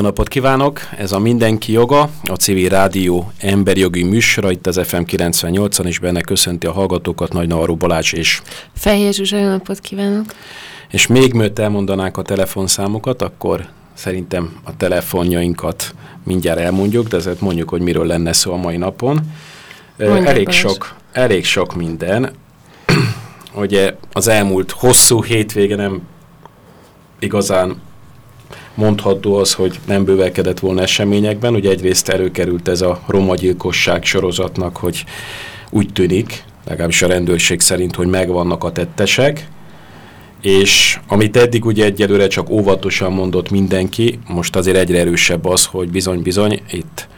Jó napot kívánok! Ez a Mindenki Joga, a Civil Rádió emberjogi műsora, itt az FM 98-an, és benne köszönti a hallgatókat Nagy Navaró Balázs és... Fehér Zsuzsa, jó napot kívánok! És még mielőtt elmondanánk a telefonszámokat, akkor szerintem a telefonjainkat mindjárt elmondjuk, de ezért mondjuk, hogy miről lenne szó a mai napon. Mondjuk elég sok, elég sok minden. Ugye az elmúlt hosszú hétvége nem igazán mondható az, hogy nem bővelkedett volna eseményekben. Ugye egyrészt előkerült ez a roma sorozatnak, hogy úgy tűnik, legalábbis a rendőrség szerint, hogy megvannak a tettesek, és amit eddig ugye egyelőre csak óvatosan mondott mindenki, most azért egyre erősebb az, hogy bizony-bizony itt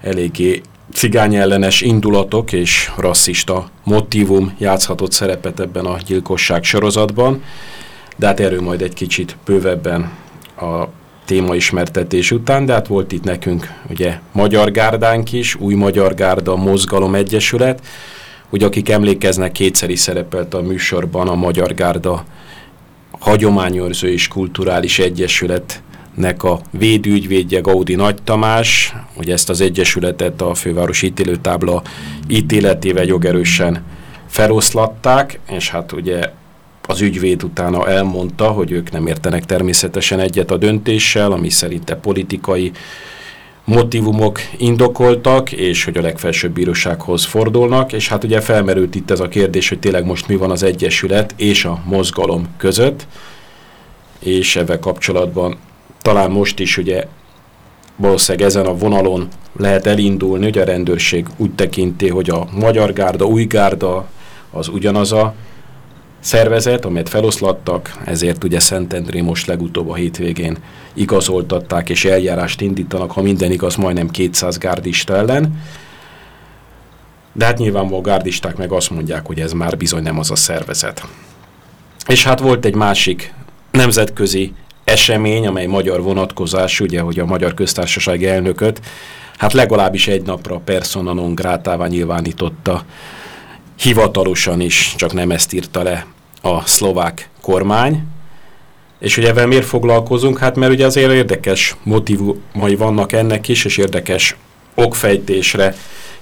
eléggé cigányellenes indulatok és rasszista motivum játszhatott szerepet ebben a gyilkosság sorozatban, de hát erről majd egy kicsit bővebben a témaismertetés után, de hát volt itt nekünk ugye Magyar Gárdánk is, Új Magyar Gárda Mozgalom Egyesület, ugye akik emlékeznek, kétszeri szerepelt a műsorban a Magyar Gárda Hagyományőrző és Kulturális Egyesületnek a védügyvédje Gaudi Nagy Tamás, hogy ezt az egyesületet a főváros ítélőtábla ítéletével jogerősen feloszlatták, és hát ugye az ügyvéd utána elmondta, hogy ők nem értenek természetesen egyet a döntéssel, ami szerinte politikai motivumok indokoltak, és hogy a legfelsőbb bírósághoz fordulnak, és hát ugye felmerült itt ez a kérdés, hogy tényleg most mi van az Egyesület és a mozgalom között, és ebben kapcsolatban talán most is ugye valószínűleg ezen a vonalon lehet elindulni, hogy a rendőrség úgy tekinti, hogy a Magyar Gárda, Új Gárda az ugyanaz a szervezet, amelyet feloszlattak, ezért ugye Szentendré most legutóbb a hétvégén igazoltatták és eljárást indítanak, ha minden igaz, majdnem 200 gárdista ellen. De hát nyilvánvaló gárdisták meg azt mondják, hogy ez már bizony nem az a szervezet. És hát volt egy másik nemzetközi esemény, amely magyar vonatkozás, ugye, hogy a Magyar Köztársaság elnököt, hát legalábbis egy napra persona non grátává nyilvánította hivatalosan is, csak nem ezt írta le a szlovák kormány. És hogy ebben miért foglalkozunk? Hát mert ugye azért érdekes motivumai vannak ennek is, és érdekes okfejtésre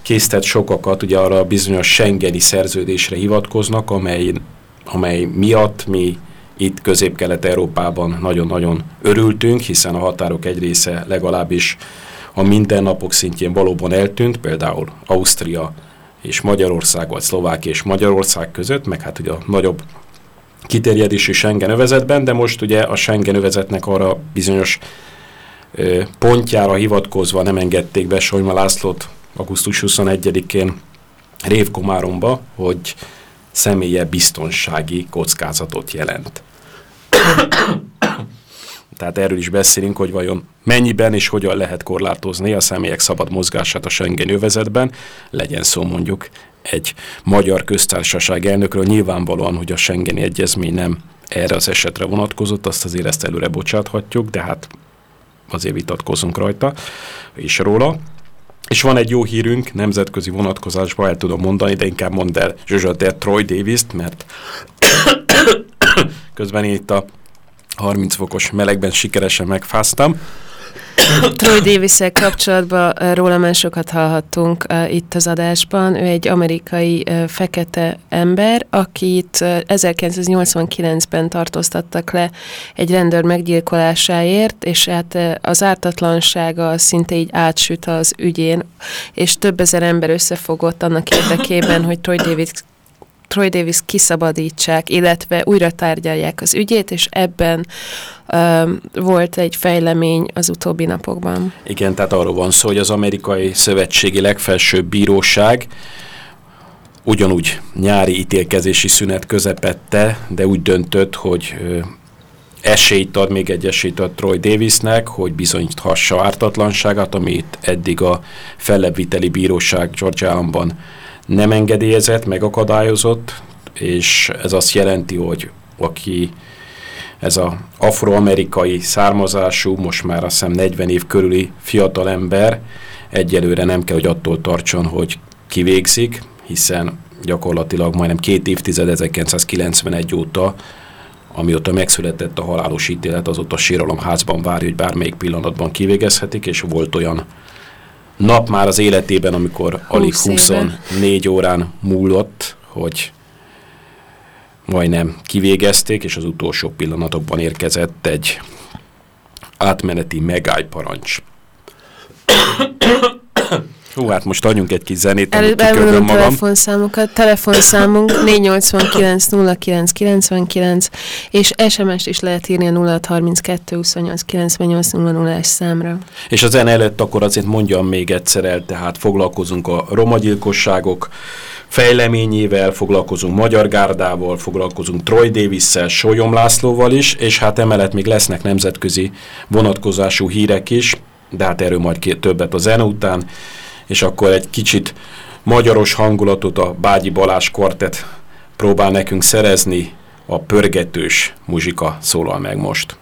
készített sokakat, ugye arra a bizonyos Schengeni szerződésre hivatkoznak, amely, amely miatt mi itt Közép-Kelet-Európában nagyon-nagyon örültünk, hiszen a határok egy része legalábbis a mindennapok szintjén valóban eltűnt, például Ausztria és Magyarország, vagy Szlovákia és Magyarország között, meg hát ugye a nagyobb kiterjedésű Schengen övezetben, de most ugye a Schengen övezetnek arra bizonyos ö, pontjára hivatkozva nem engedték be Solyma Lászlót augusztus 21-én Révkomáromba, hogy személye biztonsági kockázatot jelent. Tehát erről is beszélünk, hogy vajon mennyiben és hogyan lehet korlátozni a személyek szabad mozgását a Schengen övezetben, legyen szó mondjuk egy magyar köztársaság elnökről. Nyilvánvalóan, hogy a Schengeni Egyezmény nem erre az esetre vonatkozott, azt azért ezt előre bocsáthatjuk, de hát azért vitatkozunk rajta és róla. És van egy jó hírünk, nemzetközi vonatkozásban el tudom mondani, de inkább mondd el Zsuzsa de Troy Davis-t, mert közben itt a 30 fokos melegben sikeresen megfáztam. Troy davis kapcsolatban róla már sokat hallhattunk uh, itt az adásban. Ő egy amerikai uh, fekete ember, akit uh, 1989-ben tartóztattak le egy rendőr meggyilkolásáért, és hát uh, az ártatlansága szinte így átsüt az ügyén, és több ezer ember összefogott annak érdekében, hogy Troy Davis Troy Davis kiszabadítsák, illetve újra tárgyalják az ügyét, és ebben um, volt egy fejlemény az utóbbi napokban. Igen, tehát arról van szó, hogy az amerikai szövetségi legfelsőbb bíróság ugyanúgy nyári ítélkezési szünet közepette, de úgy döntött, hogy esélyt ad, még egy esélyt ad Troy Davisnek, hogy bizonyíthassa ártatlanságát, amit eddig a fellebbviteli bíróság Georgia államban nem engedélyezett, megakadályozott, és ez azt jelenti, hogy aki ez az afroamerikai származású, most már azt hiszem 40 év körüli fiatal ember egyelőre nem kell, hogy attól tartson, hogy kivégzik, hiszen gyakorlatilag majdnem két évtized 1991 óta amióta megszületett a halálos ítélet, azóta síralomházban várja, hogy bármelyik pillanatban kivégezhetik, és volt olyan nap már az életében, amikor alig 24 órán múlott, hogy majdnem kivégezték, és az utolsó pillanatokban érkezett egy átmeneti megállparancs. Hú, hát most adjunk egy kis zenét, Előbb elmondom telefonszámokat. Telefonszámunk 489 0999, és SMS-t is lehet írni a 0632 28 98 00 számra. És a zene előtt akkor azért mondjam még egyszer el, tehát foglalkozunk a romagyilkosságok fejleményével, foglalkozunk Magyar Gárdával, foglalkozunk Troy Davis-szel, Sólyom Lászlóval is, és hát emellett még lesznek nemzetközi vonatkozású hírek is, de hát erről majd többet a zene után és akkor egy kicsit magyaros hangulatot a Bágyi Balázs kvartett próbál nekünk szerezni, a pörgetős muzsika szólal meg most.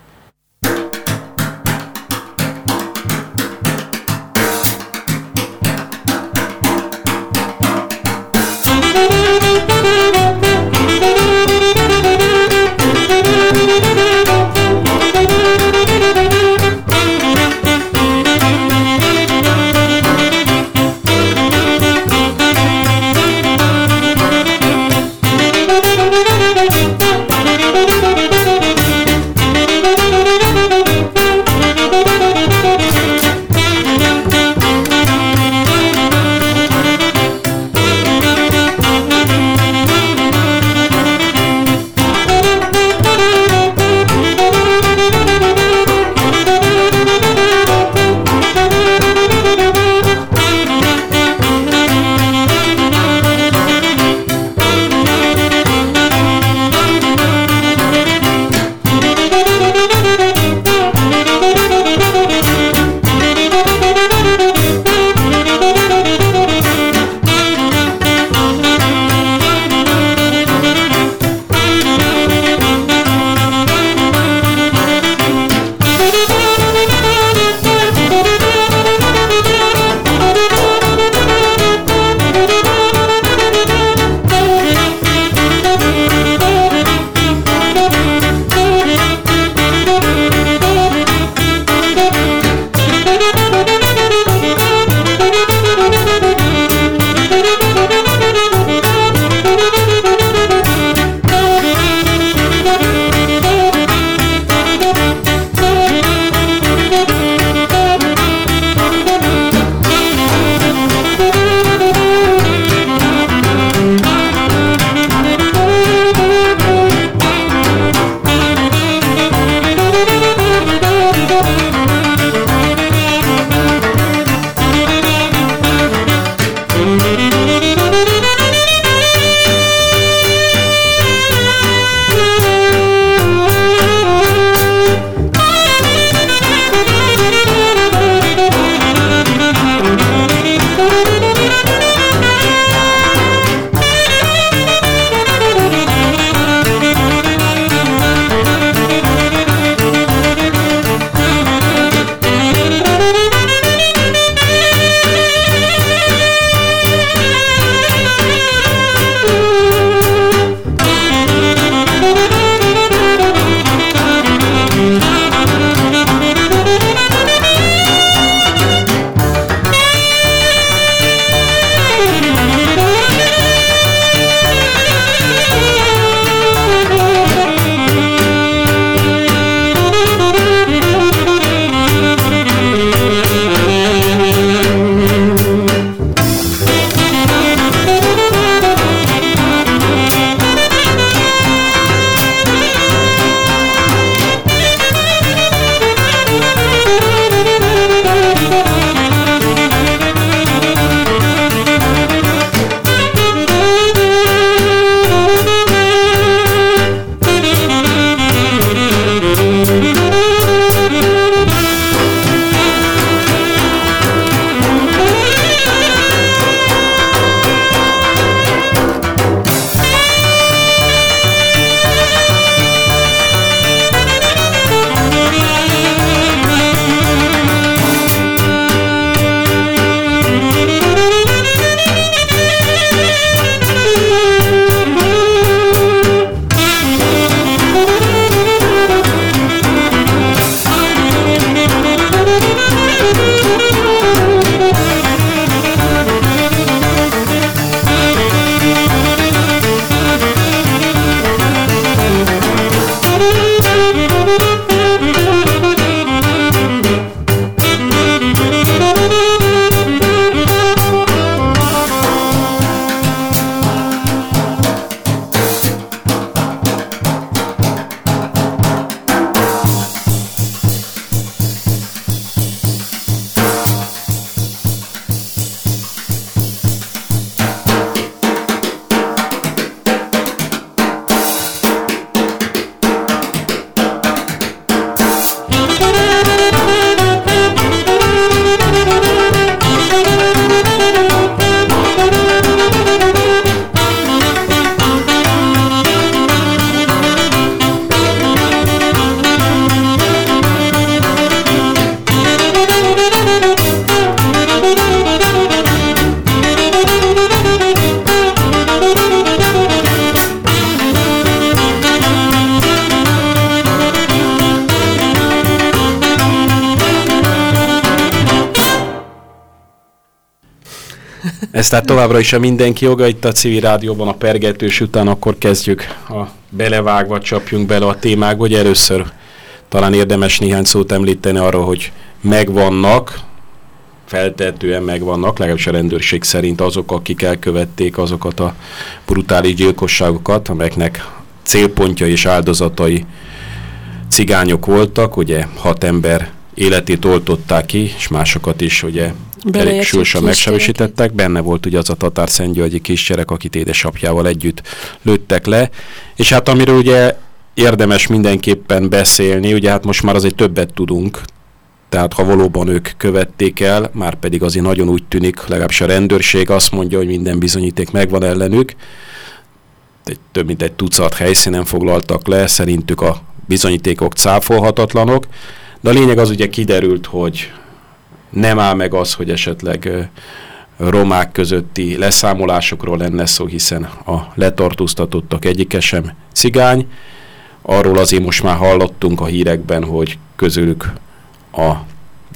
Tehát továbbra is a mindenki joga itt a civil rádióban a pergetős után, akkor kezdjük a belevágva, csapjunk bele a témákba, hogy először talán érdemes néhány szót említeni arról, hogy megvannak, feltetően megvannak, legalábbis a rendőrség szerint azok, akik elkövették azokat a brutális gyilkosságokat, amelyeknek célpontja és áldozatai cigányok voltak, ugye hat ember életét oltották ki, és másokat is ugye elég súlyosan megsebesítettek. Benne volt ugye az a tatár szentgyörgyi kisgyerek, akit édesapjával együtt lőttek le. És hát amiről ugye érdemes mindenképpen beszélni, ugye hát most már azért többet tudunk, tehát ha valóban ők követték el, már pedig azért nagyon úgy tűnik, legalábbis a rendőrség azt mondja, hogy minden bizonyíték megvan ellenük, egy, több mint egy tucat helyszínen foglaltak le, szerintük a bizonyítékok cáfolhatatlanok, de a lényeg az ugye kiderült, hogy nem áll meg az, hogy esetleg romák közötti leszámolásokról lenne szó, hiszen a letartóztatottak egyike sem cigány. Arról azért most már hallottunk a hírekben, hogy közülük a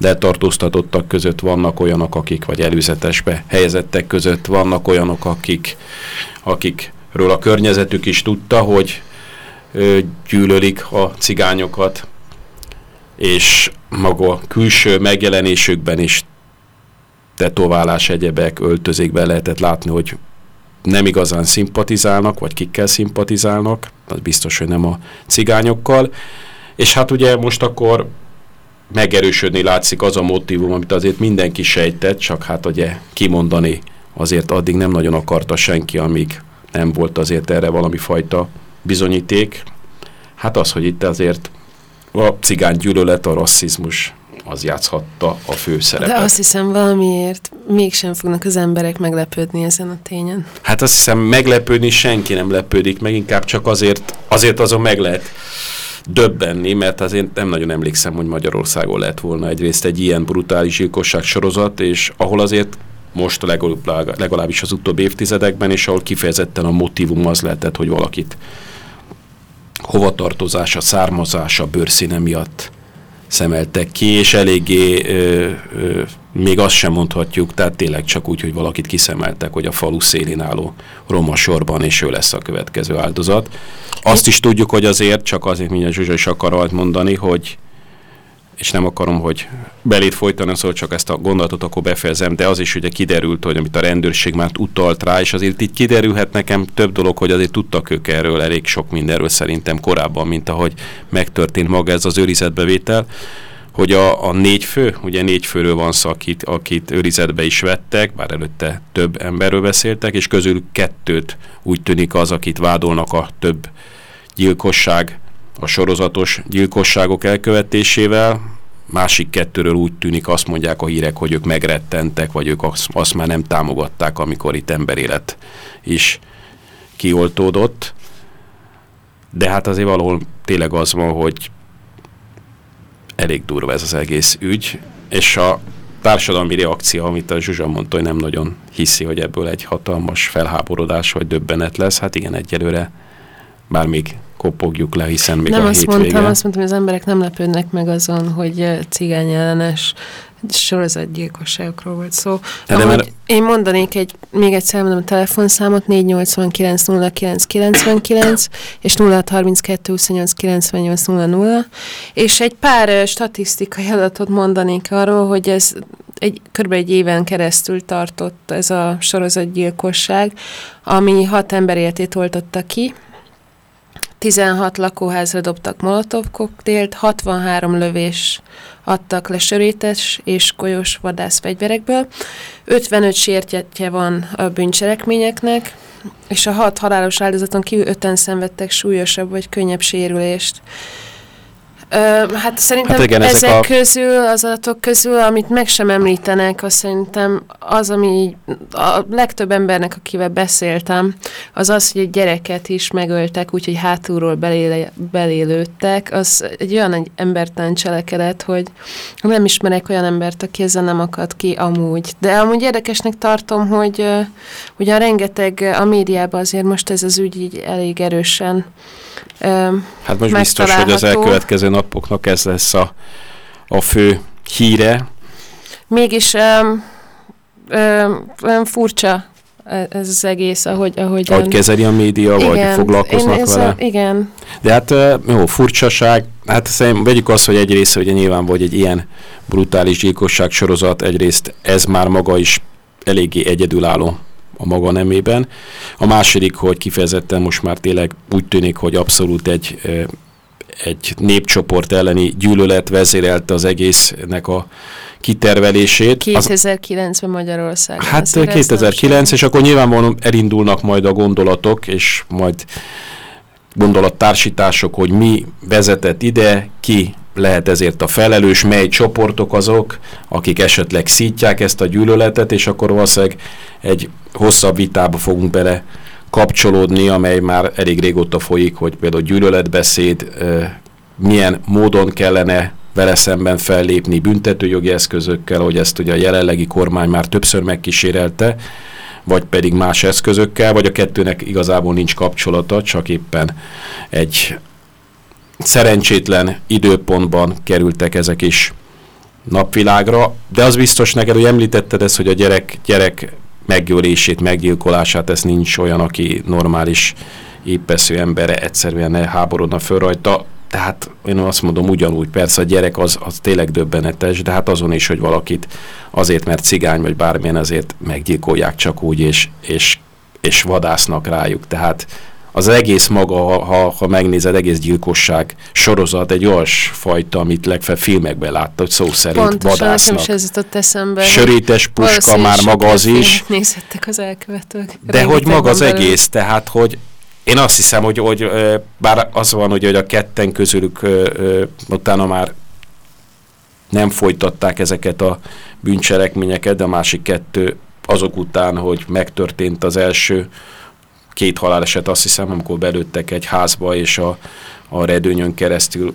letartóztatottak között vannak olyanok, akik, vagy előzetesbe helyezettek között vannak olyanok, akik, akikről a környezetük is tudta, hogy gyűlölik a cigányokat, és maga külső megjelenésükben is tetoválás, egyebek, öltözékben lehetett látni, hogy nem igazán szimpatizálnak, vagy kikkel szimpatizálnak, az biztos, hogy nem a cigányokkal. És hát ugye most akkor megerősödni látszik az a motivum, amit azért mindenki sejtett, csak hát ugye kimondani azért addig nem nagyon akarta senki, amíg nem volt azért erre valami fajta bizonyíték. Hát az, hogy itt azért a cigány gyűlölet, a rasszizmus az játszhatta a főszerepet. De azt hiszem valamiért mégsem fognak az emberek meglepődni ezen a tényen. Hát azt hiszem meglepődni senki nem lepődik, meg inkább csak azért, azért azon meg lehet döbbenni, mert azért nem nagyon emlékszem, hogy Magyarországon lett volna egyrészt egy ilyen brutális gyilkosság sorozat, és ahol azért most legalábbis az utóbbi évtizedekben, és ahol kifejezetten a motivum az lehetett, hogy valakit hovatartozása, származása, bőrszíne miatt szemeltek ki, és eléggé ö, ö, még azt sem mondhatjuk, tehát tényleg csak úgy, hogy valakit kiszemeltek, hogy a falu szélén álló roma sorban, és ő lesz a következő áldozat. Azt is tudjuk, hogy azért, csak azért mindjárt Zsuzsa is akar mondani, hogy és nem akarom, hogy belét folytani, szóval csak ezt a gondolatot akkor befejezem, de az is ugye kiderült, hogy amit a rendőrség már utalt rá, és azért így kiderülhet nekem több dolog, hogy azért tudtak ők erről elég sok mindenről szerintem korábban, mint ahogy megtörtént maga ez az őrizetbevétel, hogy a, a négy fő, ugye négy főről van szó, akit, akit őrizetbe is vettek, bár előtte több emberről beszéltek, és közül kettőt úgy tűnik az, akit vádolnak a több gyilkosság a sorozatos gyilkosságok elkövetésével, másik kettőről úgy tűnik, azt mondják a hírek, hogy ők megrettentek, vagy ők azt, azt már nem támogatták, amikor itt emberélet is kioltódott. De hát azért valahol tényleg az van, hogy elég durva ez az egész ügy, és a társadalmi reakció, amit a Zsuzsa mondta, hogy nem nagyon hiszi, hogy ebből egy hatalmas felháborodás vagy döbbenet lesz, hát igen, egyelőre bár még kopogjuk le, hiszen még nem a azt hétvége. mondtam, azt mondtam, hogy az emberek nem lepődnek meg azon, hogy eh, cigány ellenes sorozatgyilkosságokról volt szó. De mert... Én mondanék egy, még egyszer mondom a telefonszámot, 489 0999 és 0632 28 98 00, és egy pár uh, statisztikai adatot mondanék arról, hogy ez egy, kb. egy éven keresztül tartott ez a sorozatgyilkosság, ami hat ember életét oltotta ki, 16 lakóházra dobtak molotov koktélt, 63 lövés adtak le sörétes és kolyos vadászfegyverekből, 55 sértjetje van a bűncselekményeknek, és a hat halálos áldozaton kívül öten szenvedtek súlyosabb vagy könnyebb sérülést. Hát szerintem hát igen, ezek, ezek a... közül, az adatok közül, amit meg sem említenek, az szerintem az, ami a legtöbb embernek, akivel beszéltem, az az, hogy egy gyereket is megöltek, úgyhogy hátulról belé, belélődtek. Az egy olyan egy embertelen cselekedet, hogy nem ismerek olyan embert, aki ezzel nem akad ki amúgy. De amúgy érdekesnek tartom, hogy ugyan rengeteg a médiában azért most ez az ügy így elég erősen Hát most biztos, hogy az elkövetkező napoknak ez lesz a, a fő híre. Mégis um, ö, furcsa ez az egész, ahogy... Ahogy, ahogy kezeli a média, igen, vagy foglalkoznak én vele. A, igen. De hát jó, furcsaság, hát szerintem vegyük azt, hogy egyrészt ugye nyilván vagy egy ilyen brutális gyilkosság sorozat, egyrészt ez már maga is eléggé egyedülálló a maga nemében. A második, hogy kifejezetten most már tényleg úgy tűnik, hogy abszolút egy, egy népcsoport elleni gyűlölet vezérelte az egésznek a kitervelését. 2009-ben Magyarország. Hát 2009, és akkor nyilvánvalóan elindulnak majd a gondolatok, és majd gondolattársítások, hogy mi vezetett ide, ki lehet ezért a felelős, mely csoportok azok, akik esetleg szítják ezt a gyűlöletet, és akkor valószínűleg egy hosszabb vitába fogunk bele kapcsolódni, amely már elég régóta folyik, hogy például gyűlöletbeszéd, milyen módon kellene vele szemben fellépni büntetőjogi eszközökkel, hogy ezt ugye a jelenlegi kormány már többször megkísérelte, vagy pedig más eszközökkel, vagy a kettőnek igazából nincs kapcsolata, csak éppen egy szerencsétlen időpontban kerültek ezek is napvilágra, de az biztos neked, hogy említetted ezt, hogy a gyerek, gyerek meggyőlését, meggyilkolását, ez nincs olyan, aki normális épesző embere egyszerűen ne háborodna föl rajta. Tehát én azt mondom ugyanúgy, persze a gyerek az, az tényleg döbbenetes, de hát azon is, hogy valakit azért, mert cigány vagy bármilyen, azért meggyilkolják csak úgy, és, és, és vadásznak rájuk. Tehát az egész maga, ha, ha megnézed, egész gyilkosság sorozat egy olyas fajta, amit legfeljebb filmekben látta, hogy szó szerint Pontosan, vadásznak. Pontosan, ez jutott eszembe. Sörétes puska már maga az is. Nézhettek az elkövetők. De hogy maga az belül. egész, tehát hogy én azt hiszem, hogy, hogy bár az van, hogy, hogy a ketten közülük utána már nem folytatták ezeket a bűncselekményeket, de a másik kettő azok után, hogy megtörtént az első két haláleset, azt hiszem, amikor belőttek egy házba, és a, a redőnyön keresztül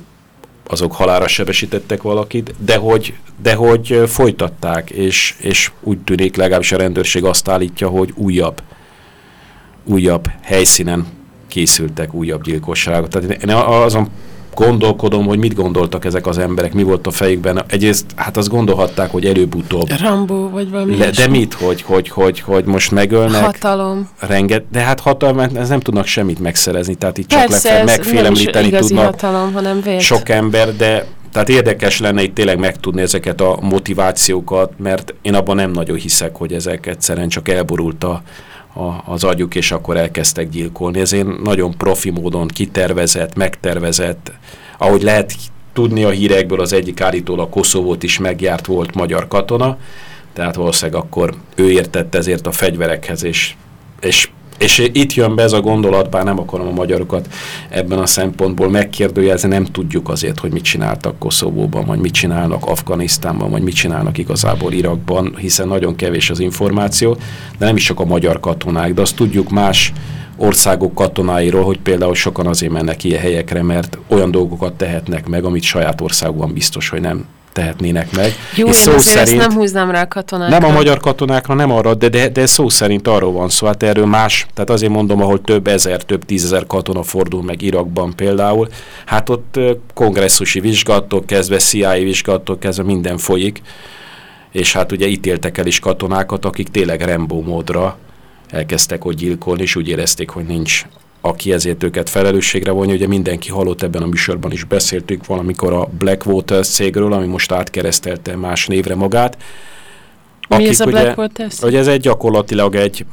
azok halára sebesítettek valakit, de hogy, de hogy folytatták, és, és úgy tűnik, legalábbis a rendőrség azt állítja, hogy újabb, újabb helyszínen készültek újabb gyilkosságok. Tehát én azon gondolkodom, hogy mit gondoltak ezek az emberek, mi volt a fejükben. Egyrészt, hát azt gondolhatták, hogy előbb-utóbb. Rambó, vagy valami Le, De mit, hogy, hogy, hogy, hogy most megölnek? Hatalom. Renget, de hát hatalmat, ez nem tudnak semmit megszerezni, tehát itt csak Persze, megfélemlíteni tudnak hatalom, hanem vért. sok ember, de tehát érdekes lenne itt tényleg megtudni ezeket a motivációkat, mert én abban nem nagyon hiszek, hogy ezek egyszerűen csak elborult a, a, az agyuk, és akkor elkezdtek gyilkolni. Ez én nagyon profi módon kitervezett, megtervezett, ahogy lehet tudni a hírekből, az egyik állítólag Koszovót is megjárt volt magyar katona, tehát valószínűleg akkor ő értette ezért a fegyverekhez, és, és és itt jön be ez a gondolat, bár nem akarom a magyarokat ebben a szempontból megkérdőjelezni, nem tudjuk azért, hogy mit csináltak Koszovóban, vagy mit csinálnak Afganisztánban, vagy mit csinálnak igazából Irakban, hiszen nagyon kevés az információ, de nem is csak a magyar katonák, de azt tudjuk más országok katonáiról, hogy például sokan azért mennek ilyen helyekre, mert olyan dolgokat tehetnek meg, amit saját országban biztos, hogy nem tehetnének meg. Jó, és szó szerint, nem húznám rá a katonákra. Nem a magyar katonákra, nem arra, de, de, de szó szerint arról van szó. Hát erről más, tehát azért mondom, ahol több ezer, több tízezer katona fordul meg Irakban például, hát ott kongresszusi vizsgattól kezdve, CIA vizsgattól kezdve minden folyik, és hát ugye ítéltek el is katonákat, akik tényleg Rembo módra elkezdtek ott gyilkolni, és úgy érezték, hogy nincs aki ezért őket felelősségre vonja. Ugye mindenki halott ebben a műsorban is beszéltük valamikor a Blackwater cégről, ami most átkeresztelte más névre magát. Mi akik ez a Blackwater Hogy ez egy gyakorlatilag egy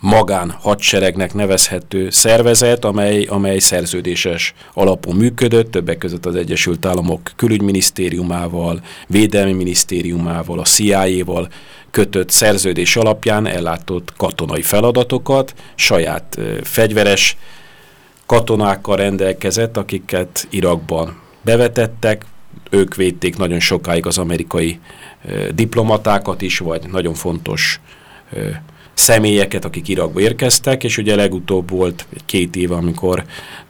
magán hadseregnek nevezhető szervezet, amely, amely szerződéses alapon működött, többek között az Egyesült Államok külügyminisztériumával, védelmi minisztériumával, a CIA-val, kötött szerződés alapján ellátott katonai feladatokat, saját fegyveres katonákkal rendelkezett, akiket Irakban bevetettek, ők védték nagyon sokáig az amerikai diplomatákat is, vagy nagyon fontos személyeket, akik Irakba érkeztek, és ugye legutóbb volt két év, amikor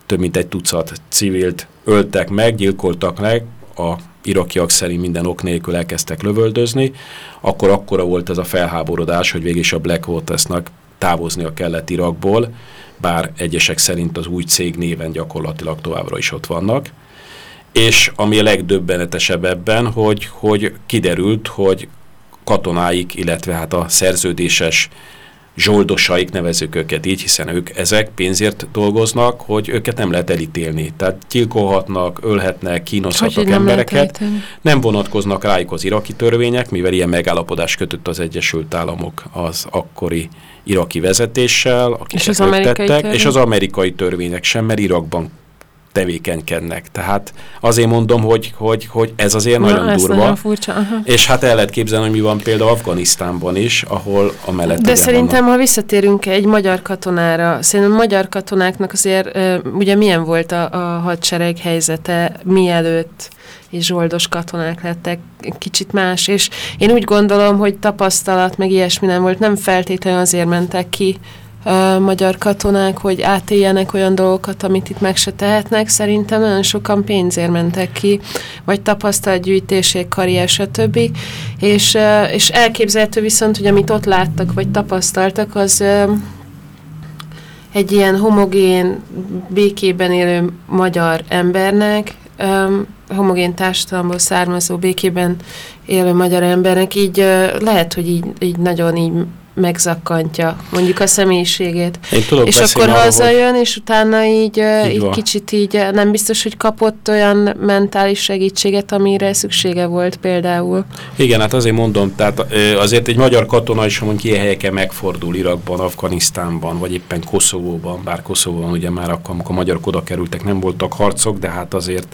több mint egy tucat civilt öltek meg, gyilkoltak meg, a irakiak szerint minden ok nélkül elkezdtek lövöldözni, akkor akkora volt ez a felháborodás, hogy végig is a Blackwaters-nak távoznia kellett Irakból, bár egyesek szerint az új cég néven gyakorlatilag továbbra is ott vannak. És ami a legdöbbenetesebb ebben, hogy, hogy kiderült, hogy katonáik, illetve hát a szerződéses zsoldosaik, nevezük őket így, hiszen ők ezek pénzért dolgoznak, hogy őket nem lehet elítélni. Tehát gyilkolhatnak, ölhetnek, kínozhatnak hogy embereket. Nem, nem vonatkoznak rájuk az iraki törvények, mivel ilyen megállapodás kötött az Egyesült Államok az akkori iraki vezetéssel, akik és az, tettek, és az amerikai törvények sem, mert Irakban tevékenykednek. Tehát azért mondom, hogy, hogy, hogy ez azért Na, nagyon durva. Nagyon furcsa. Aha. És hát el lehet képzelni, hogy mi van például Afganisztánban is, ahol a mellett. De szerintem, vannak. ha visszatérünk egy magyar katonára, szerintem a magyar katonáknak azért ugye milyen volt a, a hadsereg helyzete mielőtt és zsoldos katonák lettek, kicsit más, és én úgy gondolom, hogy tapasztalat, meg ilyesmi nem volt, nem feltétlenül azért mentek ki magyar katonák, hogy átéljenek olyan dolgokat, amit itt meg se tehetnek. Szerintem nagyon sokan pénzért mentek ki, vagy tapasztalatgyűjtéség, karrier, stb. És, és elképzelhető viszont, hogy amit ott láttak, vagy tapasztaltak, az egy ilyen homogén, békében élő magyar embernek, homogén társadalomból származó békében élő magyar embernek, így lehet, hogy így, így nagyon így megzakkantja mondjuk a személyiségét. Én tudok és akkor arra, hazajön, hogy... és utána így, így, így kicsit így nem biztos, hogy kapott olyan mentális segítséget, amire szüksége volt például. Igen, hát azért mondom, tehát azért egy magyar katona is, mondjuk ilyen helyeken megfordul Irakban, Afganisztánban, vagy éppen Koszovóban, bár Koszovóban ugye már akkor, amikor magyarok oda kerültek, nem voltak harcok, de hát azért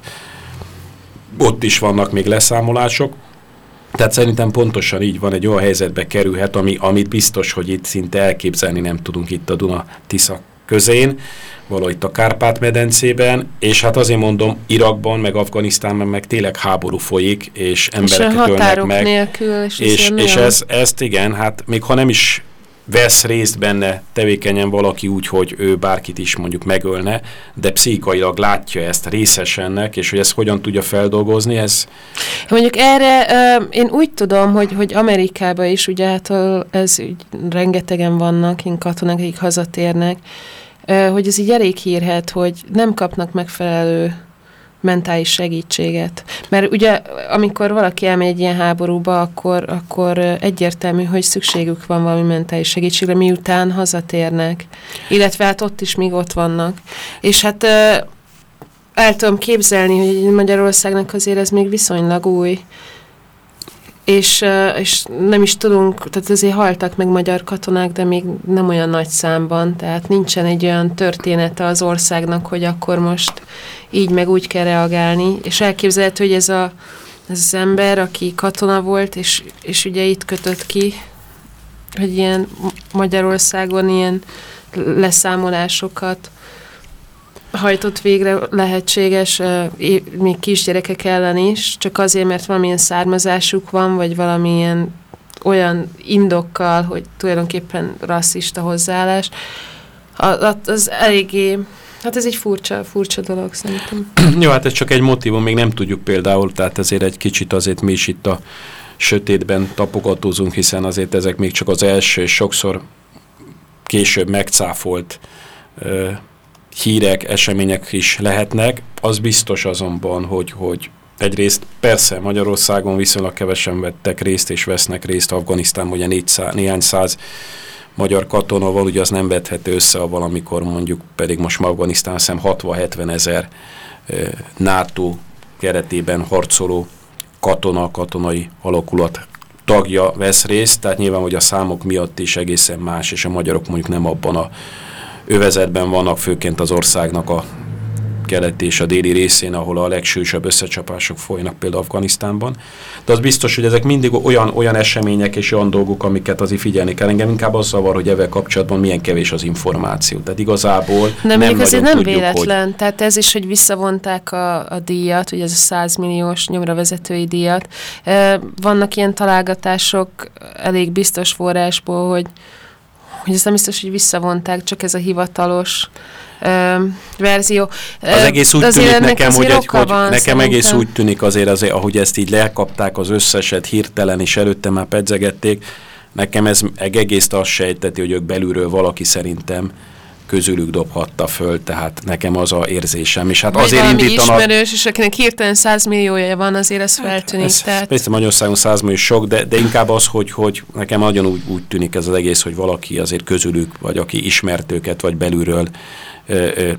ott is vannak még leszámolások. Tehát szerintem pontosan így van, egy olyan helyzetbe kerülhet, ami, amit biztos, hogy itt szinte elképzelni nem tudunk itt a Duna-Tisza közén, valahogy itt a Kárpát-medencében, és hát azért mondom, Irakban, meg Afganisztánban meg tényleg háború folyik, és embereket és ölnek meg. Nélkül, és, és, és ez, ezt igen, hát még ha nem is vesz részt benne tevékenyen valaki úgy, hogy ő bárkit is mondjuk megölne, de pszichikailag látja ezt részes ennek, és hogy ezt hogyan tudja feldolgozni, ez... Mondjuk erre én úgy tudom, hogy, hogy Amerikában is ugye hát ez úgy, rengetegen vannak, én katonák, akik hazatérnek, hogy ez így elég hírhet, hogy nem kapnak megfelelő mentális segítséget. Mert ugye, amikor valaki elmegy egy ilyen háborúba, akkor, akkor egyértelmű, hogy szükségük van valami mentális segítségre, miután hazatérnek. Illetve hát ott is még ott vannak. És hát el tudom képzelni, hogy Magyarországnak azért ez még viszonylag új és, és nem is tudunk, tehát azért haltak meg magyar katonák, de még nem olyan nagy számban, tehát nincsen egy olyan története az országnak, hogy akkor most így meg úgy kell reagálni, és elképzelhető, hogy ez, a, ez az ember, aki katona volt, és, és ugye itt kötött ki, hogy ilyen Magyarországon ilyen leszámolásokat hajtott végre lehetséges még kisgyerekek ellen is, csak azért, mert valamilyen származásuk van, vagy valamilyen olyan indokkal, hogy tulajdonképpen rasszista hozzáállás, az eléggé, hát ez egy furcsa, furcsa dolog szerintem. Jó, hát ez csak egy motivum, még nem tudjuk például, tehát ezért egy kicsit azért mi is itt a sötétben tapogatózunk, hiszen azért ezek még csak az első, és sokszor később megcáfolt hírek, események is lehetnek. Az biztos azonban, hogy, hogy egyrészt persze Magyarországon viszonylag kevesen vettek részt és vesznek részt Afganisztánban, ugye négy szá, néhány száz magyar katonával, ugye az nem vethető össze a valamikor mondjuk pedig most Afganisztán szem 60-70 ezer NATO keretében harcoló katona, katonai alakulat tagja vesz részt, tehát nyilván, hogy a számok miatt is egészen más, és a magyarok mondjuk nem abban a övezetben vannak főként az országnak a keleti és a déli részén, ahol a legsősebb összecsapások folynak, például Afganisztánban. De az biztos, hogy ezek mindig olyan, olyan események és olyan dolgok, amiket azért figyelni kell. Engem inkább az zavar, hogy ezzel kapcsolatban milyen kevés az információ. Tehát igazából nem, nem azért nem tudjuk, véletlen. Hogy... Tehát ez is, hogy visszavonták a, a díjat, ugye ez a 100 milliós nyomravezetői díjat. Vannak ilyen találgatások elég biztos forrásból, hogy hogy ez nem biztos, hogy visszavonták, csak ez a hivatalos ö, verzió. Az egész úgy tűnik nekem, hogy, egy, hogy van, nekem szerintem. egész úgy tűnik azért, azért, ahogy ezt így lekapták az összeset hirtelen, és előtte már pedzegették, nekem ez egész azt sejteti, hogy ők belülről valaki szerintem közülük dobhatta föl, tehát nekem az a érzésem. És hát Vagy azért indítanak... ismerős, és akinek hirtelen 100 milliója van, azért ez hát, feltűnik. Ez, tehát... Persze Magyarországon 100 millió sok, de, de inkább az, hogy, hogy nekem nagyon úgy, úgy tűnik ez az egész, hogy valaki azért közülük, vagy aki ismert őket, vagy belülről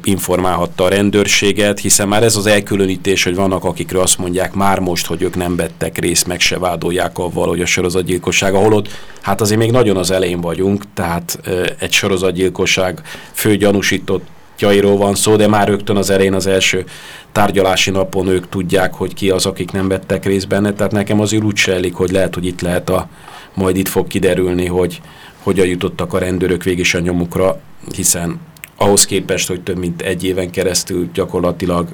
informálhatta a rendőrséget, hiszen már ez az elkülönítés, hogy vannak akikről azt mondják már most, hogy ők nem vettek részt, meg se vádolják avval, hogy a sorozatgyilkosság, holott hát azért még nagyon az elején vagyunk, tehát egy sorozatgyilkosság fő gyanúsított jairól van szó, de már rögtön az elején az első tárgyalási napon ők tudják, hogy ki az, akik nem vettek részt benne, tehát nekem azért úgy se elég, hogy lehet, hogy itt lehet a, majd itt fog kiderülni, hogy hogyan jutottak a rendőrök végig a nyomukra, hiszen ahhoz képest, hogy több mint egy éven keresztül gyakorlatilag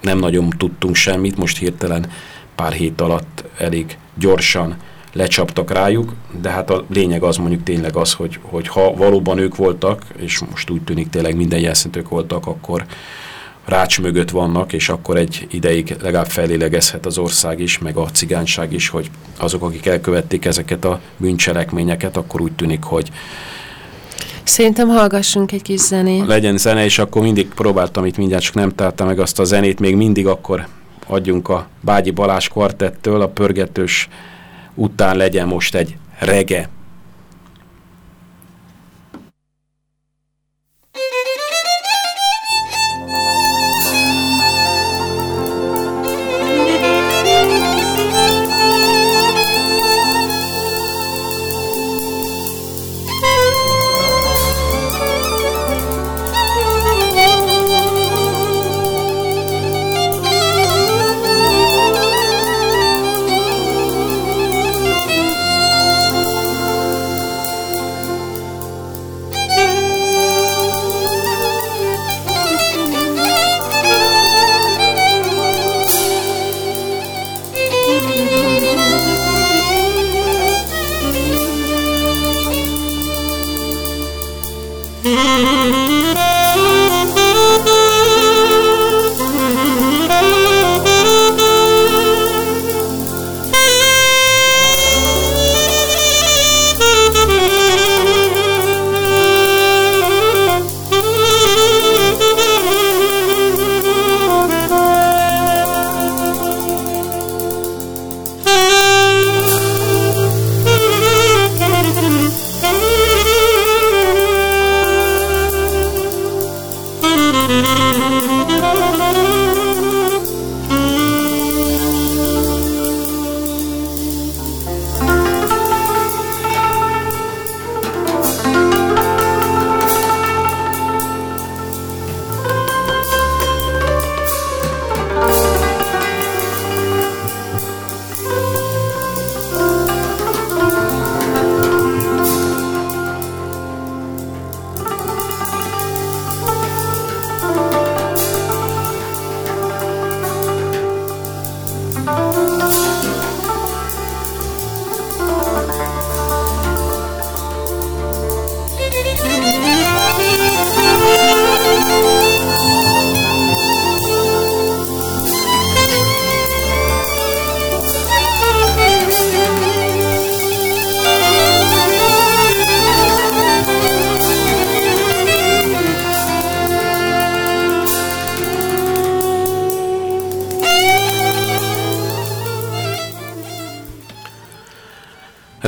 nem nagyon tudtunk semmit, most hirtelen pár hét alatt elég gyorsan lecsaptak rájuk, de hát a lényeg az mondjuk tényleg az, hogy, hogy ha valóban ők voltak, és most úgy tűnik tényleg minden jelszintők voltak, akkor rács mögött vannak, és akkor egy ideig legalább felélegezhet az ország is, meg a cigányság is, hogy azok, akik elkövették ezeket a bűncselekményeket, akkor úgy tűnik, hogy Szerintem hallgassunk egy kis zenét. Legyen zene, és akkor mindig próbáltam itt mindjárt, csak nem találtam meg azt a zenét, még mindig akkor adjunk a Bágyi Balázs kvartettől, a pörgetős után legyen most egy rege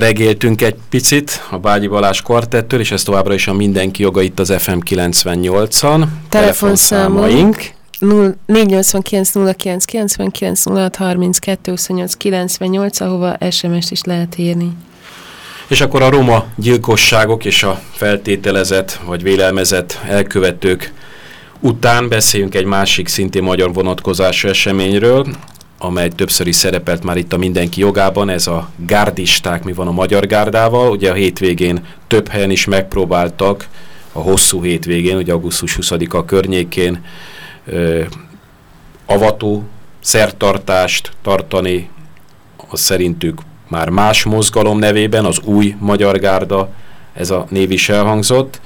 regéltünk egy picit a Bágyi Balázs kvartettől, és ez továbbra is a mindenki joga itt az FM 98-an. Telefonszámaink 489 09 99 06 32 28 98, ahova SMS-t is lehet írni. És akkor a roma gyilkosságok és a feltételezett vagy vélelmezett elkövetők után beszéljünk egy másik szintén magyar vonatkozású eseményről, amely többször is szerepelt már itt a mindenki jogában, ez a gárdisták, mi van a magyar gárdával. Ugye a hétvégén több helyen is megpróbáltak, a hosszú hétvégén, ugye augusztus 20-a környékén ö, avató szertartást tartani, az szerintük már más mozgalom nevében, az új magyar gárda, ez a név is elhangzott.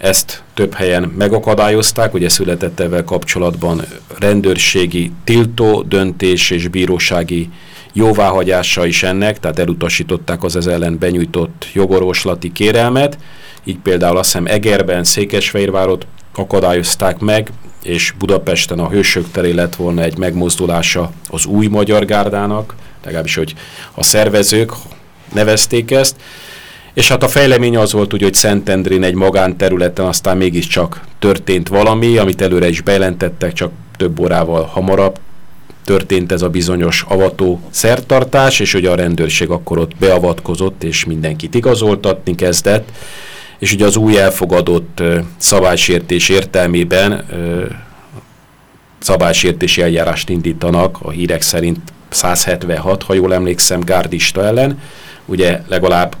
Ezt több helyen megakadályozták, ugye született ezzel kapcsolatban rendőrségi tiltó döntés és bírósági jóváhagyása is ennek, tehát elutasították az ez ellen benyújtott jogorvoslati kérelmet, így például azt hiszem Egerben, Székesfehérvárot akadályozták meg, és Budapesten a Hősök teré lett volna egy megmozdulása az új Magyar Gárdának, legalábbis, hogy a szervezők nevezték ezt, és hát a fejlemény az volt, úgy, hogy Szentendrén egy magánterületen aztán mégiscsak történt valami, amit előre is bejelentettek, csak több órával hamarabb történt ez a bizonyos avató szertartás, és ugye a rendőrség akkor ott beavatkozott, és mindenkit igazoltatni kezdett, és ugye az új elfogadott szabálysértés értelmében szabálysértési eljárást indítanak, a hírek szerint 176, ha jól emlékszem, gárdista ellen. Ugye legalább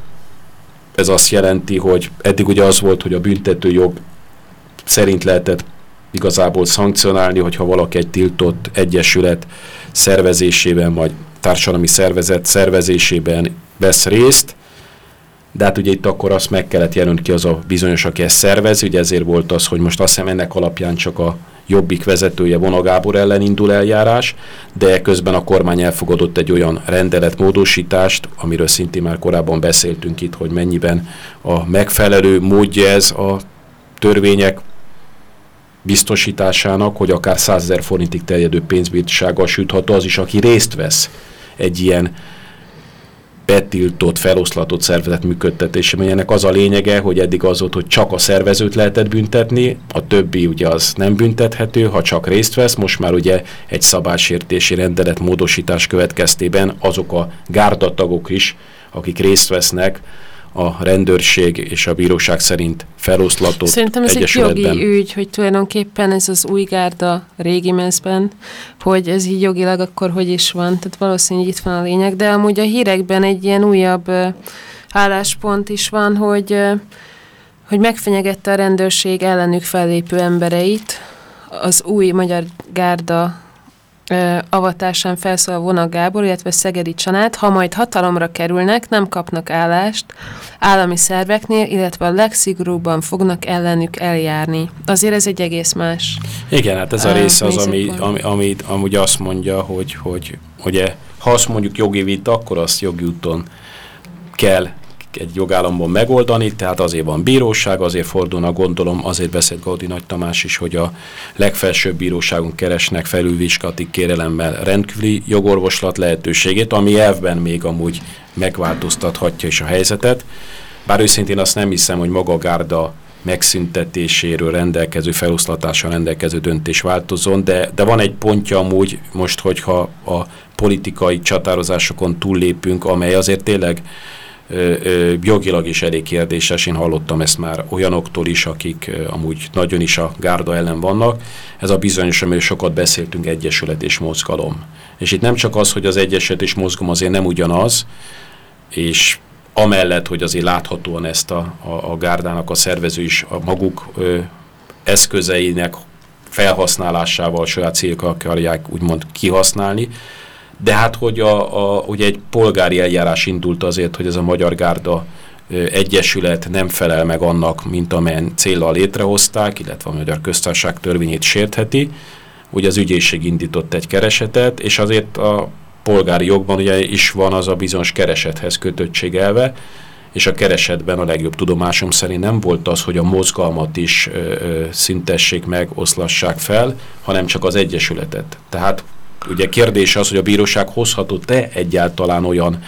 ez azt jelenti, hogy eddig ugye az volt, hogy a büntetőjog szerint lehetett igazából szankcionálni, hogyha valaki egy tiltott egyesület szervezésében, vagy társadalmi szervezet szervezésében vesz részt, de hát ugye itt akkor azt meg kellett jelölni ki az a bizonyos, aki ezt szervezi, ugye ezért volt az, hogy most azt hiszem ennek alapján csak a Jobbik vezetője Vona Gábor ellen indul eljárás, de közben a kormány elfogadott egy olyan rendeletmódosítást, amiről szintén már korábban beszéltünk itt, hogy mennyiben a megfelelő módja ez a törvények biztosításának, hogy akár 100 ezer forintig terjedő pénzbírsággal sütható az is, aki részt vesz egy ilyen betiltott, feloszlatott szervezet működtetésében. Ennek az a lényege, hogy eddig az volt, hogy csak a szervezőt lehetett büntetni, a többi ugye az nem büntethető, ha csak részt vesz. Most már ugye egy szabálysértési rendelet módosítás következtében azok a gárdatagok is, akik részt vesznek, a rendőrség és a bíróság szerint feloszlatott Szerintem ez egy jogi ügy, hogy tulajdonképpen ez az új gárda régi mezben, hogy ez így jogilag akkor hogy is van, tehát valószínűleg itt van a lényeg, de amúgy a hírekben egy ilyen újabb uh, álláspont is van, hogy, uh, hogy megfenyegette a rendőrség ellenük fellépő embereit, az új magyar gárda avatásán felszól Vona Gábor, illetve Szegedi Csanát, ha majd hatalomra kerülnek, nem kapnak állást állami szerveknél, illetve a legszigorúbban fognak ellenük eljárni. Azért ez egy egész más. Igen, hát ez a rész az, ami, ami, ami amúgy azt mondja, hogy, hogy ugye, ha azt mondjuk jogi vita, akkor azt jogi úton kell egy jogállamban megoldani, tehát azért van bíróság, azért fordulnak, gondolom, azért beszélt Gaudi Nagy Tamás is, hogy a legfelsőbb bíróságon keresnek felülvizsgati kérelemmel rendkívüli jogorvoslat lehetőségét, ami elvben még amúgy megváltoztathatja is a helyzetet. Bár őszintén azt nem hiszem, hogy maga a gárda megszüntetéséről rendelkező, feloszlatással rendelkező döntés változon, de, de van egy pontja amúgy most, hogyha a politikai csatározásokon túllépünk, amely azért tényleg jogilag is elég kérdéses, én hallottam ezt már olyanoktól is, akik amúgy nagyon is a gárda ellen vannak. Ez a bizonyos, amiről sokat beszéltünk, egyesület és mozgalom. És itt nem csak az, hogy az egyesület és mozgalom azért nem ugyanaz, és amellett, hogy azért láthatóan ezt a, a, a gárdának a szervező is a maguk ö, eszközeinek felhasználásával saját célkal akarják úgymond kihasználni, de hát, hogy a, a, ugye egy polgári eljárás indult azért, hogy ez a Magyar Gárda Egyesület nem felel meg annak, mint amelyen célral létrehozták, illetve a Magyar Köztársaság törvényét sértheti. Ugye az ügyészség indított egy keresetet, és azért a polgári jogban ugye is van az a bizonyos keresethez kötöttség elve, és a keresetben a legjobb tudomásom szerint nem volt az, hogy a mozgalmat is ö, ö, szintessék meg, oszlassák fel, hanem csak az egyesületet. Tehát ugye kérdés az, hogy a bíróság hozhatott-e egyáltalán olyan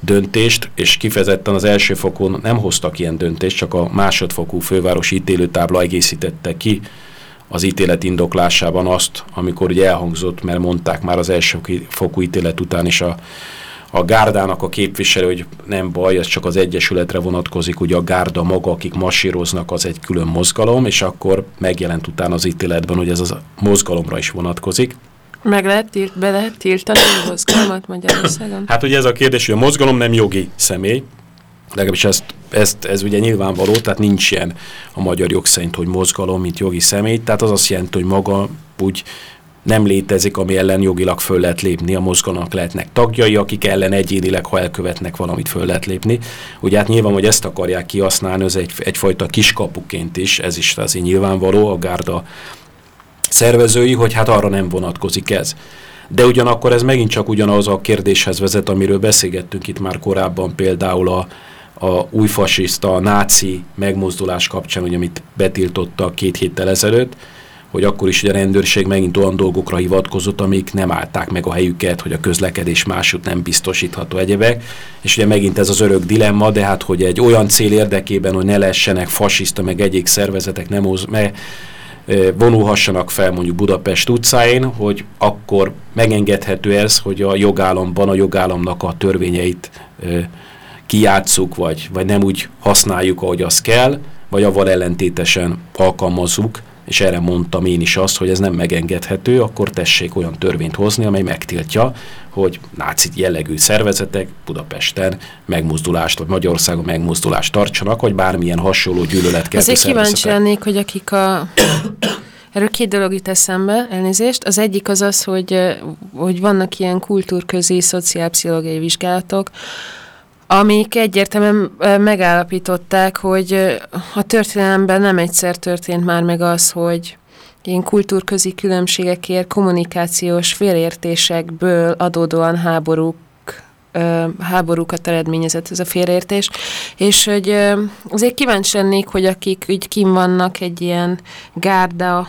döntést, és kifejezetten az első fokon nem hoztak ilyen döntést, csak a másodfokú fővárosi ítélőtábla egészítette ki az ítélet indoklásában azt, amikor ugye elhangzott, mert mondták már az első fokú ítélet után is a, a gárdának a képviselő, hogy nem baj, ez csak az egyesületre vonatkozik, ugye a gárda maga, akik masíroznak, az egy külön mozgalom, és akkor megjelent utána az ítéletben, hogy ez a mozgalomra is vonatkozik. Meg lehet, tilt, be lehet tiltani a mozgalmat Magyarországon? Hát ugye ez a kérdés, hogy a mozgalom nem jogi személy, legalábbis ezt, ezt, ez ugye nyilvánvaló, tehát nincs ilyen a magyar jog szerint, hogy mozgalom, mint jogi személy, tehát az azt jelenti, hogy maga úgy nem létezik, ami ellen jogilag föl lehet lépni, a mozgalomnak lehetnek tagjai, akik ellen egyénileg, ha elkövetnek valamit, föl lehet lépni. Ugye hát nyilván, hogy ezt akarják kihasználni, ez egy, egyfajta kiskapuként is, ez is azért nyilvánvaló, a gárda szervezői, hogy hát arra nem vonatkozik ez. De ugyanakkor ez megint csak ugyanaz a kérdéshez vezet, amiről beszélgettünk itt már korábban, például a, a új fasiszta, a náci megmozdulás kapcsán, ugye, amit betiltotta két héttel ezelőtt, hogy akkor is hogy a rendőrség megint olyan dolgokra hivatkozott, amik nem állták meg a helyüket, hogy a közlekedés másút nem biztosítható egyebek. És ugye megint ez az örök dilemma, de hát, hogy egy olyan cél érdekében, hogy ne lessenek fasiszta, meg egyik szervezetek nem hoz, me, vonulhassanak fel mondjuk Budapest utcáin, hogy akkor megengedhető ez, hogy a jogállamban a jogállamnak a törvényeit kijátszuk, vagy, vagy nem úgy használjuk, ahogy az kell, vagy avval ellentétesen alkalmazzuk, és erre mondtam én is azt, hogy ez nem megengedhető, akkor tessék olyan törvényt hozni, amely megtiltja, hogy náci jellegű szervezetek Budapesten megmozdulást, vagy Magyarországon megmozdulást tartsanak, vagy bármilyen hasonló gyűlöletkeltő Azért kíváncsi lennék, hogy akik a... Erről két dolog jut eszembe, elnézést. Az egyik az az, hogy, hogy vannak ilyen kultúrközi, szociálpszichológiai vizsgálatok, amik egyértelműen megállapították, hogy a történelemben nem egyszer történt már meg az, hogy ilyen kultúrközi különbségekért, kommunikációs félértésekből adódóan háborúk háborúkat eredményezett ez a félreértés, és hogy azért kíváncsi lennék, hogy akik úgy kim vannak egy ilyen gárda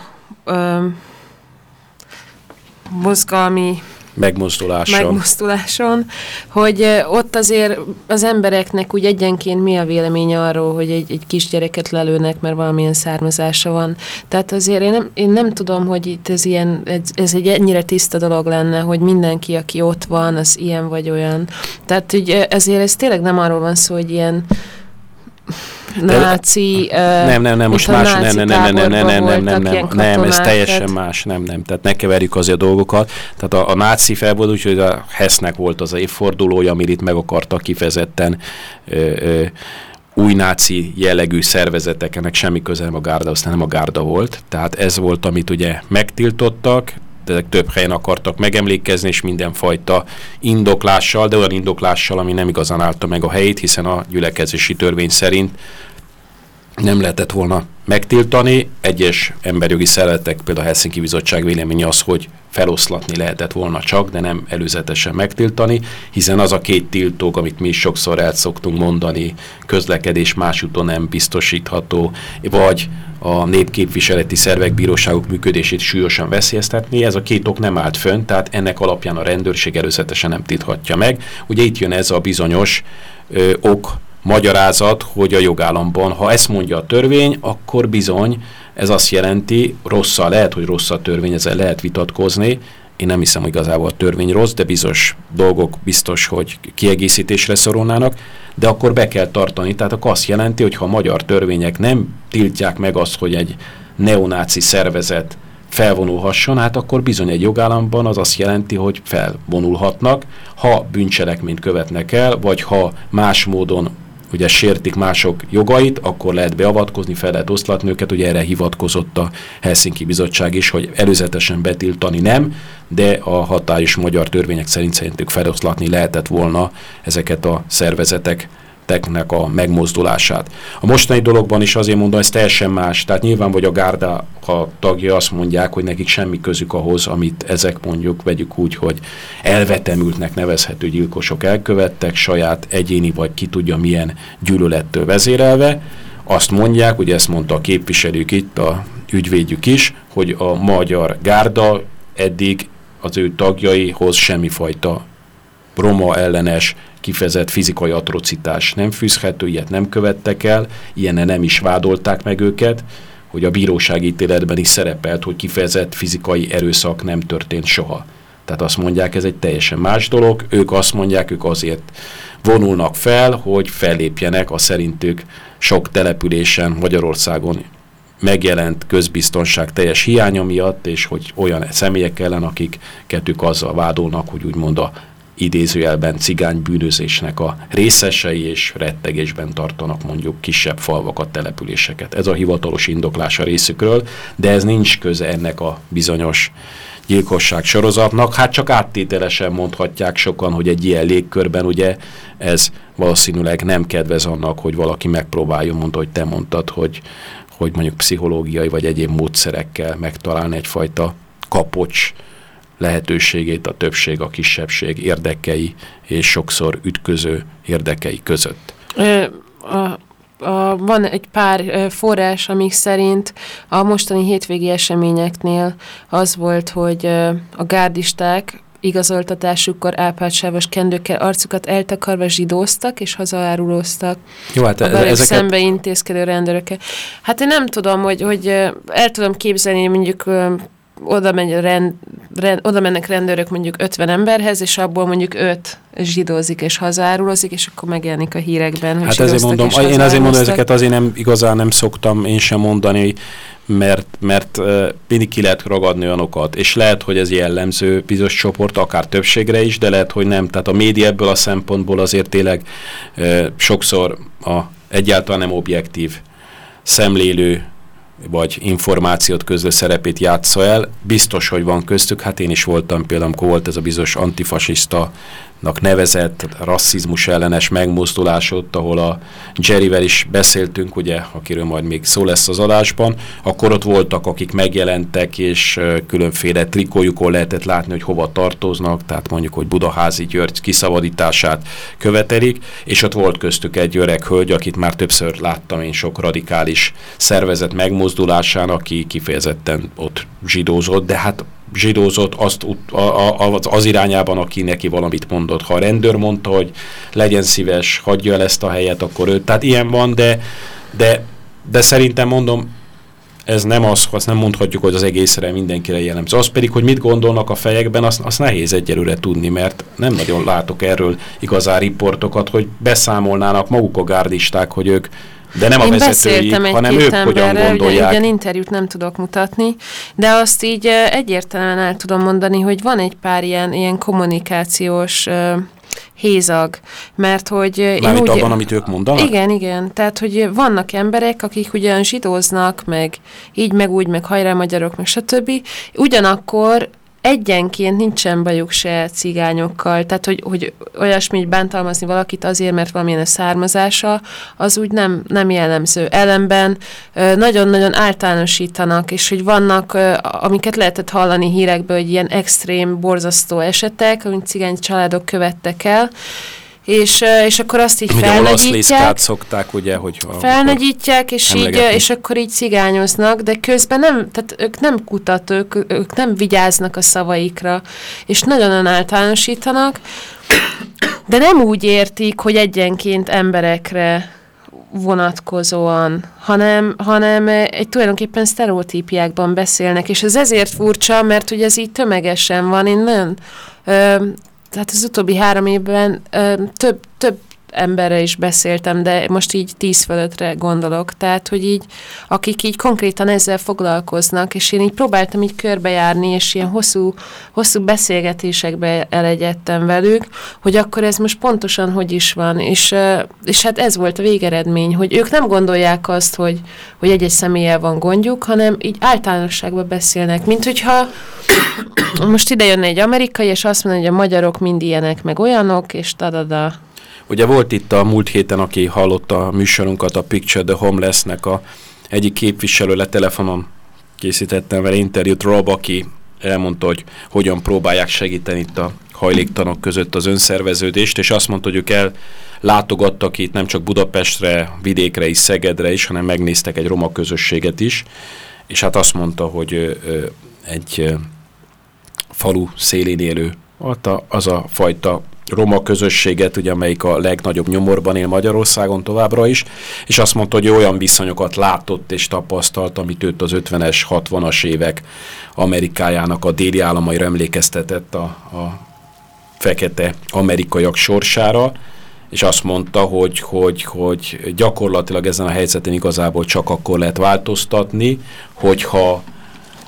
mozgalmi megmozduláson. megmozduláson, hogy ott azért az embereknek úgy egyenként mi a véleménye arról, hogy egy, egy kisgyereket lelőnek, mert valamilyen származása van. Tehát azért én nem, én nem tudom, hogy itt ez ilyen, ez, ez egy ennyire tiszta dolog lenne, hogy mindenki, aki ott van, az ilyen vagy olyan. Tehát hogy ezért ez tényleg nem arról van szó, hogy ilyen náci... Nem, nem, nem, most más, nem, nem, nem, nem, nem, nem, nem, nem, nem, nem, ez teljesen más, nem, nem, tehát ne keverjük azért a dolgokat. Tehát a, a náci felboldul, úgyhogy a Hesznek volt az évfordulója, amit itt meg akartak kifejezetten ö, ö, új náci jellegű szervezetek, ennek semmi köze nem a gárda, aztán nem a gárda volt. Tehát ez volt, amit ugye megtiltottak, de több helyen akartak megemlékezni, és mindenfajta indoklással, de olyan indoklással, ami nem igazán állta meg a helyét, hiszen a gyülekezési törvény szerint nem lehetett volna megtiltani. Egyes emberjogi szeretek, például a Helsinki Bizottság véleménye az, hogy feloszlatni lehetett volna csak, de nem előzetesen megtiltani, hiszen az a két tiltók, amit mi is sokszor el szoktunk mondani, közlekedés más úton nem biztosítható, vagy a népképviseleti szervek, bíróságok működését súlyosan veszélyeztetni, ez a két ok nem állt fönn, tehát ennek alapján a rendőrség előzetesen nem tilthatja meg. Ugye itt jön ez a bizonyos ö, ok, magyarázat, hogy a jogállamban, ha ezt mondja a törvény, akkor bizony ez azt jelenti, rossz a lehet, hogy rossz a törvény, ezzel lehet vitatkozni, én nem hiszem, hogy igazából a törvény rossz, de bizonyos dolgok biztos, hogy kiegészítésre szorulnának, de akkor be kell tartani. Tehát akkor azt jelenti, hogy ha a magyar törvények nem tiltják meg azt, hogy egy neonáci szervezet felvonulhasson, hát akkor bizony egy jogállamban az azt jelenti, hogy felvonulhatnak, ha bűncselekményt követnek el, vagy ha más módon ugye sértik mások jogait, akkor lehet beavatkozni, fel lehet oszlatni őket, ugye erre hivatkozott a Helsinki Bizottság is, hogy előzetesen betiltani nem, de a hatályos magyar törvények szerint szerintük feloszlatni lehetett volna ezeket a szervezetek teknek a megmozdulását. A mostani dologban is azért mondom, ez teljesen más. Tehát nyilván, vagy a gárda a tagja azt mondják, hogy nekik semmi közük ahhoz, amit ezek mondjuk, vegyük úgy, hogy elvetemültnek nevezhető gyilkosok elkövettek, saját egyéni vagy ki tudja milyen gyűlölettől vezérelve. Azt mondják, ugye ezt mondta a képviselők itt, a ügyvédjük is, hogy a magyar gárda eddig az ő tagjaihoz semmifajta roma ellenes kifejezett fizikai atrocitás nem fűzhető, ilyet nem követtek el, ilyenne nem is vádolták meg őket, hogy a bírósági ítéletben is szerepelt, hogy kifejezett fizikai erőszak nem történt soha. Tehát azt mondják, ez egy teljesen más dolog, ők azt mondják, ők azért vonulnak fel, hogy fellépjenek a szerintük sok településen Magyarországon megjelent közbiztonság teljes hiánya miatt, és hogy olyan személyek ellen, akik kettők azzal vádolnak, hogy úgymond a idézőjelben cigány bűnözésnek a részesei és rettegésben tartanak mondjuk kisebb falvakat, településeket. Ez a hivatalos indoklás a részükről, de ez nincs köze ennek a bizonyos gyilkosság sorozatnak. Hát csak áttételesen mondhatják sokan, hogy egy ilyen légkörben ugye ez valószínűleg nem kedvez annak, hogy valaki megpróbáljon, mondta, hogy te mondtad, hogy, hogy mondjuk pszichológiai vagy egyéb módszerekkel megtalálni egyfajta kapocs lehetőségét a többség, a kisebbség érdekei és sokszor ütköző érdekei között. a, a, van egy pár forrás, amik szerint a mostani hétvégi eseményeknél az volt, hogy a gárdisták igazoltatásukkor ápátsávos kendőkkel arcukat eltakarva zsidóztak és hazaárulóztak. Jó, hát a ezeket... szembe intézkedő rendőrökkel. Hát én nem tudom, hogy, hogy el tudom képzelni mondjuk oda, megy rend, rend, oda mennek rendőrök mondjuk 50 emberhez, és abból mondjuk 5 zsidózik és hazárulozik, és akkor megjelenik a hírekben, hogy Hát ezért mondom, én azért mondom, ezeket azért nem igazán nem szoktam én sem mondani, mert, mert uh, mindig ki lehet ragadni olyanokat, és lehet, hogy ez jellemző bizonyos csoport, akár többségre is, de lehet, hogy nem. Tehát a média ebből a szempontból azért tényleg uh, sokszor a egyáltalán nem objektív szemlélő vagy információt közlő szerepét játsza el. Biztos, hogy van köztük, hát én is voltam például, volt ez a bizonyos antifasiszta nevezett rasszizmus ellenes megmozdulás ott, ahol a Jerryvel is beszéltünk, ugye, akiről majd még szó lesz az adásban, akkor ott voltak, akik megjelentek, és különféle trikójukon lehetett látni, hogy hova tartoznak, tehát mondjuk, hogy Budaházi György kiszabadítását követelik, és ott volt köztük egy öreg hölgy, akit már többször láttam én sok radikális szervezet megmozdulásán, aki kifejezetten ott zsidózott, de hát zsidózott azt, az irányában, aki neki valamit mondott. Ha a rendőr mondta, hogy legyen szíves, hagyja el ezt a helyet, akkor ő. Tehát ilyen van, de, de, de szerintem mondom, ez nem az, azt nem mondhatjuk, hogy az egészre mindenkire jellemző. Az pedig, hogy mit gondolnak a fejekben, azt, azt nehéz egyelőre tudni, mert nem nagyon látok erről igazán riportokat, hogy beszámolnának maguk a gárdisták, hogy ők de nem Én a vezetői, hanem ők hogyan gondolják. Ugye, interjút nem tudok mutatni, de azt így egyértelműen el tudom mondani, hogy van egy pár ilyen, ilyen kommunikációs hézag, mert hogy... Mármint én abban, amit ők mondanak? Igen, igen. Tehát, hogy vannak emberek, akik ugyan zsidóznak, meg így, meg úgy, meg hajrá magyarok, meg stb. Ugyanakkor egyenként nincsen bajuk se cigányokkal, tehát hogy, hogy olyasmi, hogy bántalmazni valakit azért, mert valamilyen a származása, az úgy nem, nem jellemző. Ellenben nagyon-nagyon általánosítanak, és hogy vannak, amiket lehetett hallani hírekből, hogy ilyen extrém, borzasztó esetek, amit cigány családok követtek el, és, és akkor azt így ugye felnagyítják. szokták, ugye, hogy Felnagyítják, és, így, és akkor így cigányoznak, de közben nem, tehát ők nem kutatók, ők nem vigyáznak a szavaikra, és nagyon általánosítanak, de nem úgy értik, hogy egyenként emberekre vonatkozóan, hanem, hanem egy tulajdonképpen sztereotípiákban beszélnek, és ez ezért furcsa, mert ugye ez így tömegesen van, én nagyon ö, tehát az utóbbi három évben ö, több, több emberre is beszéltem, de most így tíz fölöttre gondolok, tehát, hogy így, akik így konkrétan ezzel foglalkoznak, és én így próbáltam így körbejárni, és ilyen hosszú, hosszú beszélgetésekbe elegyedtem velük, hogy akkor ez most pontosan hogy is van, és, és hát ez volt a végeredmény, hogy ők nem gondolják azt, hogy, hogy egy-egy személlyel van gondjuk, hanem így általánosságban beszélnek, mint hogyha most ide jönne egy amerikai, és azt mondja, hogy a magyarok mind ilyenek, meg olyanok, és tadada. Ugye volt itt a múlt héten, aki hallotta a műsorunkat, a Picture the Homeless-nek a egyik képviselő le telefonon készítettem vele interjút, Rob, aki elmondta, hogy hogyan próbálják segíteni itt a hajléktanok között az önszerveződést, és azt mondta, hogy ők el látogattak itt nem csak Budapestre, vidékre is, Szegedre is, hanem megnéztek egy roma közösséget is, és hát azt mondta, hogy egy falu szélén élő, az a fajta roma közösséget, ugye, amelyik a legnagyobb nyomorban él Magyarországon továbbra is, és azt mondta, hogy olyan viszonyokat látott és tapasztalt, amit őt az 50-es, 60-as évek Amerikájának a déli államaira emlékeztetett a, a fekete amerikaiak sorsára, és azt mondta, hogy, hogy, hogy gyakorlatilag ezen a helyzeten igazából csak akkor lehet változtatni, hogyha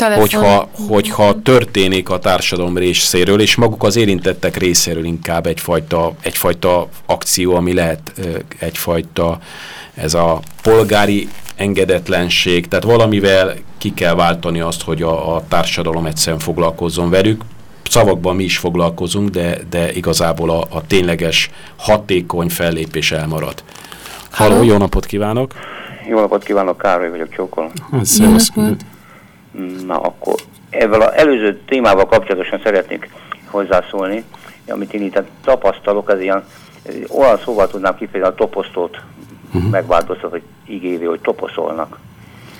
hogyha, hogyha történik a társadalom részéről, és maguk az érintettek részéről inkább egyfajta, egyfajta akció, ami lehet egyfajta ez a polgári engedetlenség, tehát valamivel ki kell váltani azt, hogy a, a társadalom egyszerűen foglalkozzon velük. Szavakban mi is foglalkozunk, de, de igazából a, a tényleges, hatékony fellépés elmarad. Halló, jó napot kívánok! Jó napot kívánok, Károly vagyok, csókolom. Szevasz. Na akkor ezzel az előző témával kapcsolatosan szeretnék hozzászólni, amit én itt tapasztalok, ez ilyen olyan szóval tudnám kifejezni a toposztót uh-huh. megváltoztatott ígéri, hogy toposzolnak.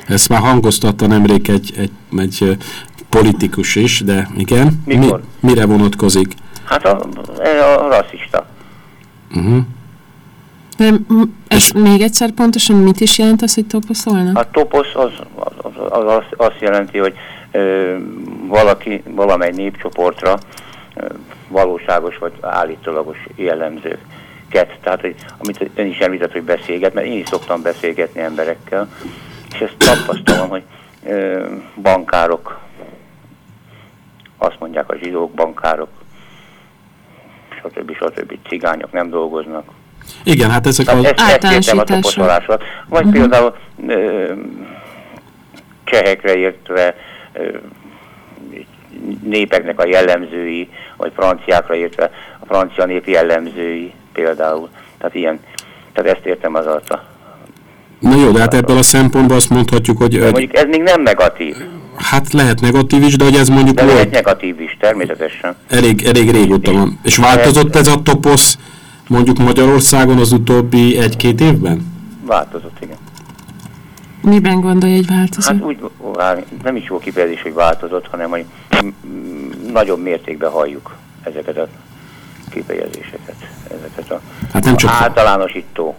Ezt már hangoztatta nemrég egy, egy, egy politikus is, de igen. Mikor? Mi, mire vonatkozik? Hát a, a rasszista. Uh-huh. De ez még egyszer pontosan mit is jelent az, hogy toposzolnak? A toposz az, az, az, az azt jelenti, hogy ö, valaki valamely népcsoportra ö, valóságos vagy állítólagos jellemzőket. Tehát, hogy, amit ön is említett, hogy beszélget, mert én is szoktam beszélgetni emberekkel, és ezt tapasztalom, hogy ö, bankárok, azt mondják a zsidók, bankárok, stb. stb. cigányok nem dolgoznak. Igen, hát ezek az általánosítások. Vagy uh-huh. például ö, csehekre értve ö, népeknek a jellemzői, vagy franciákra értve a francia nép jellemzői például. Tehát ilyen, tehát ezt értem az alatt a Na jó, de hát ebből a szempontból azt mondhatjuk, hogy... De mondjuk ez még nem negatív. Hát lehet negatív is, de hogy ez mondjuk de lehet negatív is, természetesen. Elég, elég régóta van. És változott ez a toposz mondjuk Magyarországon az utóbbi egy-két évben? Változott, igen. Miben gondolja, hogy változott? Hát úgy, nem is jó kifejezés, hogy változott, hanem hogy nagyobb mértékben halljuk ezeket a kifejezéseket, ezeket a hát nem csak általánosító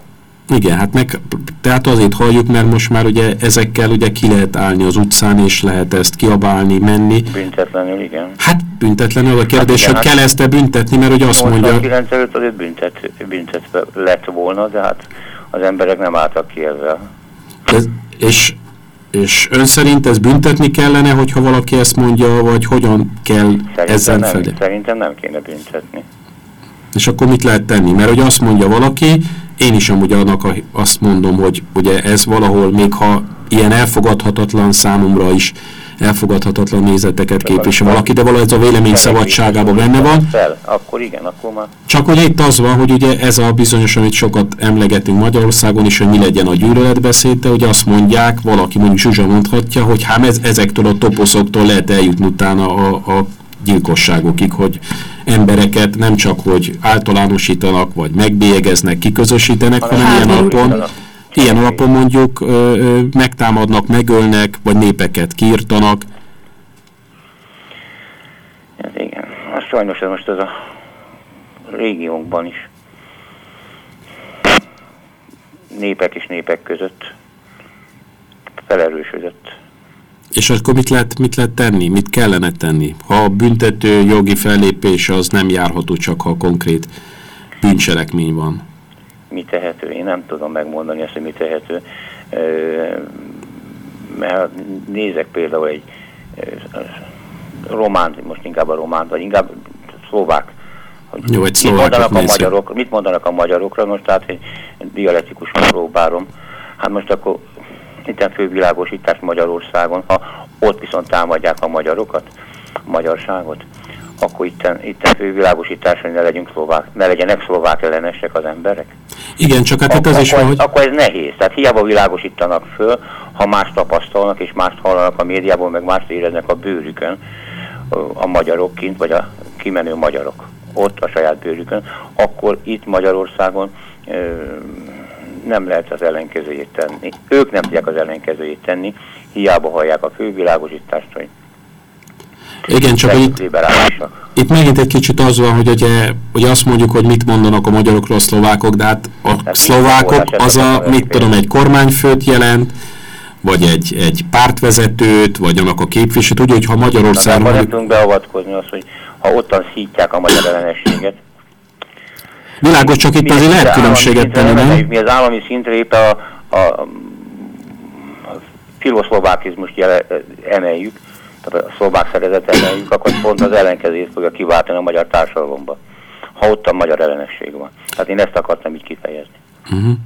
igen, hát meg, tehát azért halljuk, mert most már ugye ezekkel ugye ki lehet állni az utcán, és lehet ezt kiabálni, menni. Büntetlenül, igen. Hát büntetlenül a kérdés, hát igen, hogy hát kell ezt-e büntetni, mert ugye azt mondja... 9 előtt azért büntet, büntetve lett volna, de hát az emberek nem álltak ki ezzel. Ez, és, és ön szerint ez büntetni kellene, hogyha valaki ezt mondja, vagy hogyan kell szerintem ezzel nem, fedni? Szerintem nem kéne büntetni. És akkor mit lehet tenni? Mert hogy azt mondja valaki, én is amúgy annak a, azt mondom, hogy ugye ez valahol, még ha ilyen elfogadhatatlan számomra is elfogadhatatlan nézeteket képvisel valaki, de valahogy ez a vélemény szabadságában benne van. Fel, akkor igen, akkor már. Csak hogy itt az van, hogy ugye ez a bizonyos, amit sokat emlegetünk Magyarországon is, hogy mi legyen a gyűlöletbeszéd, de hogy azt mondják, valaki mondjuk Zsuzsa mondhatja, hogy hát ez, ezektől a toposzoktól lehet eljutni utána a, a gyilkosságokig, hogy embereket nem csak, hogy általánosítanak, vagy megbélyegeznek, kiközösítenek, hanem ilyen alapon, ilyen alapon mondjuk ö, ö, megtámadnak, megölnek, vagy népeket kiirtanak. Hát igen, az sajnos ez most ez a régiónkban is népek és népek között felerősödött. És akkor mit lehet, mit lehet tenni? Mit kellene tenni? Ha a büntető jogi fellépés az nem járható, csak ha konkrét bűncselekmény van. Mi tehető? Én nem tudom megmondani ezt, hogy mi tehető. Mert nézek például egy román, most inkább a román, vagy inkább szlovák, hogy Jó, mit, mondanak a magyarok, mit mondanak a magyarokra, most tehát egy dialektikus próbálom. Hát most akkor szinten fővilágosítás Magyarországon, ha ott viszont támadják a magyarokat, a magyarságot, akkor itten, itten fővilágosítás, hogy ne, legyünk szlovák, ne legyenek szlovák ellenesek az emberek. Igen, csak hát az is van, hogy... Akkor ez nehéz. Tehát hiába világosítanak föl, ha más tapasztalnak, és mást hallanak a médiából, meg mást éreznek a bőrükön a magyarok kint, vagy a kimenő magyarok ott a saját bőrükön, akkor itt Magyarországon nem lehet az ellenkezőjét tenni. Ők nem tudják az ellenkezőjét tenni, hiába hallják a fővilágosítást, hogy igen, csak itt, itt megint egy kicsit az van, hogy, ugye, hogy azt mondjuk, hogy mit mondanak a magyarokról a szlovákok, de hát a hát szlovákok az a, mit tudom, egy kormányfőt jelent, vagy egy, egy pártvezetőt, vagy annak a képviselőt, úgy, hogy ha Magyarországon... Nem tudunk beavatkozni az, hogy ha ottan szítják a magyar ellenességet, Világos, csak itt azért lehet különbséget tenni, nem? Mi az állami szintre épp a, a, a filoszlovákizmust jele, emeljük, tehát a szlovák szerezet emeljük, akkor pont az ellenkezést fogja kiváltani a magyar társadalomba, ha ott a magyar ellenesség van. Tehát én ezt akartam így kifejezni. Uh -huh.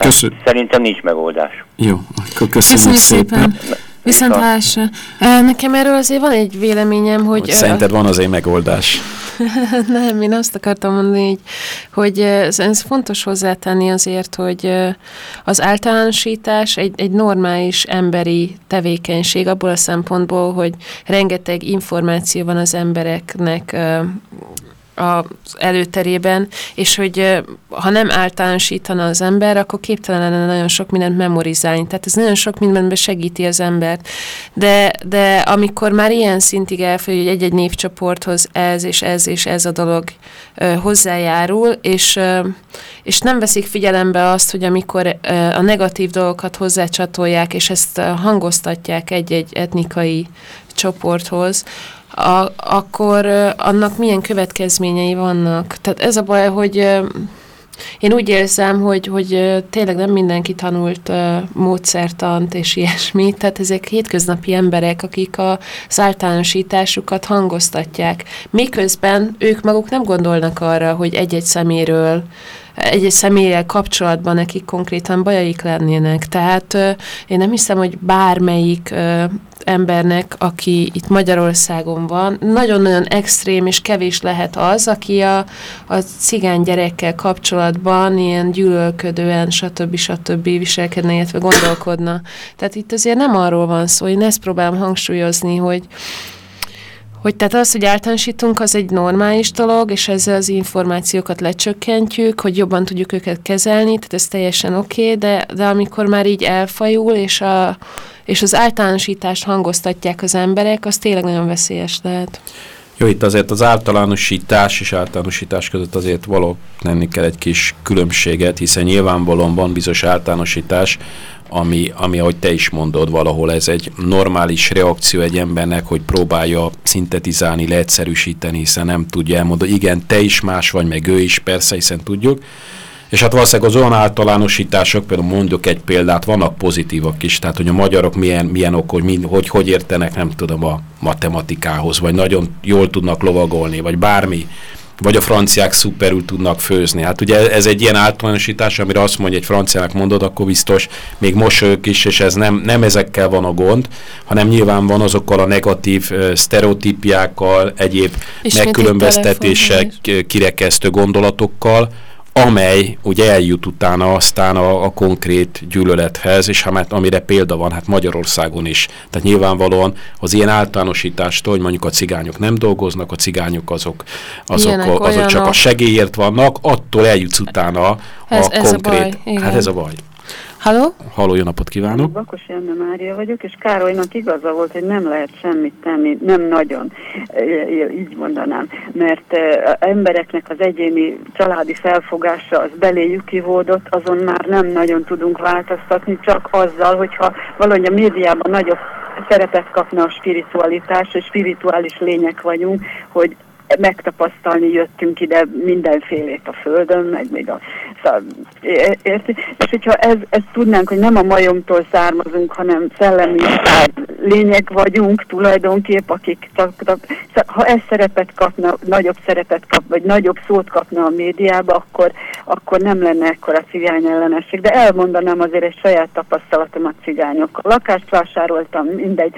Köszön... Szerintem nincs megoldás. Jó, akkor köszönjük, köszönjük szépen. szépen. Viszont hálásra. Nekem erről azért van egy véleményem, hogy... hogy szerinted van azért megoldás? Nem, én azt akartam mondani, hogy, hogy ez, ez fontos hozzátenni azért, hogy az általánosítás egy, egy normális emberi tevékenység abból a szempontból, hogy rengeteg információ van az embereknek az előterében, és hogy ha nem általánosítana az ember, akkor képtelen lenne nagyon sok mindent memorizálni. Tehát ez nagyon sok mindenben segíti az embert. De, de amikor már ilyen szintig elfogy, hogy egy-egy névcsoporthoz ez és ez és ez a dolog ö, hozzájárul, és, ö, és nem veszik figyelembe azt, hogy amikor ö, a negatív dolgokat hozzácsatolják, és ezt hangoztatják egy-egy etnikai csoporthoz, a, akkor annak milyen következményei vannak. Tehát ez a baj, hogy én úgy érzem, hogy, hogy tényleg nem mindenki tanult módszertant és ilyesmi, tehát ezek hétköznapi emberek, akik az általánosításukat hangoztatják, miközben ők maguk nem gondolnak arra, hogy egy-egy szeméről egy-egy személyel kapcsolatban nekik konkrétan bajaik lennének. Tehát én nem hiszem, hogy bármelyik embernek, aki itt Magyarországon van, nagyon-nagyon extrém és kevés lehet az, aki a, a cigány gyerekkel kapcsolatban ilyen gyűlölködően, stb. stb. viselkedne, illetve gondolkodna. Tehát itt azért nem arról van szó, én ezt próbálom hangsúlyozni, hogy hogy tehát az, hogy általánosítunk, az egy normális dolog, és ezzel az információkat lecsökkentjük, hogy jobban tudjuk őket kezelni, tehát ez teljesen oké, okay, de, de amikor már így elfajul, és, a, és az általánosítást hangoztatják az emberek, az tényleg nagyon veszélyes lehet. Jó, itt azért az általánosítás és általánosítás között azért való tenni kell egy kis különbséget, hiszen nyilvánvalóan van bizonyos általánosítás, ami, ami, ahogy te is mondod, valahol ez egy normális reakció egy embernek, hogy próbálja szintetizálni, leegyszerűsíteni, hiszen nem tudja elmondani, igen, te is más vagy, meg ő is, persze, hiszen tudjuk. És hát valószínűleg az olyan általánosítások, például mondjuk egy példát, vannak pozitívak is, tehát hogy a magyarok milyen, milyen ok, hogy, mind, hogy hogy értenek, nem tudom, a matematikához, vagy nagyon jól tudnak lovagolni, vagy bármi vagy a franciák szuperül tudnak főzni. Hát ugye ez egy ilyen általánosítás, amire azt mondja, egy franciának mondod, akkor biztos még mosolyog is, és ez nem, nem ezekkel van a gond, hanem nyilván van azokkal a negatív uh, sztereotípiákkal, egyéb megkülönböztetések, kirekesztő gondolatokkal, amely ugye eljut utána aztán a, a konkrét gyűlölethez, és hát amire példa van, hát Magyarországon is. Tehát nyilvánvalóan az ilyen általánosítástól, hogy mondjuk a cigányok nem dolgoznak, a cigányok azok, azok, Ilyenek, a, azok csak a segélyért vannak, attól eljutsz utána a ez, konkrét... A baj, hát ez a baj. Halló? Halló, jó napot kívánok! Bakos Janna Mária vagyok, és Károlynak igaza volt, hogy nem lehet semmit tenni, nem nagyon, így mondanám, mert embereknek az egyéni családi felfogása az beléjük kivódott, azon már nem nagyon tudunk változtatni, csak azzal, hogyha valahogy a médiában nagyobb szerepet kapna a spiritualitás, és spirituális lények vagyunk, hogy megtapasztalni jöttünk ide mindenfélét a földön, meg még a érti? És hogyha ez, ezt tudnánk, hogy nem a majomtól származunk, hanem szellemi lények vagyunk tulajdonképp, akik ha ez szerepet kapna, nagyobb szerepet kap, vagy nagyobb szót kapna a médiába, akkor, akkor nem lenne ekkora cigány ellenesség. De elmondanám azért egy saját tapasztalatom a cigányokkal. Lakást vásároltam, mindegy,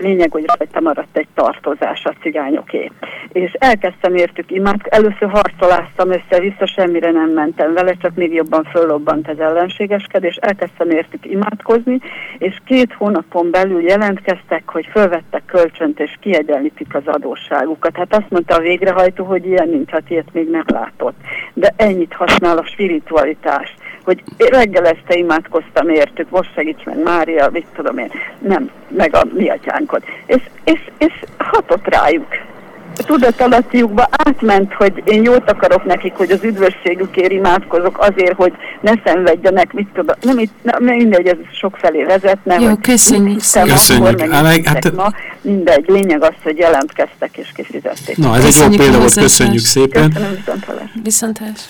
lényeg, hogy rajta maradt egy tartozás a cigányoké. És elkezdtem értük imád, először harcoláztam össze-vissza, semmire nem mentem vele, csak még jobban föllobbant az ellenségeskedés, elkezdtem értük imádkozni, és két hónapon belül jelentkeztek, hogy fölvettek kölcsönt, és kiegyenlítik az adósságukat. Hát azt mondta a végrehajtó, hogy ilyen nincs, hát ilyet még nem látott. De ennyit használ a spiritualitás hogy reggel este imádkoztam értük, most segíts meg Mária, mit tudom én, nem, meg a mi atyánkot. És, és, és hatott rájuk tudatalattiukba átment, hogy én jót akarok nekik, hogy az üdvösségükért imádkozok azért, hogy ne szenvedjenek, mit tudom, nem, itt, nem mindegy, ez sok felé vezetne. Jó, köszönjük. Köszönjük. Akkor, meg meg, hát, ma, mindegy, lényeg az, hogy jelentkeztek és kifizették. Na, ez köszönjük egy jó példa volt, köszönjük szépen. Köszönöm, viszontlátás. Viszontlátás.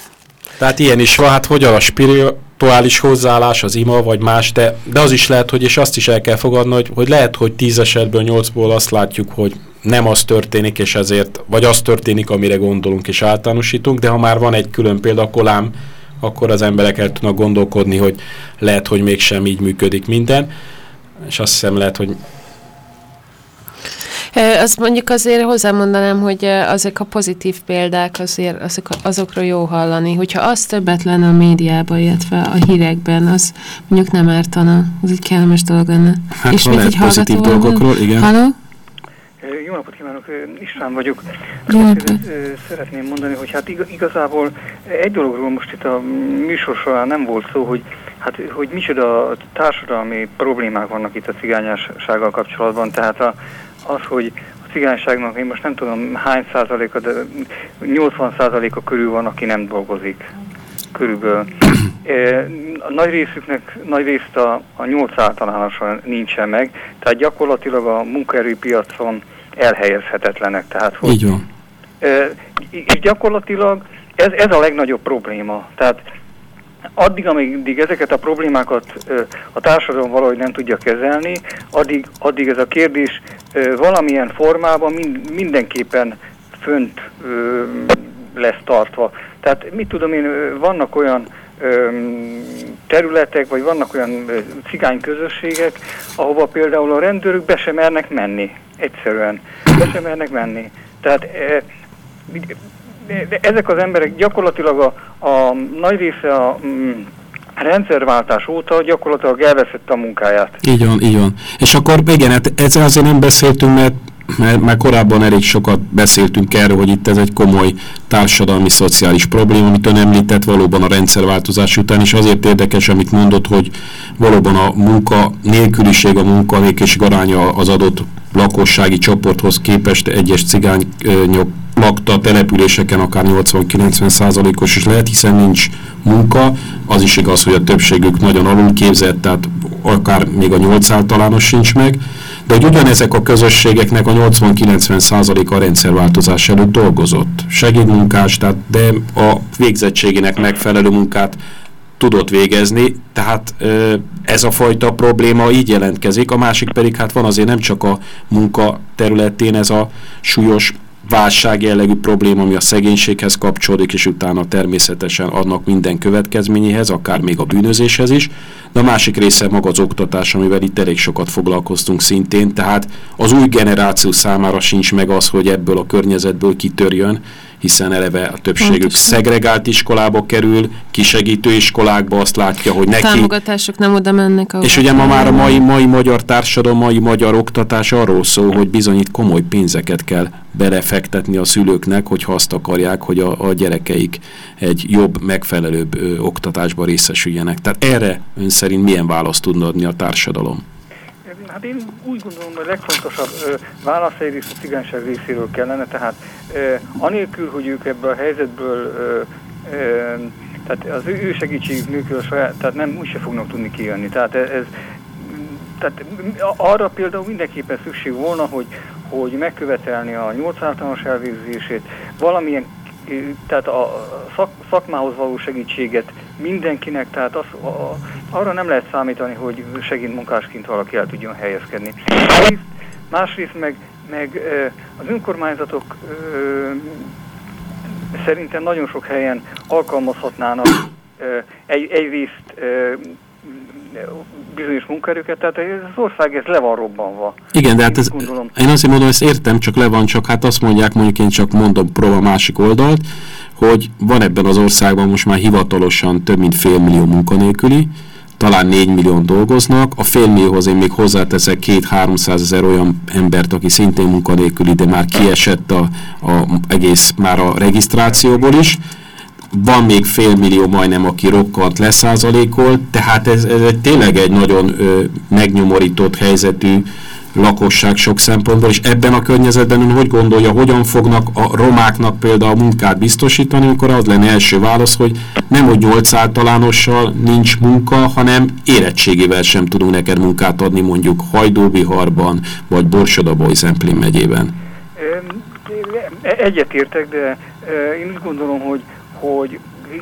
Tehát ilyen is van, hát hogy a spirituális hozzáállás, az ima vagy más, de, de az is lehet, hogy és azt is el kell fogadni, hogy, hogy lehet, hogy tíz esetből nyolcból azt látjuk, hogy nem az történik, és ezért, vagy az történik, amire gondolunk és általánosítunk, de ha már van egy külön példa, akkor lám, akkor az emberek el tudnak gondolkodni, hogy lehet, hogy mégsem így működik minden, és azt hiszem lehet, hogy azt mondjuk azért hozzámondanám, hogy azok a pozitív példák azért azok, azokról jó hallani. Hogyha az többet lenne a médiában, illetve a hírekben, az mondjuk nem ártana. Az egy kellemes dolog lenne. Hát És lehet pozitív dolgokról, igen. Halló? Jó napot kívánok, István vagyok. Azt szeretném mondani, hogy hát igazából egy dologról most itt a műsor során nem volt szó, hogy hát hogy micsoda társadalmi problémák vannak itt a cigányássággal kapcsolatban, tehát a, az, hogy a cigányságnak én most nem tudom hány százaléka, de 80 százaléka körül van, aki nem dolgozik körülbelül. A nagy részüknek, nagy részt a, a 8 általánosan nincsen meg, tehát gyakorlatilag a munkaerőpiacon elhelyezhetetlenek. Tehát, hogy, Így van. És gyakorlatilag ez, ez a legnagyobb probléma. Tehát addig, amíg ezeket a problémákat a társadalom valahogy nem tudja kezelni, addig, addig ez a kérdés valamilyen formában mind, mindenképpen fönt lesz tartva. Tehát mit tudom én, vannak olyan területek, vagy vannak olyan cigány közösségek, ahova például a rendőrök be sem mernek menni. Egyszerűen. Be sem mernek menni. Tehát ezek az emberek gyakorlatilag a, a nagy része a mm, rendszerváltás óta gyakorlatilag elveszette a munkáját. Így van, így van. És akkor igen, hát ezzel azért nem beszéltünk, mert mert már korábban elég sokat beszéltünk erről, hogy itt ez egy komoly társadalmi, szociális probléma, amit ön említett valóban a rendszerváltozás után, és azért érdekes, amit mondott, hogy valóban a munka nélküliség, a munkanélküliség aránya az adott lakossági csoporthoz képest egyes cigányok lakta településeken akár 80-90 százalékos is lehet, hiszen nincs munka. Az is igaz, hogy a többségük nagyon alul képzett, tehát akár még a 8 általános sincs meg de hogy ugyanezek a közösségeknek a 80-90 százaléka a rendszerváltozás előtt dolgozott. Segédmunkás, tehát de a végzettségének megfelelő munkát tudott végezni, tehát ez a fajta probléma így jelentkezik, a másik pedig hát van azért nem csak a munka területén ez a súlyos válság jellegű probléma, ami a szegénységhez kapcsolódik, és utána természetesen adnak minden következményéhez, akár még a bűnözéshez is, de a másik része maga az oktatás, amivel itt elég sokat foglalkoztunk szintén, tehát az új generáció számára sincs meg az, hogy ebből a környezetből kitörjön, hiszen eleve a többségük Pontosan. szegregált iskolába kerül, kisegítő iskolákba azt látja, hogy neki... Támogatások nem oda mennek. És ugye ma már a mai, mai magyar társadalom, mai magyar oktatás arról szól, hogy bizony itt komoly pénzeket kell belefektetni a szülőknek, hogyha azt akarják, hogy a, a gyerekeik egy jobb, megfelelőbb ö, oktatásba részesüljenek. Tehát erre ön szerint milyen választ tudna adni a társadalom? Hát én úgy gondolom, hogy a legfontosabb ö, válasz egyrészt a cigányság részéről kellene, tehát anélkül, hogy ők ebből a helyzetből tehát az ő segítségük nélkül a saját, tehát nem úgyse fognak tudni kijönni. Tehát ez tehát arra például mindenképpen szükség volna, hogy, hogy megkövetelni a nyolc általános elvégzését, valamilyen tehát a szak, szakmához való segítséget mindenkinek, tehát az, a, arra nem lehet számítani, hogy segédmunkásként valaki el tudjon helyezkedni. Másrészt, másrészt meg, meg az önkormányzatok szerintem nagyon sok helyen alkalmazhatnának egy, egyrészt bizonyos munkaerőket, tehát az ország ez le van robbanva. Igen, de hát ez, gondolom. én azt mondom, ezt értem, csak le van, csak hát azt mondják, mondjuk én csak mondom próba másik oldalt, hogy van ebben az országban most már hivatalosan több mint fél millió munkanélküli, talán 4 millió dolgoznak, a félmillióhoz én még hozzáteszek két-háromszáz ezer olyan embert, aki szintén munkanélküli, de már kiesett a, a egész már a regisztrációból is, van még félmillió majdnem, aki rokkant leszázalékol, tehát ez, ez egy tényleg egy nagyon ö, megnyomorított helyzetű lakosság sok szempontból, és ebben a környezetben ön hogy gondolja, hogyan fognak a romáknak például a munkát biztosítani, amikor az lenne első válasz, hogy nem, hogy nyolc általánossal nincs munka, hanem érettségével sem tudunk neked munkát adni mondjuk Hajdóbiharban, vagy Borsodabói Zemplén megyében. Egyetértek, de én úgy gondolom, hogy hogy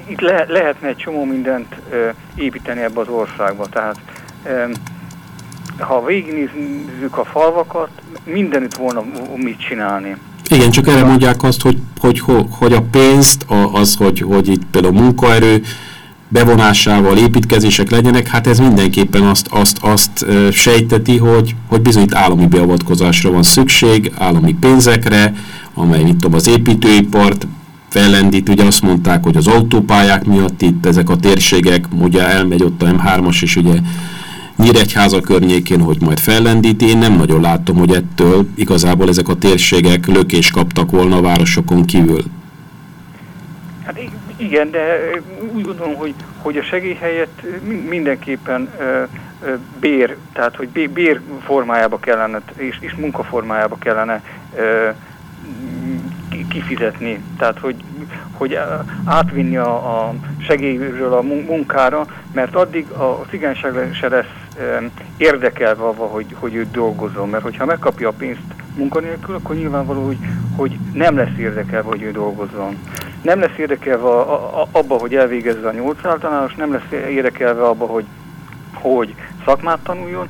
itt le, lehetne egy csomó mindent ö, építeni ebbe az országba. Tehát ö, ha végignézzük a falvakat, mindenütt volna mit csinálni. Igen, csak erre mondják azt, hogy, hogy, hogy a pénzt, az, hogy, hogy itt például munkaerő bevonásával építkezések legyenek, hát ez mindenképpen azt, azt, azt sejteti, hogy, hogy bizony itt állami beavatkozásra van szükség, állami pénzekre, amely itt az építőipart fellendít, ugye azt mondták, hogy az autópályák miatt itt ezek a térségek, ugye elmegy ott a M3-as, és ugye Nyíregyháza környékén, hogy majd fellendíti. Én nem nagyon látom, hogy ettől igazából ezek a térségek lökés kaptak volna a városokon kívül. Hát igen, de úgy gondolom, hogy, hogy a segély helyett mindenképpen bér, tehát hogy bér formájába kellene, és, és munkaformájába kellene kifizetni. Tehát, hogy, hogy átvinni a, a segélyről a munkára, mert addig a cigányság se lesz érdekelve avva, hogy, hogy ő dolgozom. Mert hogyha megkapja a pénzt munkanélkül, akkor nyilvánvaló, hogy, hogy nem lesz érdekelve, hogy ő dolgozzon. Nem lesz érdekelve abba, hogy elvégezze a nyolc általános, nem lesz érdekelve abba, hogy, hogy szakmát tanuljon,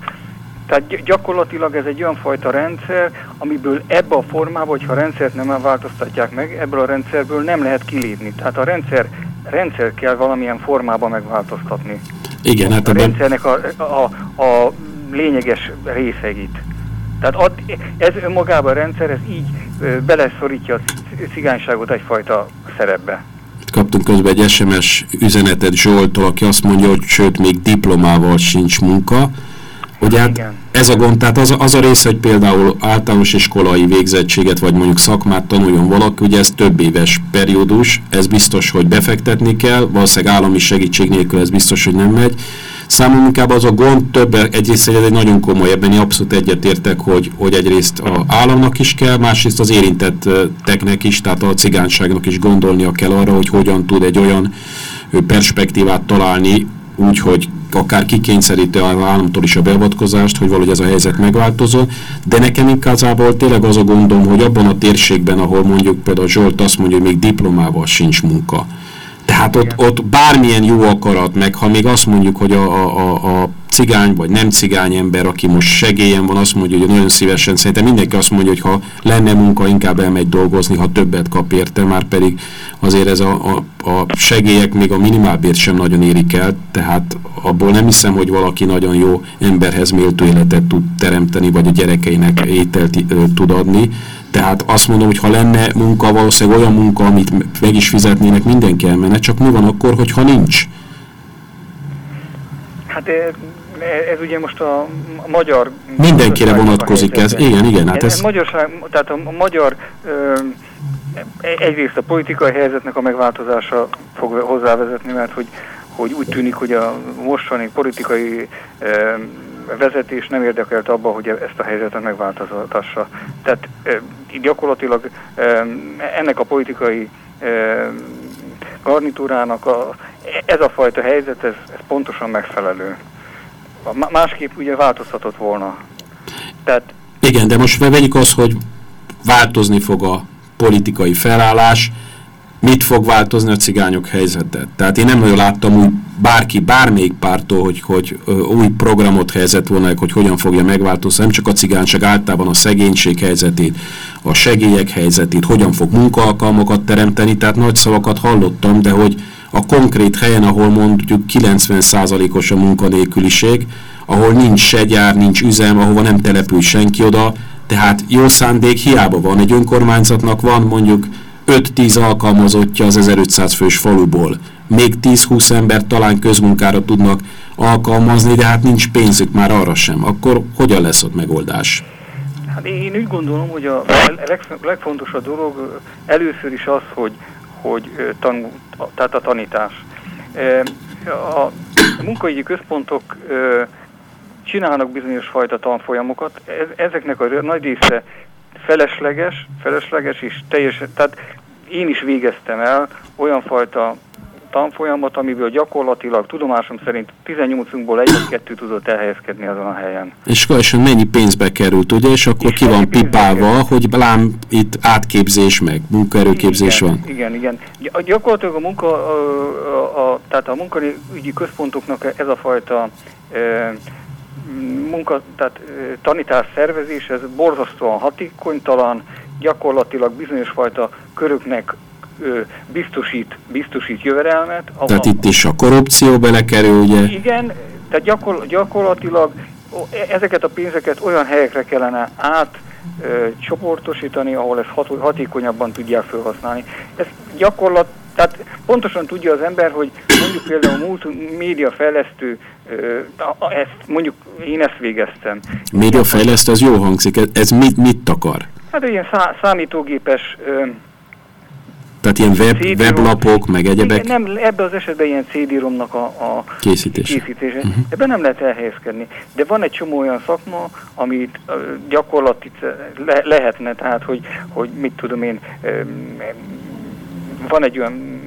tehát gyakorlatilag ez egy olyan fajta rendszer, amiből ebbe a formában, hogyha a rendszert nem változtatják meg, ebből a rendszerből nem lehet kilépni. Tehát a rendszer, rendszer kell valamilyen formában megváltoztatni. Igen, hát a rendszernek a, a, a lényeges részegit. Tehát ad, ez önmagában a rendszer, ez így beleszorítja a cigányságot egyfajta szerepbe. Kaptunk közben egy SMS üzenetet Zsoltól, aki azt mondja, hogy sőt, még diplomával sincs munka. Ugye hát ez a gond, tehát az, az a rész, hogy például általános iskolai végzettséget, vagy mondjuk szakmát tanuljon valaki, ugye ez több éves periódus, ez biztos, hogy befektetni kell, valószínűleg állami segítség nélkül ez biztos, hogy nem megy. Számomra inkább az a gond több, egyrészt, hogy ez egy nagyon komoly, ebben én abszolút egyetértek, hogy, hogy egyrészt a államnak is kell, másrészt az érintetteknek is, tehát a cigányságnak is gondolnia kell arra, hogy hogyan tud egy olyan perspektívát találni, úgy, hogy akár kikényszeríti az államtól is a beavatkozást, hogy valahogy ez a helyzet megváltozó, de nekem igazából tényleg az a gondom, hogy abban a térségben, ahol mondjuk például Zsolt azt mondja, hogy még diplomával sincs munka, tehát ott, ott bármilyen jó akarat, meg ha még azt mondjuk, hogy a, a, a cigány vagy nem cigány ember, aki most segélyen van, azt mondja, hogy nagyon szívesen, szerintem mindenki azt mondja, hogy ha lenne munka, inkább elmegy dolgozni, ha többet kap érte, már pedig azért ez a, a, a segélyek még a minimálbért sem nagyon érik el, tehát abból nem hiszem, hogy valaki nagyon jó emberhez méltó életet tud teremteni, vagy a gyerekeinek ételt tud adni. Tehát azt mondom, hogy ha lenne munka, valószínűleg olyan munka, amit meg is fizetnének, mindenki elmenne, csak mi van akkor, hogyha nincs? Hát ez ugye most a, a magyar... Mindenkire vonatkozik ez, igen, igen. Hát ez, ez... Magyarság, tehát a magyar ö, egyrészt a politikai helyzetnek a megváltozása fog hozzávezetni, mert hogy, hogy úgy tűnik, hogy a mostani politikai ö, vezetés nem érdekelt abba, hogy ezt a helyzetet megváltoztassa. Tehát ö, gyakorlatilag ö, ennek a politikai ö, garnitúrának a, ez a fajta helyzet, ez, ez pontosan megfelelő. Másképp ugye változhatott volna. Tehát, Igen, de most vegyük azt, hogy változni fog a politikai felállás, mit fog változni a cigányok helyzete. Tehát én nem nagyon láttam úgy bárki, bármelyik pártól, hogy, hogy új programot helyezett volna, hogy hogyan fogja megváltozni, nem csak a cigányság, általában a szegénység helyzetét, a segélyek helyzetét, hogyan fog munkaalkalmakat teremteni, tehát nagy szavakat hallottam, de hogy a konkrét helyen, ahol mondjuk 90%-os a munkanélküliség, ahol nincs se gyár, nincs üzem, ahova nem települ senki oda, tehát jó szándék hiába van. Egy önkormányzatnak van mondjuk 5-10 alkalmazottja az 1500 fős faluból. Még 10-20 ember talán közmunkára tudnak alkalmazni, de hát nincs pénzük már arra sem. Akkor hogyan lesz ott megoldás? Hát én úgy gondolom, hogy a legfontosabb dolog először is az, hogy hogy tanul, tehát a tanítás. A munkaügyi központok csinálnak bizonyos fajta tanfolyamokat, ezeknek a nagy része felesleges, felesleges és teljesen, tehát én is végeztem el olyan fajta tanfolyamat, amiből gyakorlatilag tudomásom szerint 18-unkból egy kettő tudott elhelyezkedni azon a helyen. És különösen mennyi pénzbe került, ugye? És akkor és ki van pipálva, hogy lám itt átképzés meg, munkaerőképzés igen, van. Igen, igen. Gyakorlatilag a munka, a, a, tehát a munkaügyi központoknak ez a fajta e, munka, tehát tanítás szervezés, ez borzasztóan hatékonytalan, gyakorlatilag bizonyos fajta köröknek biztosít, biztosít jövedelmet. A, tehát itt is a korrupció belekerül, ugye? Igen, tehát gyakor, gyakorlatilag e, ezeket a pénzeket olyan helyekre kellene át ö, csoportosítani, ahol ezt hat, hatékonyabban tudják felhasználni. Ez gyakorlat, Tehát pontosan tudja az ember, hogy mondjuk például a multimédia fejlesztő, ezt, mondjuk én ezt végeztem. Média fejlesztő, az jó hangzik, ez mit, mit akar? Hát ilyen szá számítógépes tehát ilyen web, weblapok, meg egyebek? Nem, ebben az esetben ilyen CD-romnak a, a készítése. készítése. Uh -huh. Ebben nem lehet elhelyezkedni. De van egy csomó olyan szakma, amit gyakorlatilag le, lehetne, tehát hogy, hogy mit tudom én, van egy olyan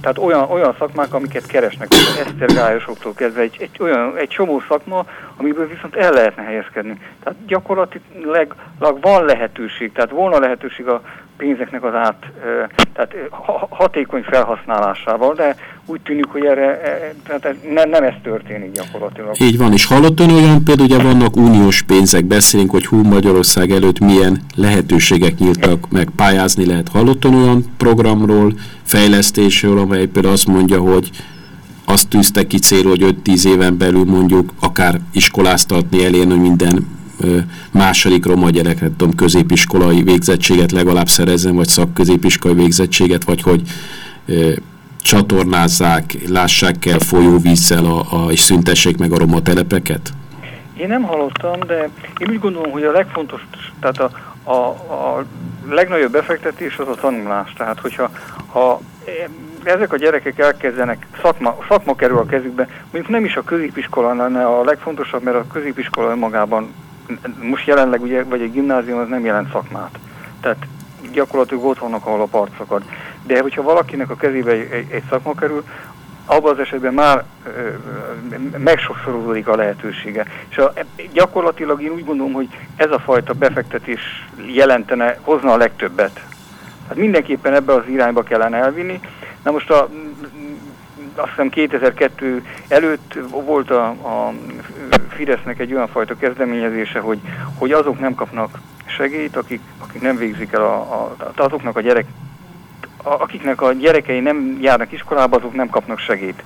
tehát olyan, olyan szakmák, amiket keresnek, esztergályosoktól kezdve, egy, egy, olyan, egy csomó szakma, amiből viszont el lehetne helyezkedni. Tehát gyakorlatilag van lehetőség, tehát volna lehetőség a pénzeknek az át, tehát hatékony felhasználásával, de úgy tűnik, hogy erre tehát nem, nem ez történik gyakorlatilag. Így van, és hallott ön olyan, például ugye vannak uniós pénzek, beszélünk, hogy hú Magyarország előtt milyen lehetőségek nyíltak meg, pályázni lehet. Hallott ön olyan programról, fejlesztésről, amely például azt mondja, hogy azt tűzte ki célul, hogy 5-10 éven belül mondjuk akár iskoláztatni, elérni, hogy minden második roma gyereket, tudom, középiskolai végzettséget legalább szerezzen, vagy szakközépiskolai végzettséget, vagy hogy csatornázzák, lássák el folyóvízzel, a, a, és szüntessék meg a roma telepeket? Én nem hallottam, de én úgy gondolom, hogy a legfontos, tehát a, a, a legnagyobb befektetés az a tanulás. Tehát, hogyha ha ezek a gyerekek elkezdenek, szakma, szakma kerül a kezükbe, mondjuk nem is a középiskola lenne a legfontosabb, mert a középiskola önmagában most jelenleg ugye, vagy egy gimnázium az nem jelent szakmát. Tehát gyakorlatilag ott vannak, ahol a part szakad. De hogyha valakinek a kezébe egy, egy, szakma kerül, abban az esetben már megsokszorozódik a lehetősége. És a, gyakorlatilag én úgy gondolom, hogy ez a fajta befektetés jelentene, hozna a legtöbbet. Hát mindenképpen ebbe az irányba kellene elvinni. Na most a, azt hiszem 2002 előtt volt a, a Fidesznek egy olyan fajta kezdeményezése, hogy, hogy azok nem kapnak segélyt, akik, akik nem végzik el a, a, azoknak a gyerek, a, akiknek a gyerekei nem járnak iskolába, azok nem kapnak segélyt.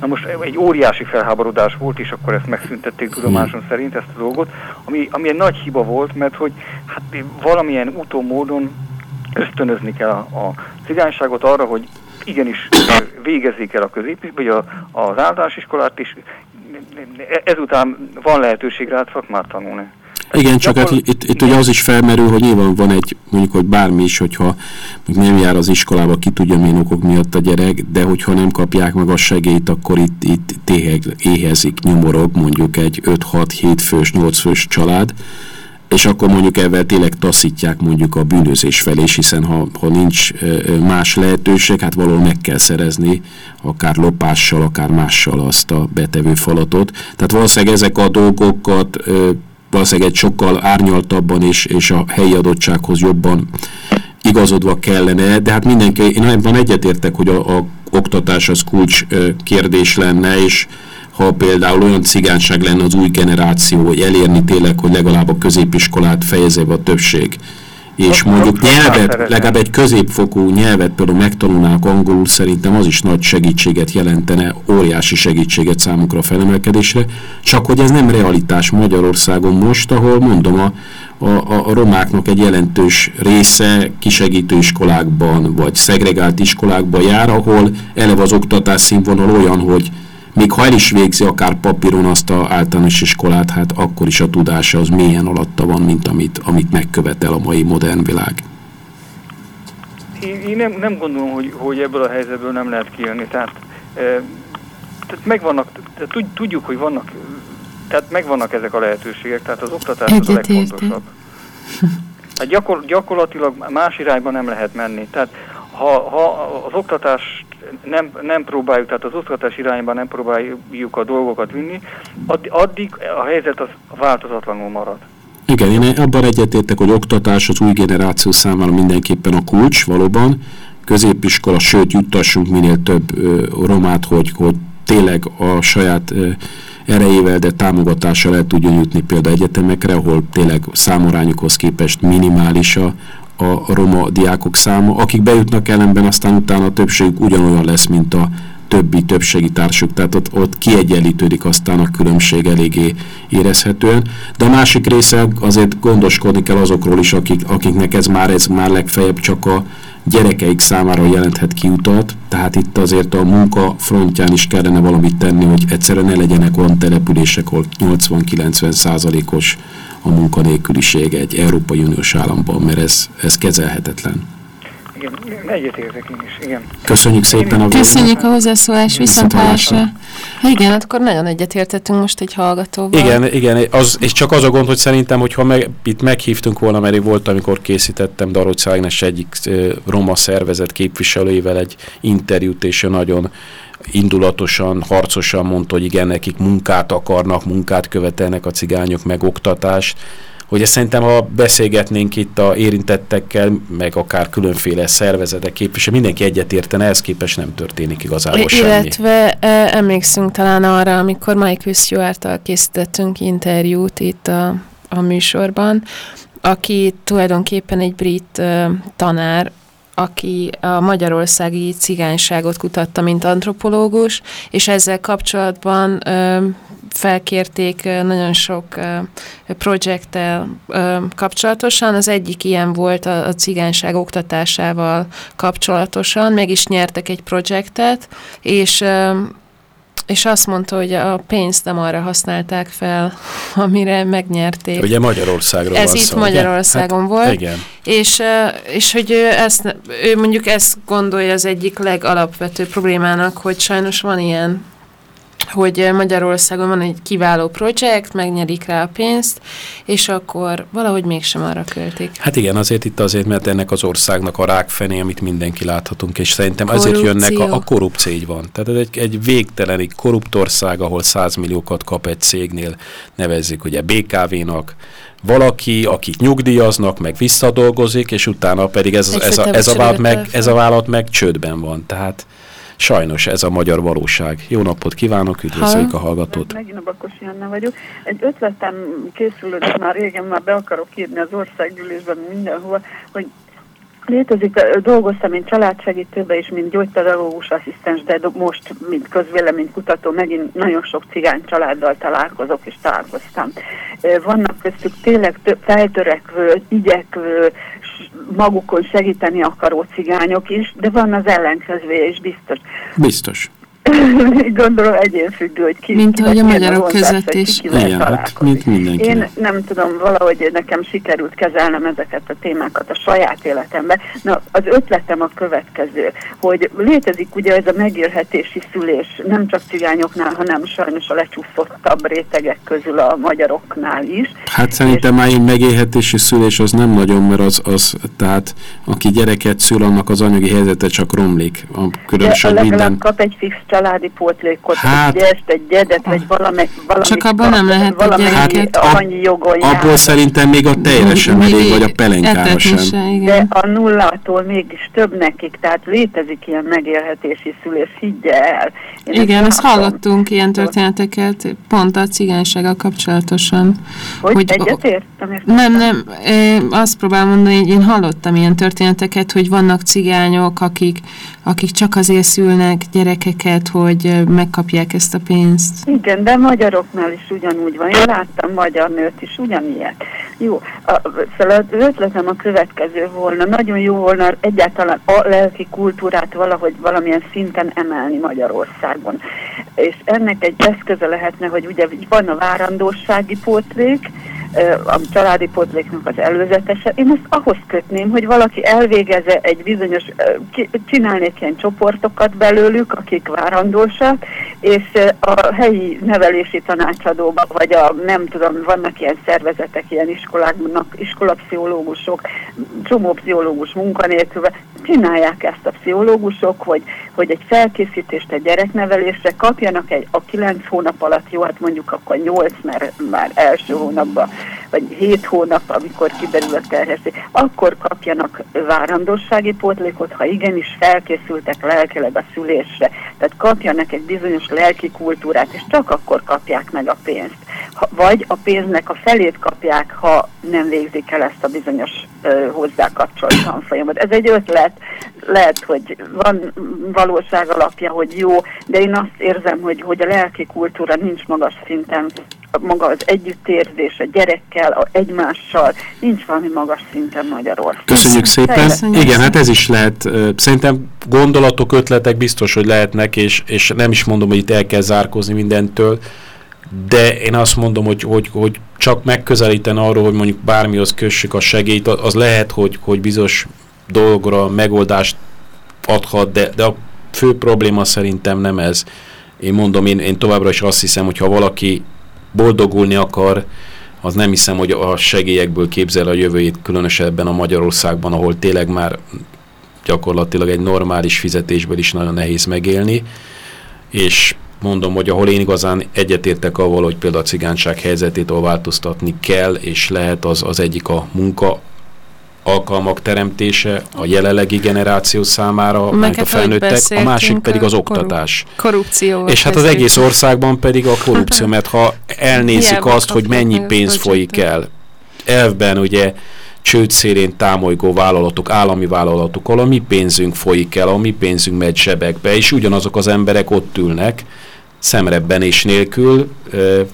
Na most egy óriási felháborodás volt, és akkor ezt megszüntették tudomásom szerint, ezt a dolgot, ami, ami egy nagy hiba volt, mert hogy hát valamilyen úton, módon ösztönözni kell a, a cigányságot arra, hogy igenis végezzék el a közép, vagy a, az általános iskolát is, ezután van lehetőség rá szakmát tanulni. Igen, csak hát itt, itt ugye az is felmerül, hogy nyilván van egy, mondjuk, hogy bármi is, hogyha nem jár az iskolába, ki tudja milyen okok miatt a gyerek, de hogyha nem kapják meg a segélyt, akkor itt, itt téheg, éhezik, nyomorog mondjuk egy 5-6-7 fős, 8 fős család, és akkor mondjuk ebben tényleg taszítják mondjuk a bűnözés felé, hiszen ha, ha nincs más lehetőség, hát valahol meg kell szerezni, akár lopással, akár mással azt a betevő falatot. Tehát valószínűleg ezek a dolgokat valószínűleg egy sokkal árnyaltabban és, és a helyi adottsághoz jobban igazodva kellene, de hát mindenki, én ebben egyetértek, hogy a, a oktatás az kulcs kérdés lenne, és ha például olyan cigányság lenne az új generáció, hogy elérni tényleg, hogy legalább a középiskolát fejezze a többség, és mondjuk nyelvet, legalább egy középfokú nyelvet például megtanulnák angolul, szerintem az is nagy segítséget jelentene, óriási segítséget számukra a felemelkedésre, csak hogy ez nem realitás Magyarországon most, ahol mondom, a, a, a romáknak egy jelentős része kisegítő iskolákban, vagy szegregált iskolákban jár, ahol eleve az oktatás színvonal olyan, hogy még ha el is végzi akár papíron azt a általános iskolát, hát akkor is a tudása az mélyen alatta van, mint amit, amit megkövetel a mai modern világ. Én, én nem, nem gondolom, hogy, hogy ebből a helyzetből nem lehet kijönni. Tehát, e, tehát megvannak, tehát tudjuk, hogy vannak, tehát megvannak ezek a lehetőségek, tehát az oktatás az a legfontosabb. Hát gyakor, gyakorlatilag más irányba nem lehet menni. Tehát ha, ha az oktatást nem, nem próbáljuk, tehát az oktatás irányban nem próbáljuk a dolgokat vinni, addig a helyzet az változatlanul marad. Igen, én abban egyetértek, hogy oktatás az új generáció számára mindenképpen a kulcs, valóban. Középiskola, sőt, juttassunk minél több ö, romát, hogy, hogy tényleg a saját ö, erejével, de támogatással el tudjon jutni például egyetemekre, ahol tényleg számorányokhoz képest minimális a, a roma diákok száma, akik bejutnak ellenben, aztán utána a többségük ugyanolyan lesz, mint a többi többségi társuk, tehát ott, ott kiegyenlítődik aztán a különbség eléggé érezhetően. De a másik része azért gondoskodni kell azokról is, akik, akiknek ez már, ez már legfeljebb csak a gyerekeik számára jelenthet kiutat, tehát itt azért a munka frontján is kellene valamit tenni, hogy egyszerűen ne legyenek olyan települések, ahol 80-90 százalékos a munkanélküliség egy Európai Uniós államban, mert ez, ez kezelhetetlen. Igen, egyetértek én is, igen. Köszönjük szépen a Köszönjük a hozzászólás, viszont hallásra. Igen, akkor nagyon egyetértettünk most egy hallgatóval. Igen, igen, az, és csak az a gond, hogy szerintem, hogyha meg, itt meghívtunk volna, mert volt, amikor készítettem Daruc Ágnes egyik roma szervezet képviselőivel egy interjút, és nagyon indulatosan, harcosan mondta, hogy igen, nekik munkát akarnak, munkát követelnek a cigányok, meg oktatást, hogy ezt szerintem, ha beszélgetnénk itt a érintettekkel, meg akár különféle szervezetek képvisel, mindenki egyetértene, ez képes nem történik igazából semmi. Illetve e, emlékszünk talán arra, amikor Mike Stewart-tal készítettünk interjút itt a, a műsorban, aki tulajdonképpen egy brit uh, tanár, aki a magyarországi cigányságot kutatta, mint antropológus, és ezzel kapcsolatban felkérték nagyon sok projekttel kapcsolatosan. Az egyik ilyen volt a, a cigányság oktatásával kapcsolatosan, meg is nyertek egy projektet, és és azt mondta, hogy a pénzt nem arra használták fel, amire megnyerték. Ugye Magyarországról Ez itt szó, Magyarországon hát, volt. Igen. És, és hogy ő, ezt, ő mondjuk ezt gondolja az egyik legalapvetőbb problémának, hogy sajnos van ilyen hogy Magyarországon van egy kiváló projekt, megnyerik rá a pénzt, és akkor valahogy mégsem arra költik. Hát igen, azért itt azért, mert ennek az országnak a rákfené, amit mindenki láthatunk, és szerintem Korrupció. ezért jönnek a, a korrupció, így van. Tehát ez egy, egy végtelenig korrupt ország, ahol százmilliókat kap egy cégnél, nevezzük ugye BKV-nak, valaki, akit nyugdíjaznak, meg visszadolgozik, és utána pedig ez, ez, a, ez, a, vállalat meg, ez a vállalat meg csődben van. Tehát Sajnos ez a magyar valóság. Jó napot kívánok, üdvözöljük a hallgatót. Megint a Bakos Janna vagyok. Egy ötletem készülődött már régen, már be akarok írni az országgyűlésben mindenhova, hogy Létezik, dolgoztam, mint családsegítőben és mint gyógypedagógus asszisztens, de most, mint közvéleménykutató, megint nagyon sok cigány családdal találkozok és találkoztam. Vannak köztük tényleg feltörekvő, igyekvő, magukon segíteni akaró cigányok is, de van az ellenkezője is biztos. Biztos. Gondolom egyénfüggő, hogy ki Mint hogy a magyarok között is. Igen, hát mint mindenki. Én nem tudom, valahogy nekem sikerült kezelnem ezeket a témákat a saját életemben. Na, az ötletem a következő, hogy létezik ugye ez a megélhetési szülés, nem csak cigányoknál, hanem sajnos a lecsúszottabb rétegek közül a magyaroknál is. Hát szerintem már egy megélhetési szülés az nem nagyon, mert az, az tehát aki gyereket szül, annak az anyagi helyzete csak romlik. A, különösen minden... kap egy fix családi pótlékot, hát, egy ezt, egy gyedet, vagy valami, valami Csak abban nem lehet valami gyereket. Hát, annyi jogon Abból jár. szerintem még a teljes sem elég, vagy a pelenkára sem. sem. De a nullától mégis több nekik, tehát létezik ilyen megélhetési szülés, higgye el. Én Igen, ezt hallottunk ilyen történeteket, pont a cigánysággal kapcsolatosan. Hogy, hogy egyetértem? Nem, nem, azt próbálom mondani, hogy én hallottam ilyen történeteket, hogy vannak cigányok, akik, akik csak azért szülnek gyerekeket, hogy megkapják ezt a pénzt. Igen, de magyaroknál is ugyanúgy van. Én láttam magyar nőt is ugyanilyen. Jó, a, szóval az ötletem a következő volna. Nagyon jó volna egyáltalán a lelki kultúrát valahogy valamilyen szinten emelni Magyarországon. És ennek egy eszköze lehetne, hogy ugye van a várandósági pótlék, a családi potléknak az előzetese. Én ezt ahhoz kötném, hogy valaki elvégezze egy bizonyos, csinálnék ilyen csoportokat belőlük, akik várandósak, és a helyi nevelési tanácsadóban, vagy a nem tudom, vannak ilyen szervezetek, ilyen iskoláknak, iskolapszichológusok, csomó pszichológus munkanélkülve, csinálják ezt a pszichológusok, hogy, hogy egy felkészítést a gyereknevelésre kapjanak egy, a kilenc hónap alatt, jó, hát mondjuk akkor nyolc, mert már első hónapban vagy hét hónap, amikor kiderül a terhesség, akkor kapjanak várandossági pótlékot, ha igenis felkészültek lelkileg a szülésre. Tehát kapjanak egy bizonyos lelki kultúrát, és csak akkor kapják meg a pénzt. Ha, vagy a pénznek a felét kapják, ha nem végzik el ezt a bizonyos ö, hozzá kapcsolt tanfolyamat. Ez egy ötlet, lehet, hogy van valóság alapja, hogy jó, de én azt érzem, hogy, hogy a lelki kultúra nincs magas szinten maga az együttérzés a gyerekkel, a egymással, nincs valami magas szinten Magyarország. Köszönjük szépen. Köszönjük. Igen, hát ez is lehet, szerintem gondolatok, ötletek biztos, hogy lehetnek, és, és nem is mondom, hogy itt el kell zárkozni mindentől, de én azt mondom, hogy, hogy, hogy csak megközelíteni arról, hogy mondjuk bármihoz kössük a segélyt, az lehet, hogy, hogy bizonyos dolgokra megoldást adhat, de, de a fő probléma szerintem nem ez. Én mondom, én, én továbbra is azt hiszem, hogy ha valaki boldogulni akar, az nem hiszem, hogy a segélyekből képzel a jövőjét, különösebben a Magyarországban, ahol tényleg már gyakorlatilag egy normális fizetésből is nagyon nehéz megélni, és mondom, hogy ahol én igazán egyetértek avval, hogy például a cigányság helyzetét változtatni kell, és lehet az, az egyik a munka alkalmak teremtése a jelenlegi generáció számára, meg a felnőttek, a másik pedig az oktatás. Korrupció. És hát az egész országban pedig a korrupció, mert ha elnézik azt, hogy mennyi pénz folyik el, elvben ugye csőd szélén támolygó vállalatok, állami vállalatok, a mi pénzünk folyik el, a mi pénzünk megy zsebekbe, és ugyanazok az emberek ott ülnek, és nélkül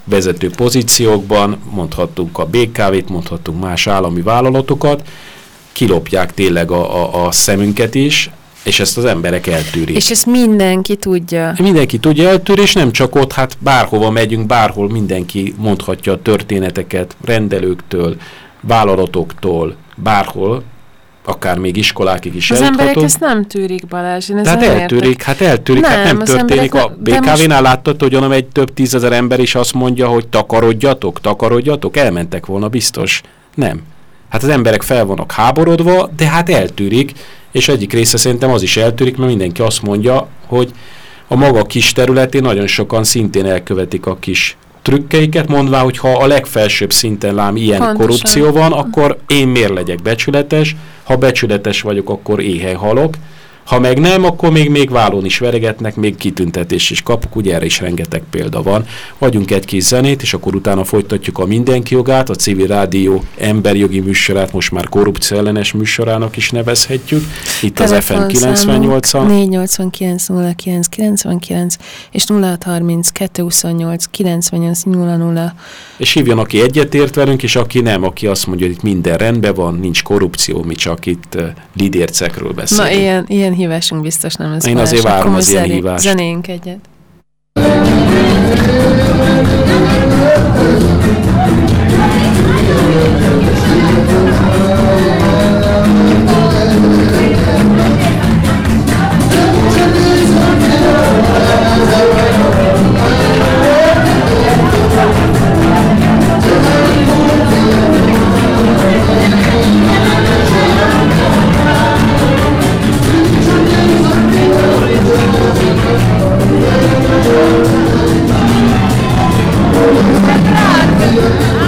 vezető pozíciókban, mondhattunk a BKV-t, mondhattunk más állami vállalatokat, kilopják tényleg a, a, a szemünket is, és ezt az emberek eltűrik. És ezt mindenki tudja. Mindenki tudja eltűri, és nem csak ott, hát bárhova megyünk, bárhol mindenki mondhatja a történeteket rendelőktől, vállalatoktól, bárhol, akár még iskolákig is Az emberek ezt nem tűrik, Balázs. Én Tehát eltűrik, értek. hát eltűrik, nem, hát nem történik. A BKV-nál láttad, hogy onnan egy több tízezer ember is azt mondja, hogy takarodjatok, takarodjatok, elmentek volna biztos. Nem. Hát az emberek fel vannak háborodva, de hát eltűrik, és egyik része szerintem az is eltűrik, mert mindenki azt mondja, hogy a maga kis területén nagyon sokan szintén elkövetik a kis trükkeiket, mondvá, hogy ha a legfelsőbb szinten lám ilyen Pontosan. korrupció van, akkor én miért legyek becsületes, ha becsületes vagyok, akkor éhely halok, ha meg nem, akkor még, még vállón is veregetnek, még kitüntetés is kapok, ugye erre is rengeteg példa van. Vagyunk egy kis zenét, és akkor utána folytatjuk a mindenki jogát, a civil rádió emberjogi műsorát, most már korrupció ellenes műsorának is nevezhetjük. Itt Telefon az FM 98-an. 489 09 99 és 0630 228 98 00. És hívjon, aki egyetért velünk, és aki nem, aki azt mondja, hogy itt minden rendben van, nincs korrupció, mi csak itt uh, lidércekről beszélünk. Na, ilyen, ilyen Ilyen hívásunk biztos nem lesz. Én más. azért várom az ilyen hívást. Zenénk egyet. you.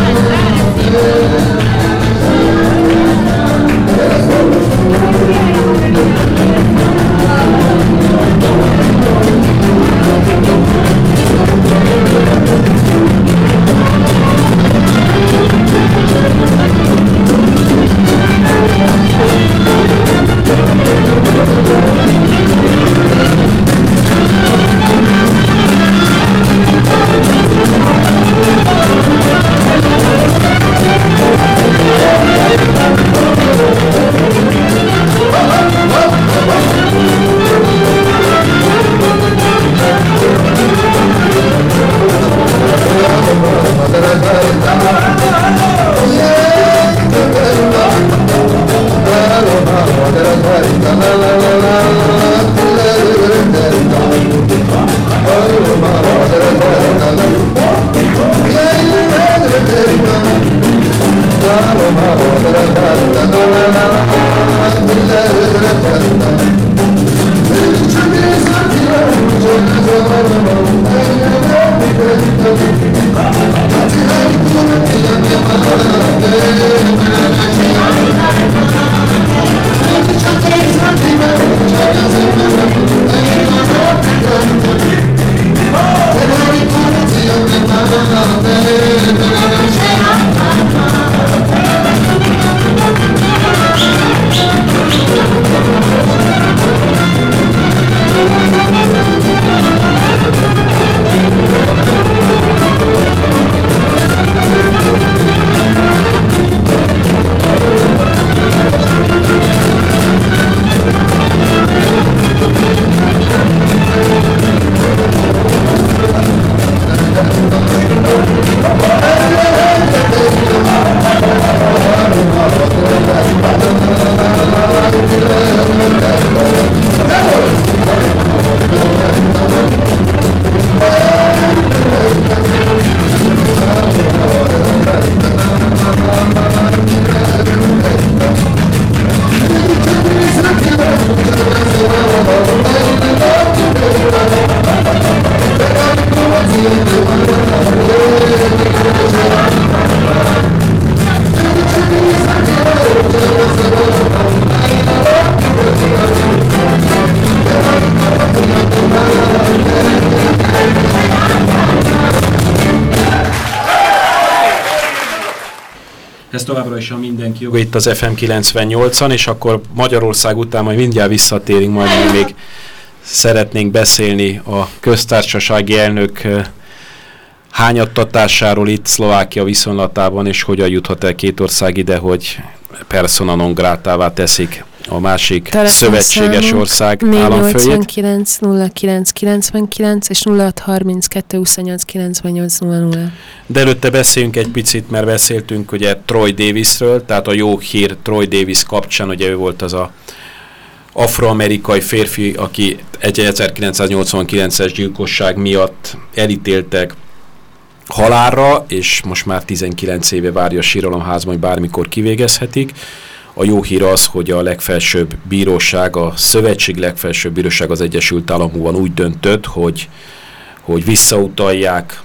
Joga itt az FM 98-an, és akkor Magyarország után majd mindjárt visszatérünk, majd még szeretnénk beszélni a köztársasági elnök hányattatásáról itt Szlovákia viszonylatában, és hogyan juthat el két ország ide, hogy persona non grátává teszik a másik szövetséges ország államfőjét. 09 0999 és 0632 28 98 00. De előtte beszéljünk egy picit, mert beszéltünk ugye Troy Davisről, tehát a jó hír Troy Davis kapcsán, ugye ő volt az a afroamerikai férfi, aki egy 1989-es gyilkosság miatt elítéltek halálra, és most már 19 éve várja a síralomházban, hogy bármikor kivégezhetik. A jó hír az, hogy a legfelsőbb bíróság, a szövetség legfelsőbb bíróság az Egyesült Államokban úgy döntött, hogy, hogy visszautalják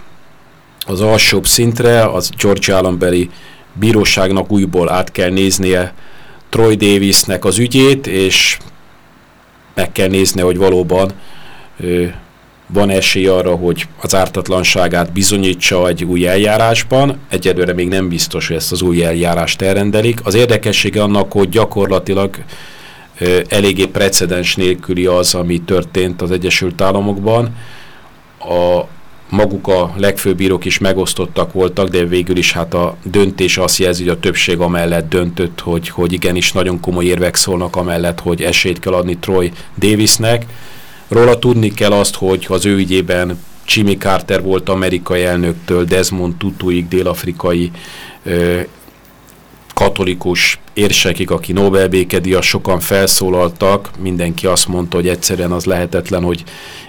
az alsóbb szintre, az Georgia állambeli bíróságnak újból át kell néznie Troy Davisnek az ügyét, és meg kell néznie, hogy valóban van esély arra, hogy az ártatlanságát bizonyítsa egy új eljárásban. Egyelőre még nem biztos, hogy ezt az új eljárást elrendelik. Az érdekessége annak, hogy gyakorlatilag ö, eléggé precedens nélküli az, ami történt az Egyesült Államokban. A maguk a legfőbb bírók is megosztottak voltak, de végül is hát a döntés azt jelzi, hogy a többség amellett döntött, hogy, hogy igenis nagyon komoly érvek szólnak amellett, hogy esélyt kell adni Troy Davisnek Róla tudni kell azt, hogy az ő ügyében Jimmy Carter volt amerikai elnöktől, Desmond Tutuig, dél-afrikai katolikus érsekig, aki Nobel békedíjas, sokan felszólaltak, mindenki azt mondta, hogy egyszerűen az lehetetlen, hogy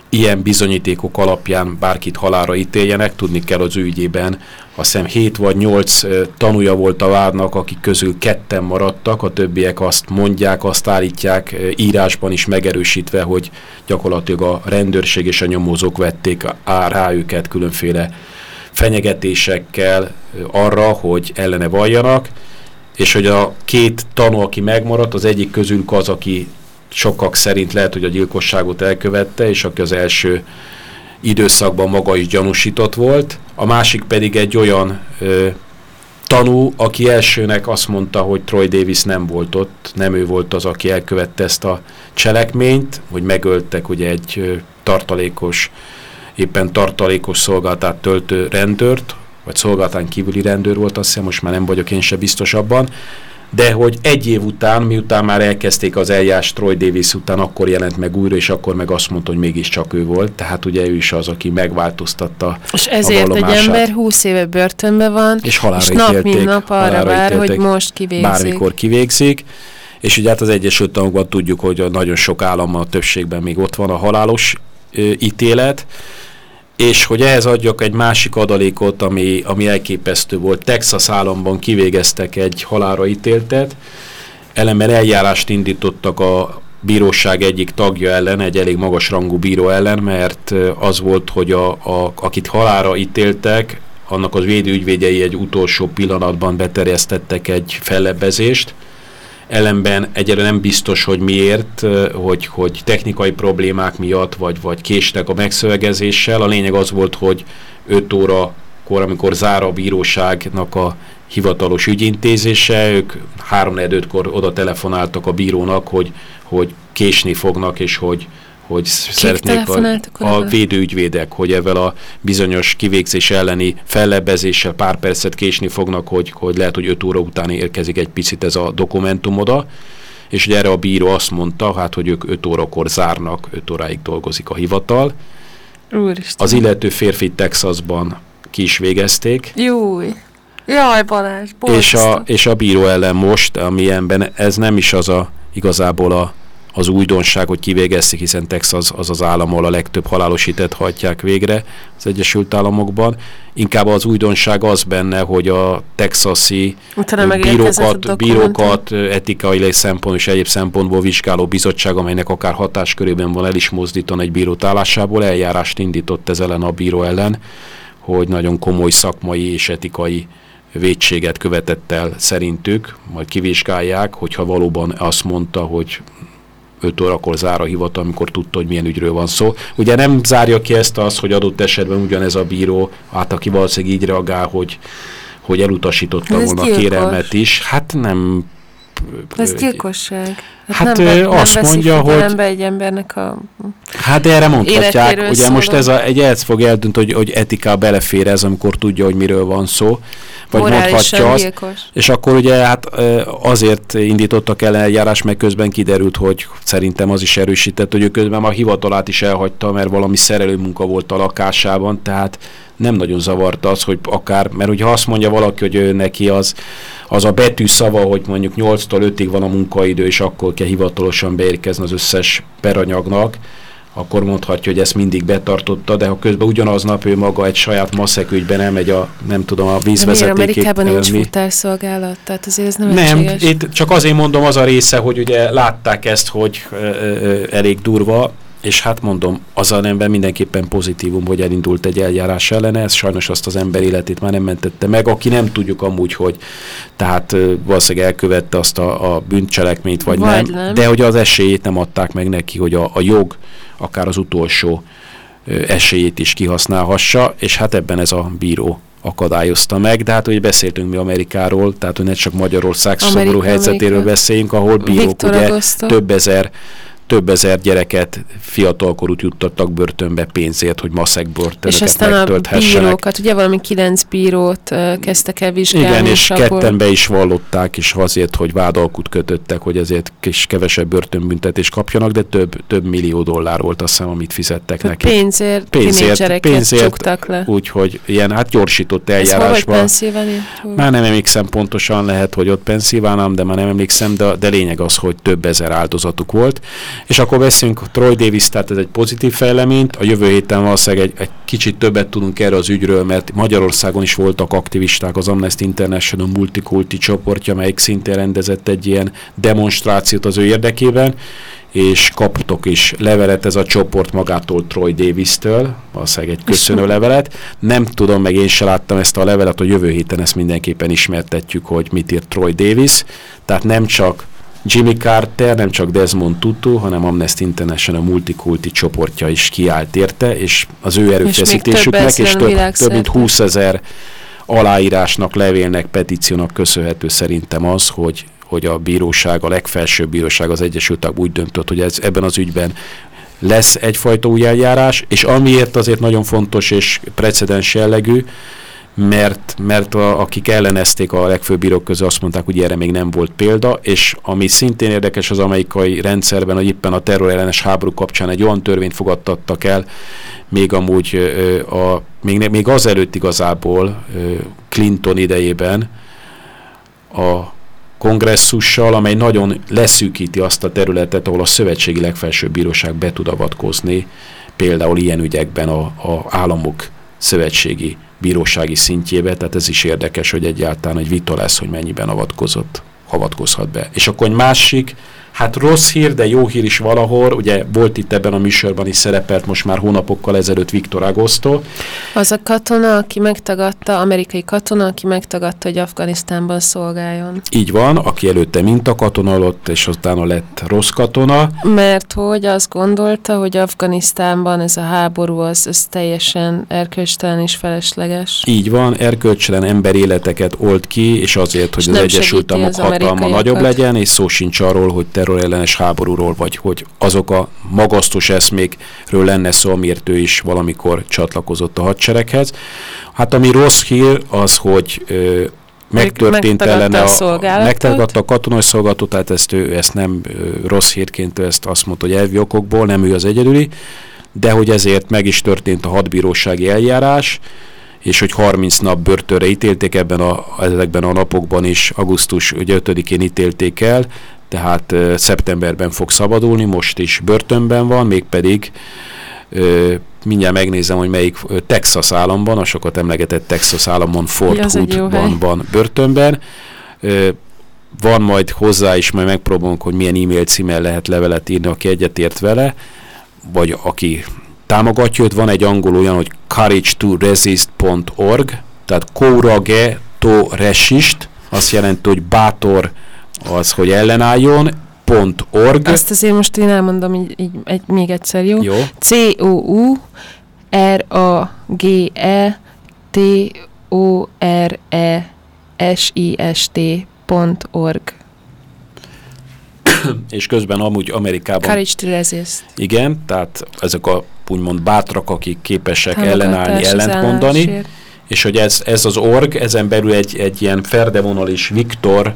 ilyen bizonyítékok alapján bárkit halára ítéljenek. Tudni kell az ügyében, azt hiszem 7 vagy 8 tanúja volt a vádnak, akik közül ketten maradtak, a többiek azt mondják, azt állítják írásban is megerősítve, hogy gyakorlatilag a rendőrség és a nyomozók vették rá őket különféle fenyegetésekkel arra, hogy ellene valljanak, és hogy a két tanú, aki megmaradt, az egyik közülük az, aki sokak szerint lehet, hogy a gyilkosságot elkövette, és aki az első időszakban maga is gyanúsított volt, a másik pedig egy olyan ö, tanú, aki elsőnek azt mondta, hogy Troy Davis nem volt ott, nem ő volt az, aki elkövette ezt a cselekményt, hogy megöltek ugye egy tartalékos, éppen tartalékos szolgáltát töltő rendőrt, vagy szolgáltán kívüli rendőr volt, azt hiszem, most már nem vagyok én se biztos abban, de hogy egy év után, miután már elkezdték az eljárást Troy Davis után, akkor jelent meg újra, és akkor meg azt mondta, hogy mégiscsak ő volt. Tehát ugye ő is az, aki megváltoztatta És ezért egy ember 20 éve börtönben van, és, halálra és nap mint nap arra vár, hogy most kivégzik. Bármikor kivégzik. És ugye hát az Egyesült Államokban tudjuk, hogy nagyon sok állammal a többségben még ott van a halálos ö, ítélet, és hogy ehhez adjak egy másik adalékot, ami, ami elképesztő volt. Texas államban kivégeztek egy halára ítéltet, ellenben eljárást indítottak a bíróság egyik tagja ellen, egy elég magas rangú bíró ellen, mert az volt, hogy a, a, akit halára ítéltek, annak az védőügyvédjei egy utolsó pillanatban beterjesztettek egy fellebbezést, ellenben egyre nem biztos, hogy miért, hogy, hogy technikai problémák miatt, vagy, vagy késtek a megszövegezéssel. A lényeg az volt, hogy 5 óra kor, amikor zár a bíróságnak a hivatalos ügyintézése, ők 3 4 kor oda telefonáltak a bírónak, hogy, hogy késni fognak, és hogy, hogy Kik szeretnék a, a védőügyvédek, hogy ezzel a bizonyos kivégzés elleni fellebbezéssel pár percet késni fognak, hogy, hogy lehet, hogy 5 óra után érkezik egy picit ez a dokumentum oda, és ugye erre a bíró azt mondta, hát, hogy ők 5 órakor zárnak, 5 óráig dolgozik a hivatal. Úristen. Az illető férfi Texasban ki is végezték. Júj! Jaj, Balázs, és a, és a bíró ellen most, amilyenben ez nem is az a igazából a az újdonság, hogy kivégezték, hiszen Texas az az állam, ahol a legtöbb halálosítet hajtják végre az Egyesült Államokban. Inkább az újdonság az benne, hogy a texasi bírókat, bírókat etikai szempont és egyéb szempontból vizsgáló bizottság, amelynek akár hatáskörében van el is mozdítan egy bírót állásából, eljárást indított ez ellen a bíró ellen, hogy nagyon komoly szakmai és etikai védséget követett el szerintük, majd kivizsgálják, hogyha valóban azt mondta, hogy 5 órakor zár a hivatal, amikor tudta, hogy milyen ügyről van szó. Ugye nem zárja ki ezt az, hogy adott esetben ugyanez a bíró, hát aki valószínűleg így reagál, hogy hogy elutasította volna a kérelmet is. Hát nem ez gyilkosság. Hát, hát nem, azt nem mondja, hogy... egy embernek a Hát erre mondhatják, ugye szólom. most ez a, egy elc fog eldönt, hogy, hogy etika belefér ez, amikor tudja, hogy miről van szó, vagy mondhatja azt. Gyilkos. És akkor ugye hát azért indítottak el eljárás, meg közben kiderült, hogy szerintem az is erősített, hogy ő közben a hivatalát is elhagyta, mert valami szerelő munka volt a lakásában, tehát nem nagyon zavarta az, hogy akár, mert hogyha azt mondja valaki, hogy ő neki az, az a betű szava, hogy mondjuk 8-tól 5-ig van a munkaidő, és akkor kell hivatalosan beérkezni az összes peranyagnak, akkor mondhatja, hogy ezt mindig betartotta, de ha közben ugyanaznap ő maga egy saját maszek ügyben elmegy a, nem tudom, a vízvezetékét. De Amerikában nincs futárszolgálat, tehát azért ez nem Nem, itt csak azért mondom az a része, hogy ugye látták ezt, hogy ö, ö, elég durva, és hát mondom, az a nemben mindenképpen pozitívum, hogy elindult egy eljárás ellene, ez sajnos azt az ember életét már nem mentette meg, aki nem tudjuk amúgy, hogy tehát valószínűleg elkövette azt a, a bűncselekményt, vagy, vagy nem, nem, de hogy az esélyét nem adták meg neki, hogy a, a jog akár az utolsó esélyét is kihasználhassa, és hát ebben ez a bíró akadályozta meg, de hát hogy beszéltünk mi Amerikáról, tehát hogy ne csak Magyarország Amerika, szomorú helyzetéről Amerika. beszéljünk, ahol bírók Viktor ugye Augusto. több ezer több ezer gyereket fiatalkorút juttattak börtönbe pénzért, hogy maszek börtönöket És aztán a bírókat, ugye valami kilenc bírót uh, kezdtek el vizsgálni. Igen, és, és akkor... ketten be is vallották, és azért, hogy vádalkut kötöttek, hogy ezért kis kevesebb börtönbüntetést kapjanak, de több, több millió dollár volt azt hiszem, amit fizettek neki. Pénzért, pénzért, pénzért le. Úgyhogy ilyen hát gyorsított eljárásban. Ez Már nem emlékszem pontosan, lehet, hogy ott Pennsylvania, de már nem emlékszem, de, de lényeg az, hogy több ezer áldozatuk volt. És akkor veszünk Troy Davis, tehát ez egy pozitív fejleményt. A jövő héten valószínűleg egy, egy kicsit többet tudunk erre az ügyről, mert Magyarországon is voltak aktivisták, az Amnesty International multikulti csoportja, melyik szintén rendezett egy ilyen demonstrációt az ő érdekében, és kaptok is levelet ez a csoport magától Troy Davis-től, valószínűleg egy köszönő levelet. Nem tudom, meg én se láttam ezt a levelet, hogy jövő héten ezt mindenképpen ismertetjük, hogy mit írt Troy Davis. Tehát nem csak Jimmy Carter nem csak Desmond Tutu, hanem Amnesty International multikulti csoportja is kiállt érte, és az ő erőfeszítésüknek, és, és több, több mint 20 ezer aláírásnak, levélnek, petíciónak köszönhető szerintem az, hogy, hogy a bíróság, a legfelsőbb bíróság, az Egyesült Államok úgy döntött, hogy ez, ebben az ügyben lesz egyfajta új eljárás, és amiért azért nagyon fontos és precedens jellegű, mert, mert a, akik ellenezték a legfőbb bírók közül azt mondták, hogy erre még nem volt példa, és ami szintén érdekes az amerikai rendszerben, hogy éppen a terrorellenes háború kapcsán egy olyan törvényt fogadtattak el, még amúgy a, még, még azelőtt igazából Clinton idejében a kongresszussal, amely nagyon leszűkíti azt a területet, ahol a szövetségi legfelsőbb bíróság be tud avatkozni, például ilyen ügyekben a, a államok szövetségi bírósági szintjébe, tehát ez is érdekes, hogy egyáltalán egy vita lesz, hogy mennyiben avatkozott, avatkozhat be. És akkor egy másik Hát rossz hír, de jó hír is valahol. Ugye volt itt ebben a műsorban is szerepelt most már hónapokkal ezelőtt Viktor Agosto. Az a katona, aki megtagadta, amerikai katona, aki megtagadta, hogy Afganisztánban szolgáljon. Így van, aki előtte minta katona lett, és utána lett rossz katona. Mert hogy azt gondolta, hogy Afganisztánban ez a háború az, az teljesen erkölcstelen és felesleges. Így van, erkölcstelen emberéleteket old ki, és azért, hogy és az Egyesült Államok hatalma nagyobb legyen, és szó sincs arról, hogy terrorellenes háborúról, vagy hogy azok a magasztos eszmékről lenne szó, amiért ő is valamikor csatlakozott a hadsereghez. Hát ami rossz hír az, hogy ö, megtörtént ellene a, megtagadta a katonai szolgálatot, tehát ezt, ő, ezt nem ö, rossz hírként, ő ezt azt mondta, hogy elvi okokból, nem ő az egyedüli, de hogy ezért meg is történt a hadbírósági eljárás, és hogy 30 nap börtönre ítélték ebben a, ezekben a napokban is, augusztus 5-én ítélték el, tehát szeptemberben fog szabadulni, most is börtönben van, mégpedig mindjárt megnézem, hogy melyik Texas államban, a sokat emlegetett Texas államon Fort Hood-ban van börtönben. Van majd hozzá is, majd megpróbálunk, hogy milyen e-mail címmel lehet levelet írni, aki egyetért vele, vagy aki támogatja őt. Van egy angol olyan, hogy courage2resist.org, tehát courage to resist, azt jelenti, hogy bátor az, hogy ellenálljon, .org. Azt azért most én elmondom így, így egy, még egyszer, jó? Jó. C-O-U R-A-G-E T-O-R-E sist.org. És közben amúgy Amerikában... Courage to resist. Igen, tehát ezek a úgymond bátrak, akik képesek ellenállni, ellentmondani. És hogy ez, ez az org, ezen belül egy, egy ilyen Ferdevonal és Viktor,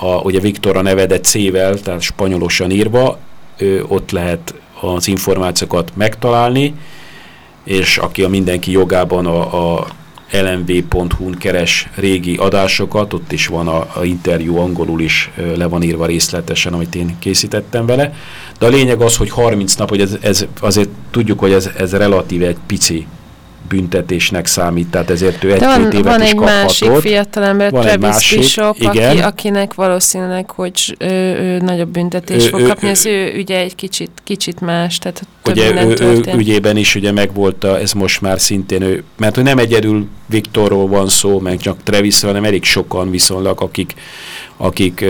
a, ugye Viktor a nevede C-vel, tehát spanyolosan írva, ő, ott lehet az információkat megtalálni, és aki a mindenki jogában a, a lmv.hu-n keres régi adásokat, ott is van a, a interjú angolul is le van írva részletesen, amit én készítettem vele. De a lényeg az, hogy 30 nap, hogy ez, ez azért tudjuk, hogy ez, ez relatíve egy pici büntetésnek számít, tehát ezért ő egy-két évet van is egy kaphatott. másik fiatalember, Van egy Travis másik, Bishop, igen. aki, akinek valószínűleg, hogy ő, ő nagyobb büntetés Ő- fog ő- kapni, ő- az ő ügye egy kicsit, kicsit más, tehát több Ugye ő, ő történt. ügyében is ugye megvolt a, ez most már szintén ő, mert hogy nem egyedül Viktorról van szó, meg csak Travis, hanem elég sokan viszonylag, akik, akik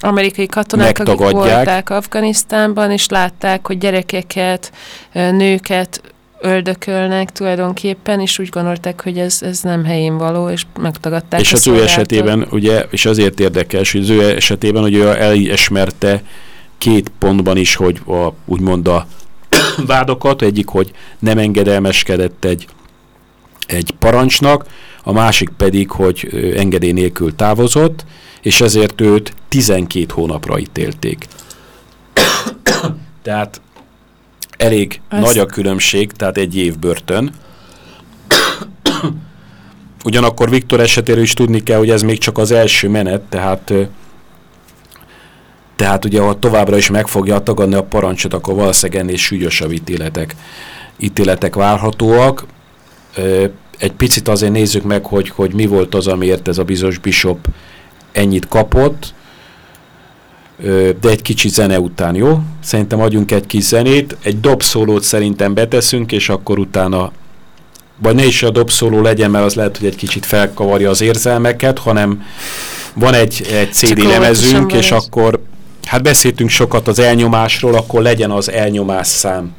amerikai katonák, akik voltak Afganisztánban, és látták, hogy gyerekeket, nőket öldökölnek tulajdonképpen, és úgy gondolták, hogy ez, ez nem helyén való, és megtagadták és az ő esetében, ugye, és azért érdekes, hogy az ő esetében, hogy ő elismerte két pontban is, hogy a, úgymond a vádokat, egyik, hogy nem engedelmeskedett egy, egy parancsnak, a másik pedig, hogy engedély nélkül távozott, és ezért őt 12 hónapra ítélték. tehát elég Ezt- nagy a különbség, tehát egy év börtön. Ugyanakkor Viktor esetéről is tudni kell, hogy ez még csak az első menet, tehát tehát ugye, ha továbbra is meg fogja tagadni a parancsot, akkor valószínűleg ennél súlyosabb ítéletek, ítéletek várhatóak. Egy picit azért nézzük meg, hogy, hogy mi volt az, amiért ez a bizonyos bishop ennyit kapott. De egy kicsit zene után, jó? Szerintem adjunk egy kis zenét. Egy dobszólót szerintem beteszünk, és akkor utána vagy ne is a dobszóló legyen, mert az lehet, hogy egy kicsit felkavarja az érzelmeket, hanem van egy, egy CD óvatosan lemezünk, és akkor hát beszéltünk sokat az elnyomásról, akkor legyen az elnyomás szám.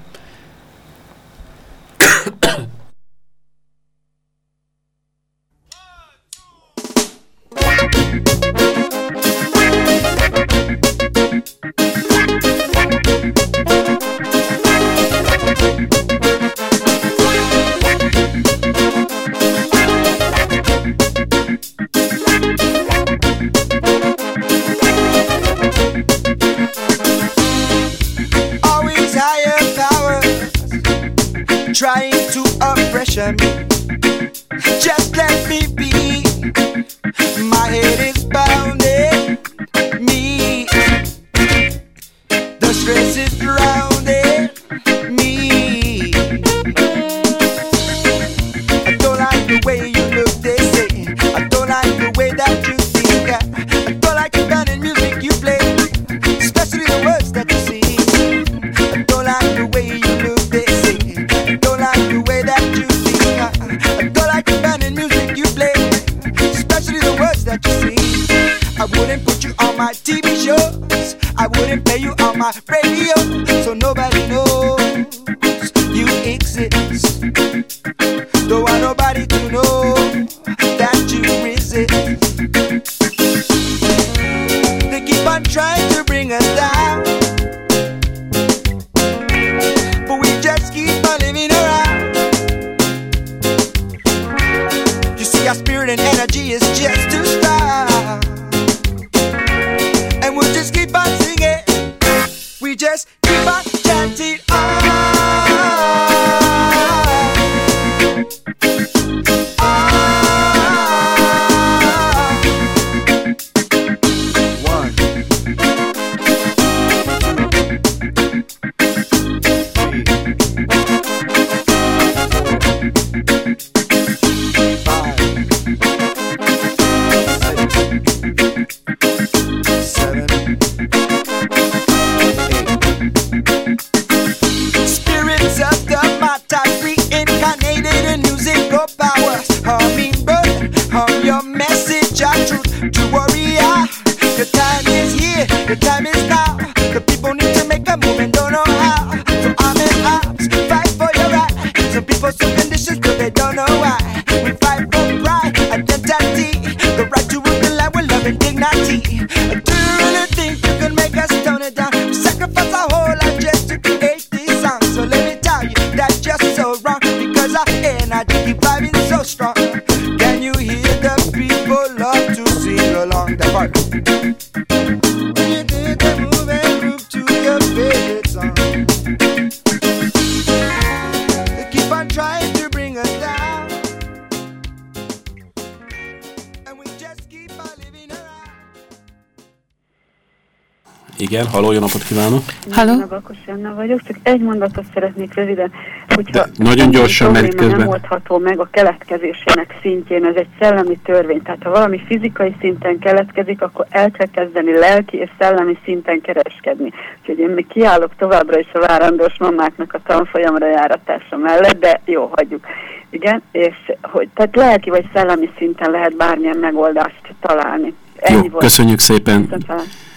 Igen, haló, jó napot kívánok! Halló? Navakos vagyok, csak egy mondatot szeretnék röviden, hogyha De nagyon gyorsan, mert közben- nem oldható meg a keletkezésének szintjén, ez egy szellemi törvény, tehát ha valami fizikai szinten keletkezik, akkor el kell kezdeni lelki és szellemi szinten kereskedni. Úgyhogy én még kiállok továbbra is a várandós mamáknak a tanfolyamra járatása mellett, de jó, hagyjuk. Igen, és hogy, tehát lelki vagy szellemi szinten lehet bármilyen megoldást találni. Jó, Ennyi volt. köszönjük szépen! Viszontlátásra.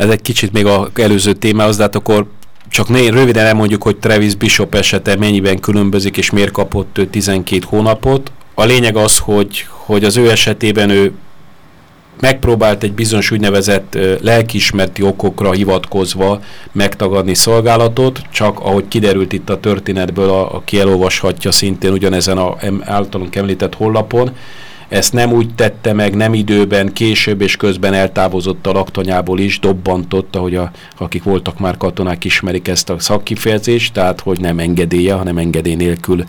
Ez egy kicsit még a előző témához, de hát akkor csak né, röviden elmondjuk, hogy Travis Bishop esete mennyiben különbözik, és miért kapott ő 12 hónapot. A lényeg az, hogy, hogy az ő esetében ő megpróbált egy bizonyos úgynevezett ö, lelkiismerti okokra hivatkozva megtagadni szolgálatot, csak ahogy kiderült itt a történetből, a, aki elolvashatja szintén ugyanezen a általunk említett honlapon, ezt nem úgy tette meg, nem időben, később és közben eltávozott a laktanyából is, dobbantott, ahogy a, akik voltak már katonák ismerik ezt a szakkifejezést, tehát hogy nem engedélye, hanem engedély nélkül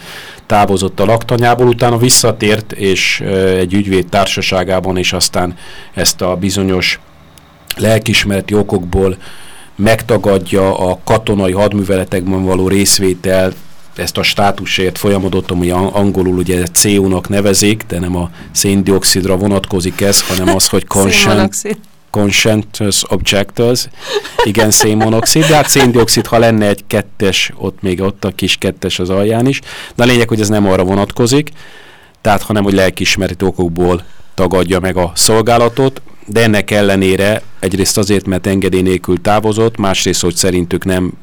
távozott a laktanyából, utána visszatért, és egy ügyvéd társaságában, és aztán ezt a bizonyos lelkismereti okokból megtagadja a katonai hadműveletekben való részvétel, ezt a státusért folyamodott, ami ang- angolul ugye CO-nak nevezik, de nem a széndiokszidra vonatkozik ez, hanem az, hogy Szénmonoxid. conscientious objectors, igen, szénmonoxid, de hát széndiokszid, ha lenne egy kettes, ott még ott a kis kettes az alján is, de a lényeg, hogy ez nem arra vonatkozik, tehát hanem, hogy lelkiismereti okokból tagadja meg a szolgálatot, de ennek ellenére egyrészt azért, mert engedély nélkül távozott, másrészt, hogy szerintük nem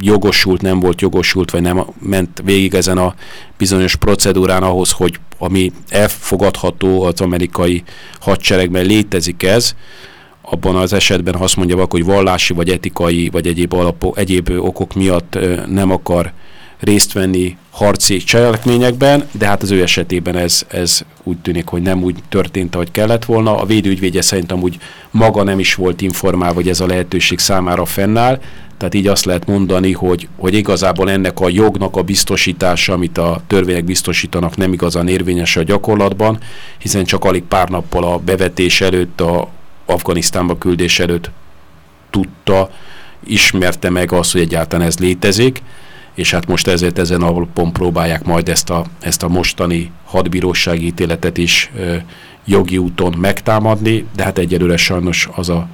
jogosult, nem volt jogosult, vagy nem ment végig ezen a bizonyos procedúrán ahhoz, hogy ami elfogadható az amerikai hadseregben létezik ez, abban az esetben, ha azt mondja valaki, hogy vallási, vagy etikai, vagy egyéb, alapok, egyéb okok miatt nem akar részt venni harci cselekményekben, de hát az ő esetében ez, ez úgy tűnik, hogy nem úgy történt, ahogy kellett volna. A védőügyvédje szerint amúgy maga nem is volt informálva, hogy ez a lehetőség számára fennáll, tehát így azt lehet mondani, hogy, hogy igazából ennek a jognak a biztosítása, amit a törvények biztosítanak, nem igazán érvényes a gyakorlatban, hiszen csak alig pár nappal a bevetés előtt, a Afganisztánba küldés előtt tudta, ismerte meg azt, hogy egyáltalán ez létezik, és hát most ezért ezen alapon próbálják majd ezt a, ezt a mostani hadbírósági ítéletet is ö, jogi úton megtámadni, de hát egyelőre sajnos az a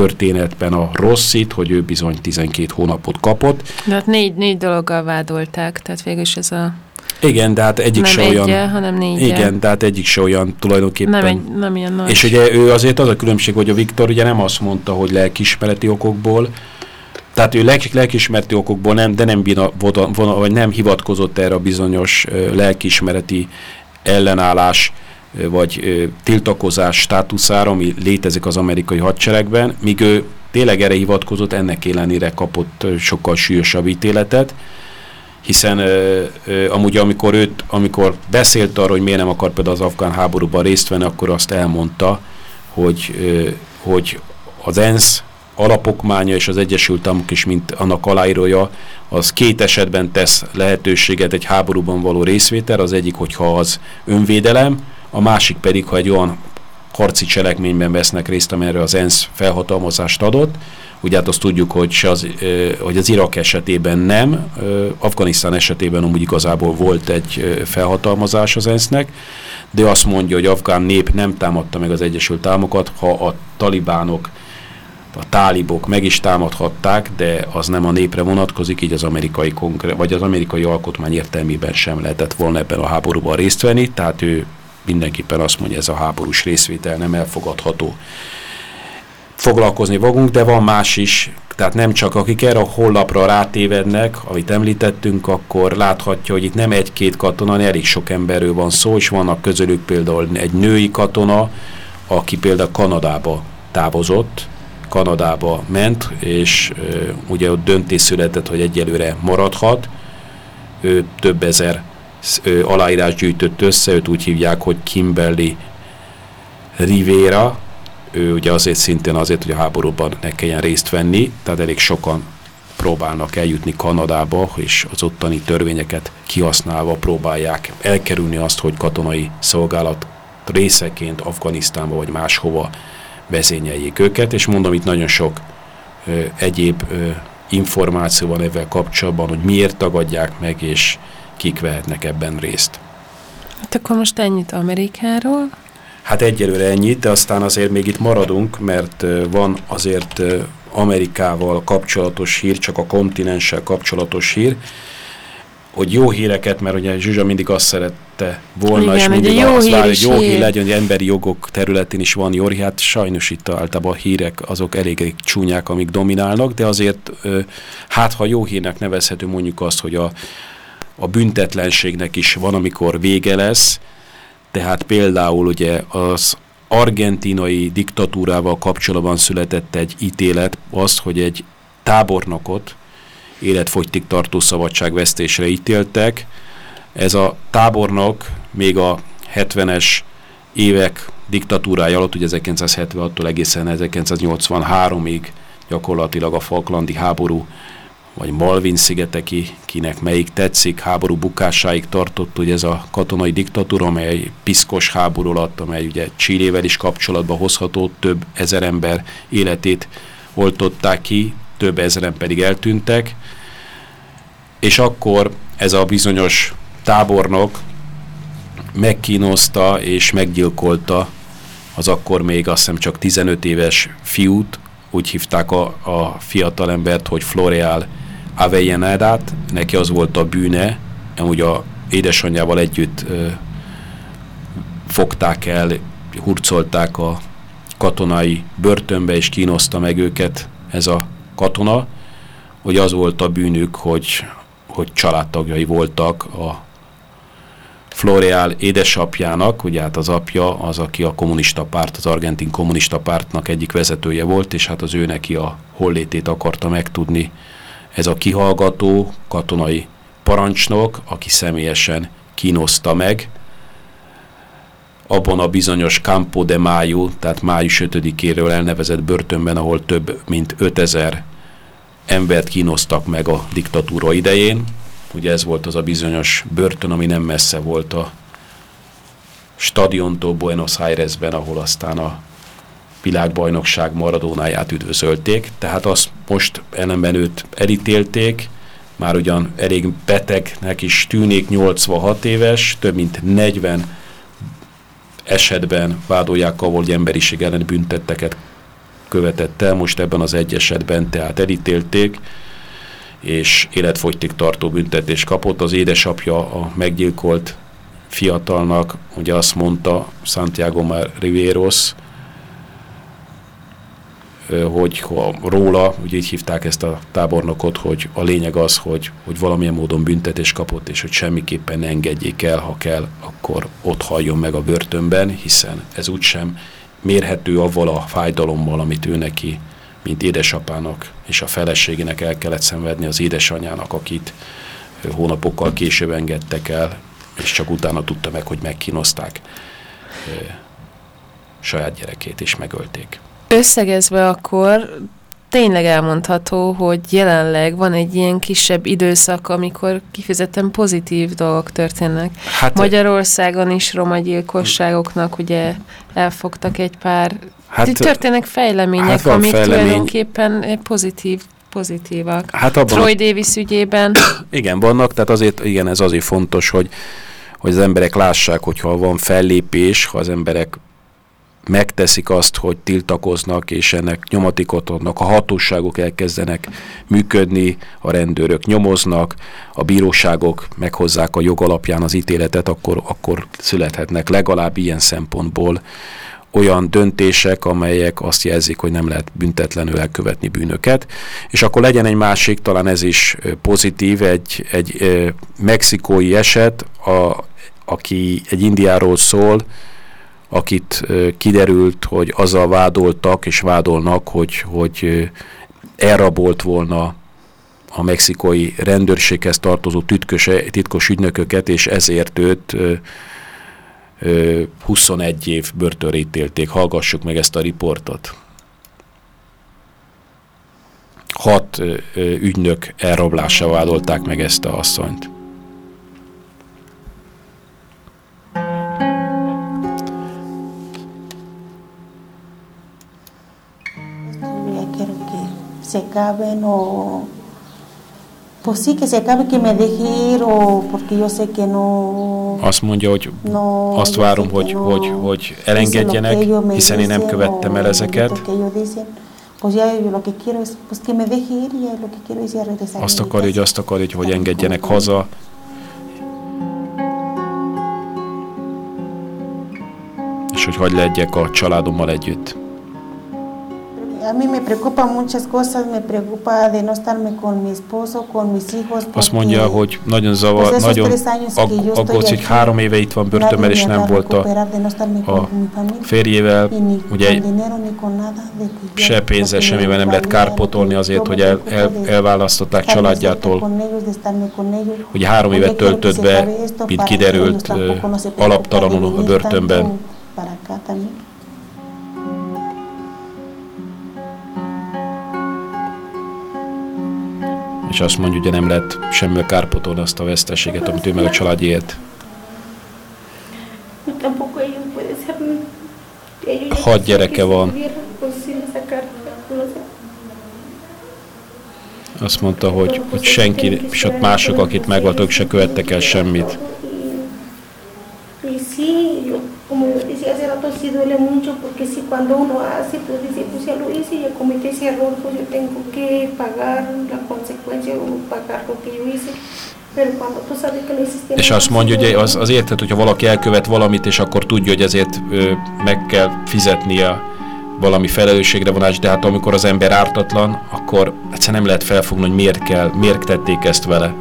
történetben a rossz itt, hogy ő bizony 12 hónapot kapott. De hát négy, négy dologgal vádolták, tehát végül is ez a Igen, de hát egyik nem se egye, olyan... hanem négy. Igen, de hát egyik se olyan tulajdonképpen... Nem, egy, nem ilyen nagy. És ugye ő azért az a különbség, hogy a Viktor ugye nem azt mondta, hogy lelkismereti okokból, tehát ő lelki, lelkismereti okokból nem, de nem, bina, voda, vona, vagy nem hivatkozott erre a bizonyos ö, lelkismereti ellenállás ö, vagy tiltakozás státuszára, ami létezik az amerikai hadseregben, míg ő tényleg erre hivatkozott, ennek ellenére kapott sokkal súlyosabb ítéletet, hiszen ö, ö, amúgy amikor őt, amikor beszélt arról, hogy miért nem akar például az afgán háborúban részt venni, akkor azt elmondta, hogy, ö, hogy az ENSZ alapokmánya és az Egyesült Államok is, mint annak aláírója, az két esetben tesz lehetőséget egy háborúban való részvétel, az egyik, hogyha az önvédelem, a másik pedig, ha egy olyan harci cselekményben vesznek részt, amelyre az ENSZ felhatalmazást adott. Ugye hát azt tudjuk, hogy, se az, hogy az Irak esetében nem, Afganisztán esetében amúgy igazából volt egy felhatalmazás az ENSZ-nek, de azt mondja, hogy afgán nép nem támadta meg az Egyesült Államokat, ha a talibánok a tálibok meg is támadhatták, de az nem a népre vonatkozik, így az amerikai konkrét, vagy az amerikai alkotmány értelmében sem lehetett volna ebben a háborúban részt venni, tehát ő mindenképpen azt mondja, ez a háborús részvétel nem elfogadható. Foglalkozni fogunk, de van más is, tehát nem csak akik erre a hollapra rátévednek, amit említettünk, akkor láthatja, hogy itt nem egy-két katona, hanem elég sok emberről van szó, és vannak közülük például egy női katona, aki például Kanadába távozott, Kanadába ment, és ugye ott döntés született, hogy egyelőre maradhat. Ő több ezer aláírás gyűjtött össze, őt úgy hívják, hogy Kimberly Rivera, ő ugye azért szintén azért, hogy a háborúban ne kelljen részt venni, tehát elég sokan próbálnak eljutni Kanadába, és az ottani törvényeket kihasználva próbálják elkerülni azt, hogy katonai szolgálat részeként Afganisztánba vagy máshova vezényeljék őket, és mondom, itt nagyon sok ö, egyéb ö, információ van ezzel kapcsolatban, hogy miért tagadják meg, és kik vehetnek ebben részt. Hát akkor most ennyit Amerikáról. Hát egyelőre ennyit, de aztán azért még itt maradunk, mert van azért Amerikával kapcsolatos hír, csak a kontinenssel kapcsolatos hír, hogy jó híreket, mert ugye Zsuzsa mindig azt szerette volna, Igen, és mindig jó azt várja, hogy jó hír hír. legyen, hogy emberi jogok területén is van jó hír, hát sajnos itt általában a hírek azok elég, elég csúnyák, amik dominálnak, de azért hát ha jó hírnek nevezhető mondjuk azt, hogy a, a büntetlenségnek is van, amikor vége lesz, tehát például ugye az argentinai diktatúrával kapcsolatban született egy ítélet, az, hogy egy tábornokot életfogytig tartó szabadságvesztésre ítéltek. Ez a tábornok még a 70-es évek diktatúrája alatt, ugye 1976-tól egészen 1983-ig gyakorlatilag a Falklandi háború vagy Malvin szigeteki, kinek melyik tetszik, háború bukásáig tartott ugye ez a katonai diktatúra, amely piszkos háború alatt, amely ugye Csillével is kapcsolatba hozható, több ezer ember életét oltották ki, több ezeren pedig eltűntek, és akkor ez a bizonyos tábornok megkínozta és meggyilkolta az akkor még azt hiszem csak 15 éves fiút, úgy hívták a, a fiatalembert, hogy Floreal Avellanedát, neki az volt a bűne, amúgy a édesanyjával együtt ö, fogták el, hurcolták a katonai börtönbe, és kínoszta meg őket ez a katona, hogy az volt a bűnük, hogy, hogy családtagjai voltak a Floreal édesapjának, ugye hát az apja az, aki a kommunista párt, az argentin kommunista pártnak egyik vezetője volt, és hát az ő neki a hollétét akarta megtudni ez a kihallgató katonai parancsnok, aki személyesen kínoszta meg, abban a bizonyos Campo de Mayo, tehát május 5-éről elnevezett börtönben, ahol több mint 5000 embert kínoztak meg a diktatúra idején. Ugye ez volt az a bizonyos börtön, ami nem messze volt a stadiontól Buenos Airesben, ahol aztán a világbajnokság maradónáját üdvözölték. Tehát azt most ellenben őt elítélték, már ugyan elég betegnek is tűnik, 86 éves, több mint 40 esetben vádolják avval, hogy emberiség ellen büntetteket követett el, most ebben az egy esetben tehát elítélték, és életfogytig tartó büntetés kapott. Az édesapja a meggyilkolt fiatalnak ugye azt mondta Santiago Mar Riveros, hogy róla, ugye így hívták ezt a tábornokot, hogy a lényeg az, hogy, hogy valamilyen módon büntetés kapott, és hogy semmiképpen ne engedjék el, ha kell, akkor ott halljon meg a börtönben, hiszen ez úgysem mérhető avval a fájdalommal, amit ő neki, mint édesapának és a feleségének el kellett szenvedni az édesanyjának, akit hónapokkal később engedtek el, és csak utána tudta meg, hogy megkínozták saját gyerekét, és megölték. Összegezve akkor tényleg elmondható, hogy jelenleg van egy ilyen kisebb időszak, amikor kifejezetten pozitív dolgok történnek. Hát, Magyarországon is roma gyilkosságoknak ugye elfogtak egy pár, hát, történnek fejlemények, hát amik fejlemény. tulajdonképpen pozitív pozitívak. Hát abban Troy Davis ügyében. Igen, vannak, tehát azért, igen, ez azért fontos, hogy, hogy az emberek lássák, hogyha van fellépés, ha az emberek megteszik azt, hogy tiltakoznak, és ennek nyomatikot adnak, a hatóságok elkezdenek működni, a rendőrök nyomoznak, a bíróságok meghozzák a jogalapján az ítéletet, akkor, akkor születhetnek legalább ilyen szempontból olyan döntések, amelyek azt jelzik, hogy nem lehet büntetlenül elkövetni bűnöket. És akkor legyen egy másik, talán ez is pozitív, egy, egy mexikói eset, a, aki egy Indiáról szól, akit kiderült, hogy azzal vádoltak és vádolnak, hogy, hogy elrabolt volna a mexikói rendőrséghez tartozó tütkös, titkos ügynököket, és ezért őt ö, ö, 21 év börtönre ítélték. Hallgassuk meg ezt a riportot. Hat ügynök elrablása vádolták meg ezt a asszonyt. Se acaben o pues sí que se acabe que me deje ir o porque yo sé que no azt mondja, hogy no, azt várom, hogy, no, hogy, hogy elengedjenek, hiszen én nem követtem el ezeket. Azt akarja, hogy azt akarja, hogy, hogy engedjenek haza. És hogy hagyj legyek a családommal együtt. A mí me preocupa muchas cosas, me preocupa de no estarme con mi esposo, con mis hijos. Azt mondja, hogy nagyon zavar, pues nagyon ag aggódsz, hogy három éve itt van börtönben, és nem volt a, a férjével, ugye se pénze, semmivel nem lehet kárpotolni azért, hogy el, el, elválasztották családjától. Ugye három évet töltött be, mint kiderült, alaptalanul a börtönben. És azt mondja, hogy nem lehet semmivel kárpotolni azt a veszteséget, amit ő meg a család élt. Hat gyereke van. Azt mondta, hogy, hogy senki, és ott mások, akit megvatok, se követtek el semmit. Sí duele mucho porque si cuando uno hace, pues dice, pues ya lo hice, ya cometí ese error, pues yo tengo que pagar la consecuencia o pagar lo que yo hice. És azt mondja, hogy az, az érted, hogyha valaki elkövet valamit, és akkor tudja, hogy ezért ö, meg kell fizetnie valami felelősségre vonás, de hát amikor az ember ártatlan, akkor egyszerűen nem lehet felfogni, hogy miért kell, miért tették ezt vele.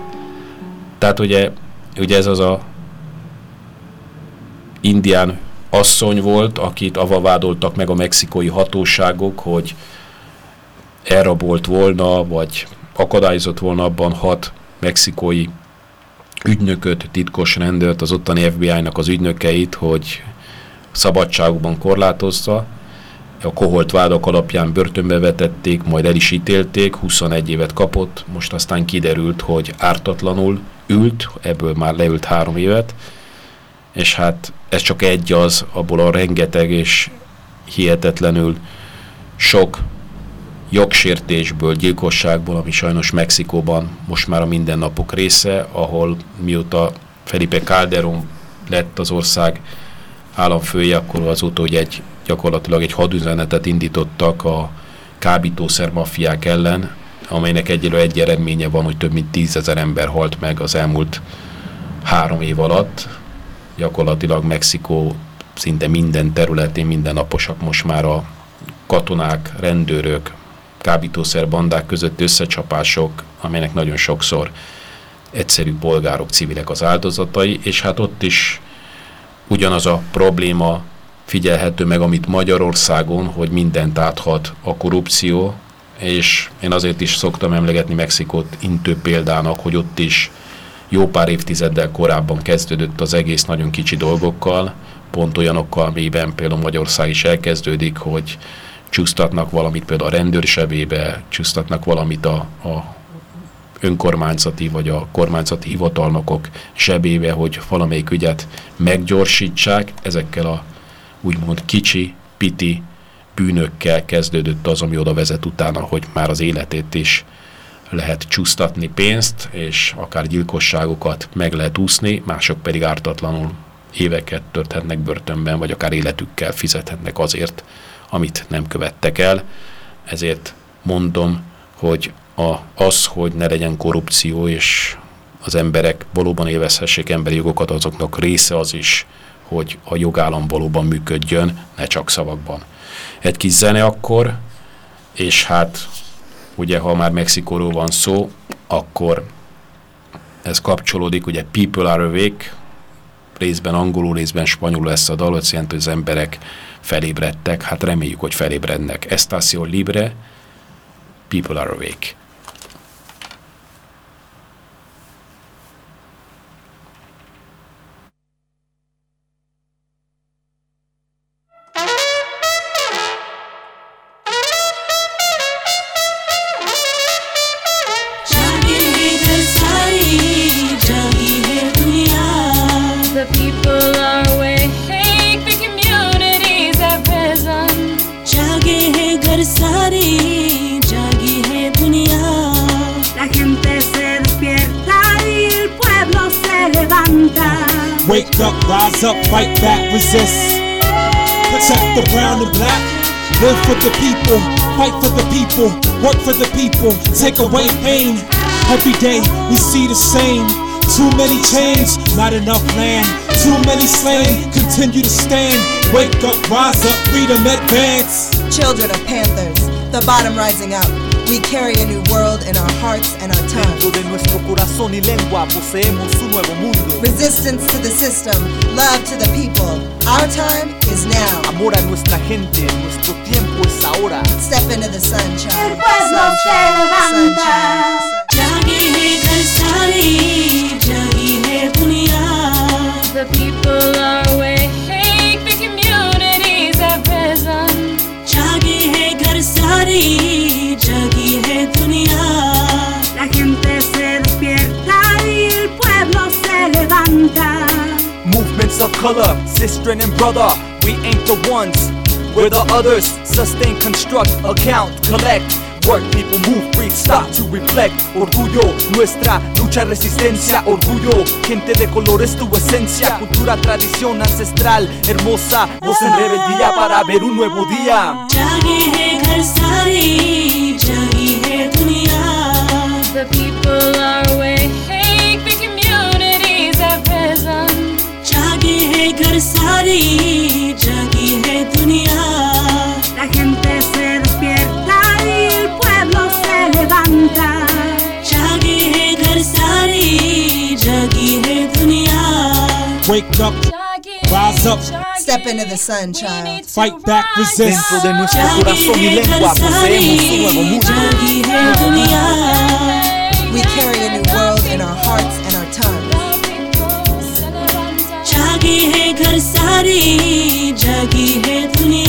Tehát ugye, ugye ez az a indián asszony volt, akit ava vádoltak meg a mexikói hatóságok, hogy elrabolt volna, vagy akadályozott volna abban hat mexikói ügynököt, titkos rendőrt, az ottani FBI-nak az ügynökeit, hogy szabadságukban korlátozza. A koholt vádak alapján börtönbe vetették, majd el is ítélték, 21 évet kapott, most aztán kiderült, hogy ártatlanul ült, ebből már leült három évet, és hát ez csak egy az, abból a rengeteg és hihetetlenül sok jogsértésből, gyilkosságból, ami sajnos Mexikóban most már a mindennapok része, ahol mióta Felipe Calderón lett az ország államfője, akkor azóta, hogy egy gyakorlatilag egy hadüzenetet indítottak a kábítószer maffiák ellen, amelynek egyelő egy eredménye van, hogy több mint tízezer ember halt meg az elmúlt három év alatt, gyakorlatilag Mexikó szinte minden területén mindennaposak most már a katonák, rendőrök, kábítószerbandák között összecsapások, amelynek nagyon sokszor egyszerű polgárok, civilek az áldozatai, és hát ott is ugyanaz a probléma figyelhető meg, amit Magyarországon, hogy mindent áthat a korrupció, és én azért is szoktam emlegetni Mexikót intő példának, hogy ott is jó pár évtizeddel korábban kezdődött az egész nagyon kicsi dolgokkal, pont olyanokkal, amiben például Magyarország is elkezdődik, hogy csúsztatnak valamit például a rendőr sebébe, csúsztatnak valamit a, a önkormányzati vagy a kormányzati hivatalnokok sebébe, hogy valamelyik ügyet meggyorsítsák. Ezekkel a úgymond kicsi, piti bűnökkel kezdődött az, ami oda vezet utána, hogy már az életét is lehet csúsztatni pénzt, és akár gyilkosságokat meg lehet úszni, mások pedig ártatlanul éveket törthetnek börtönben, vagy akár életükkel fizethetnek azért, amit nem követtek el. Ezért mondom, hogy a, az, hogy ne legyen korrupció, és az emberek valóban élvezhessék emberi jogokat, azoknak része az is, hogy a jogállam valóban működjön, ne csak szavakban. Egy kis zene akkor, és hát ugye ha már Mexikóról van szó, akkor ez kapcsolódik, ugye People are awake, részben angolul, részben spanyolul lesz a dal, azt jelenti, hogy az emberek felébredtek, hát reméljük, hogy felébrednek. Estacio Libre, People are awake. Live for the people, fight for the people, work for the people, take away pain. Every day we see the same. Too many chains, not enough land. Too many slain, continue to stand. Wake up, rise up, freedom advance. Children of panthers, the bottom rising up. We carry a new world in our hearts and our tongues. Dentro de nuestro corazón y lengua poseemos un nuevo mundo. Resistance to the system, love to the people. Our time is now. Amor a nuestra gente, nuestro tiempo es ahora. Step into the sunshine. El pueblo se levanta. Jagi hai ghar sari, jagi hai duniya. The people are awake, sari, jagi hai. La gente se despierta y el pueblo se levanta. Movements of color, sister and brother, we ain't the ones. We're the others, sustain, construct, account, collect. Work, people move, breathe, stop to reflect. Orgullo, nuestra lucha, resistencia. Orgullo, gente de color es tu esencia. Cultura, tradición ancestral, hermosa. Voz en rebeldía para ver un nuevo día. The people are awake, the communities have risen. Levanta. Jagi hai ghar sari, jagi hai duniya. Wake up, rise up, Step into the sun, child. fight back, resist. Dentro de nuestro corazón y lengua poseemos un nuevo mundo. Jagi hai duniya. We carry a new world in our hearts and our tongues. Jagi hai ghar sari, jagi hai duniya.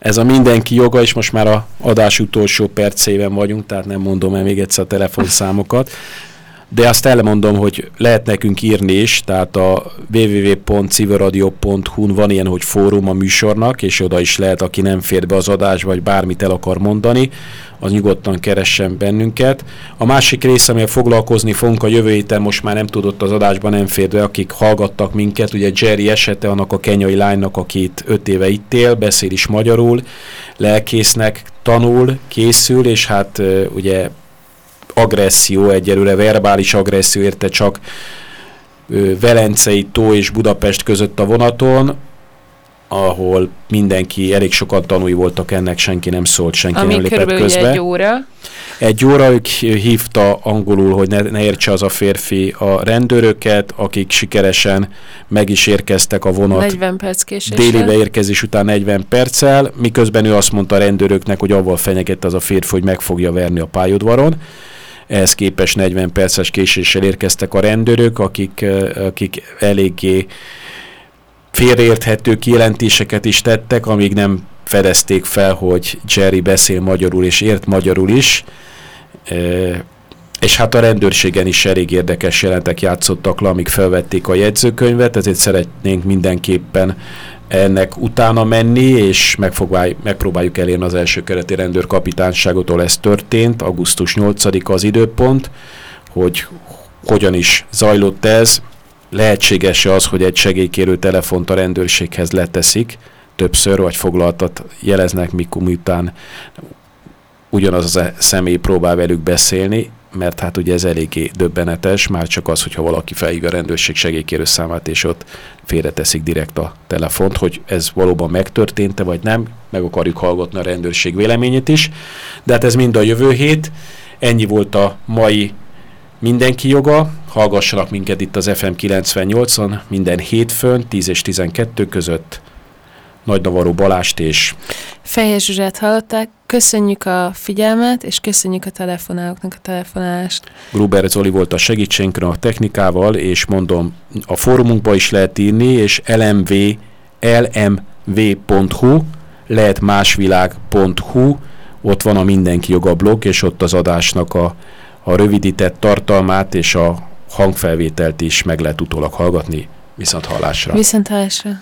Ez a mindenki joga, és most már a adás utolsó percében vagyunk, tehát nem mondom el még egyszer a telefonszámokat. De azt elmondom, hogy lehet nekünk írni is, tehát a www.civoradio.hu-n van ilyen, hogy fórum a műsornak, és oda is lehet, aki nem fér be az adás, vagy bármit el akar mondani, az nyugodtan keressen bennünket. A másik része, amivel foglalkozni fogunk a jövő héten, most már nem tudott az adásban nem fér be, akik hallgattak minket, ugye Jerry esete, annak a kenyai lánynak, akit öt éve itt él, beszél is magyarul, lelkésznek tanul, készül, és hát ugye agresszió, egyelőre verbális agresszió érte csak Velencei tó és Budapest között a vonaton, ahol mindenki, elég sokan tanúi voltak ennek, senki nem szólt, senki Ami nem lépett közbe. egy óra. Egy óra ők hívta angolul, hogy ne, ne értse az a férfi a rendőröket, akik sikeresen meg is érkeztek a vonat 40 perc késéssel. déli beérkezés után 40 perccel, miközben ő azt mondta a rendőröknek, hogy avval fenyegette az a férfi, hogy meg fogja verni a pályaudvaron. Ehhez képest 40 perces késéssel érkeztek a rendőrök, akik, eh, akik eléggé félreérthető kijelentéseket is tettek, amíg nem fedezték fel, hogy Jerry beszél magyarul és ért magyarul is. Eh, és hát a rendőrségen is elég érdekes jelentek játszottak le, amik felvették a jegyzőkönyvet, ezért szeretnénk mindenképpen ennek utána menni, és megpróbáljuk elérni az első kereti rendőrkapitányságot, ahol ez történt, augusztus 8 az időpont, hogy hogyan is zajlott ez, lehetséges az, hogy egy segélykérő telefont a rendőrséghez leteszik, többször, vagy foglaltat jeleznek, mikor után ugyanaz az a személy próbál velük beszélni, mert hát ugye ez eléggé döbbenetes, már csak az, hogyha valaki felhívja a rendőrség segélykérő számát, és ott félreteszik direkt a telefont, hogy ez valóban megtörtént-e, vagy nem, meg akarjuk hallgatni a rendőrség véleményét is, de hát ez mind a jövő hét, ennyi volt a mai mindenki joga, hallgassanak minket itt az FM 98-on minden hétfőn, 10 és 12 között, Nagy Navaró Balást és Fehér Zsuzsát hallották. Köszönjük a figyelmet, és köszönjük a telefonálóknak a telefonálást. Gruber Zoli volt a segítségünkre a technikával, és mondom, a fórumunkba is lehet írni, és lmv, lmv.hu, lehet másvilág.hu, ott van a Mindenki Joga blog, és ott az adásnak a, a rövidített tartalmát és a hangfelvételt is meg lehet utólag hallgatni. Viszont hallásra. Viszont hallásra.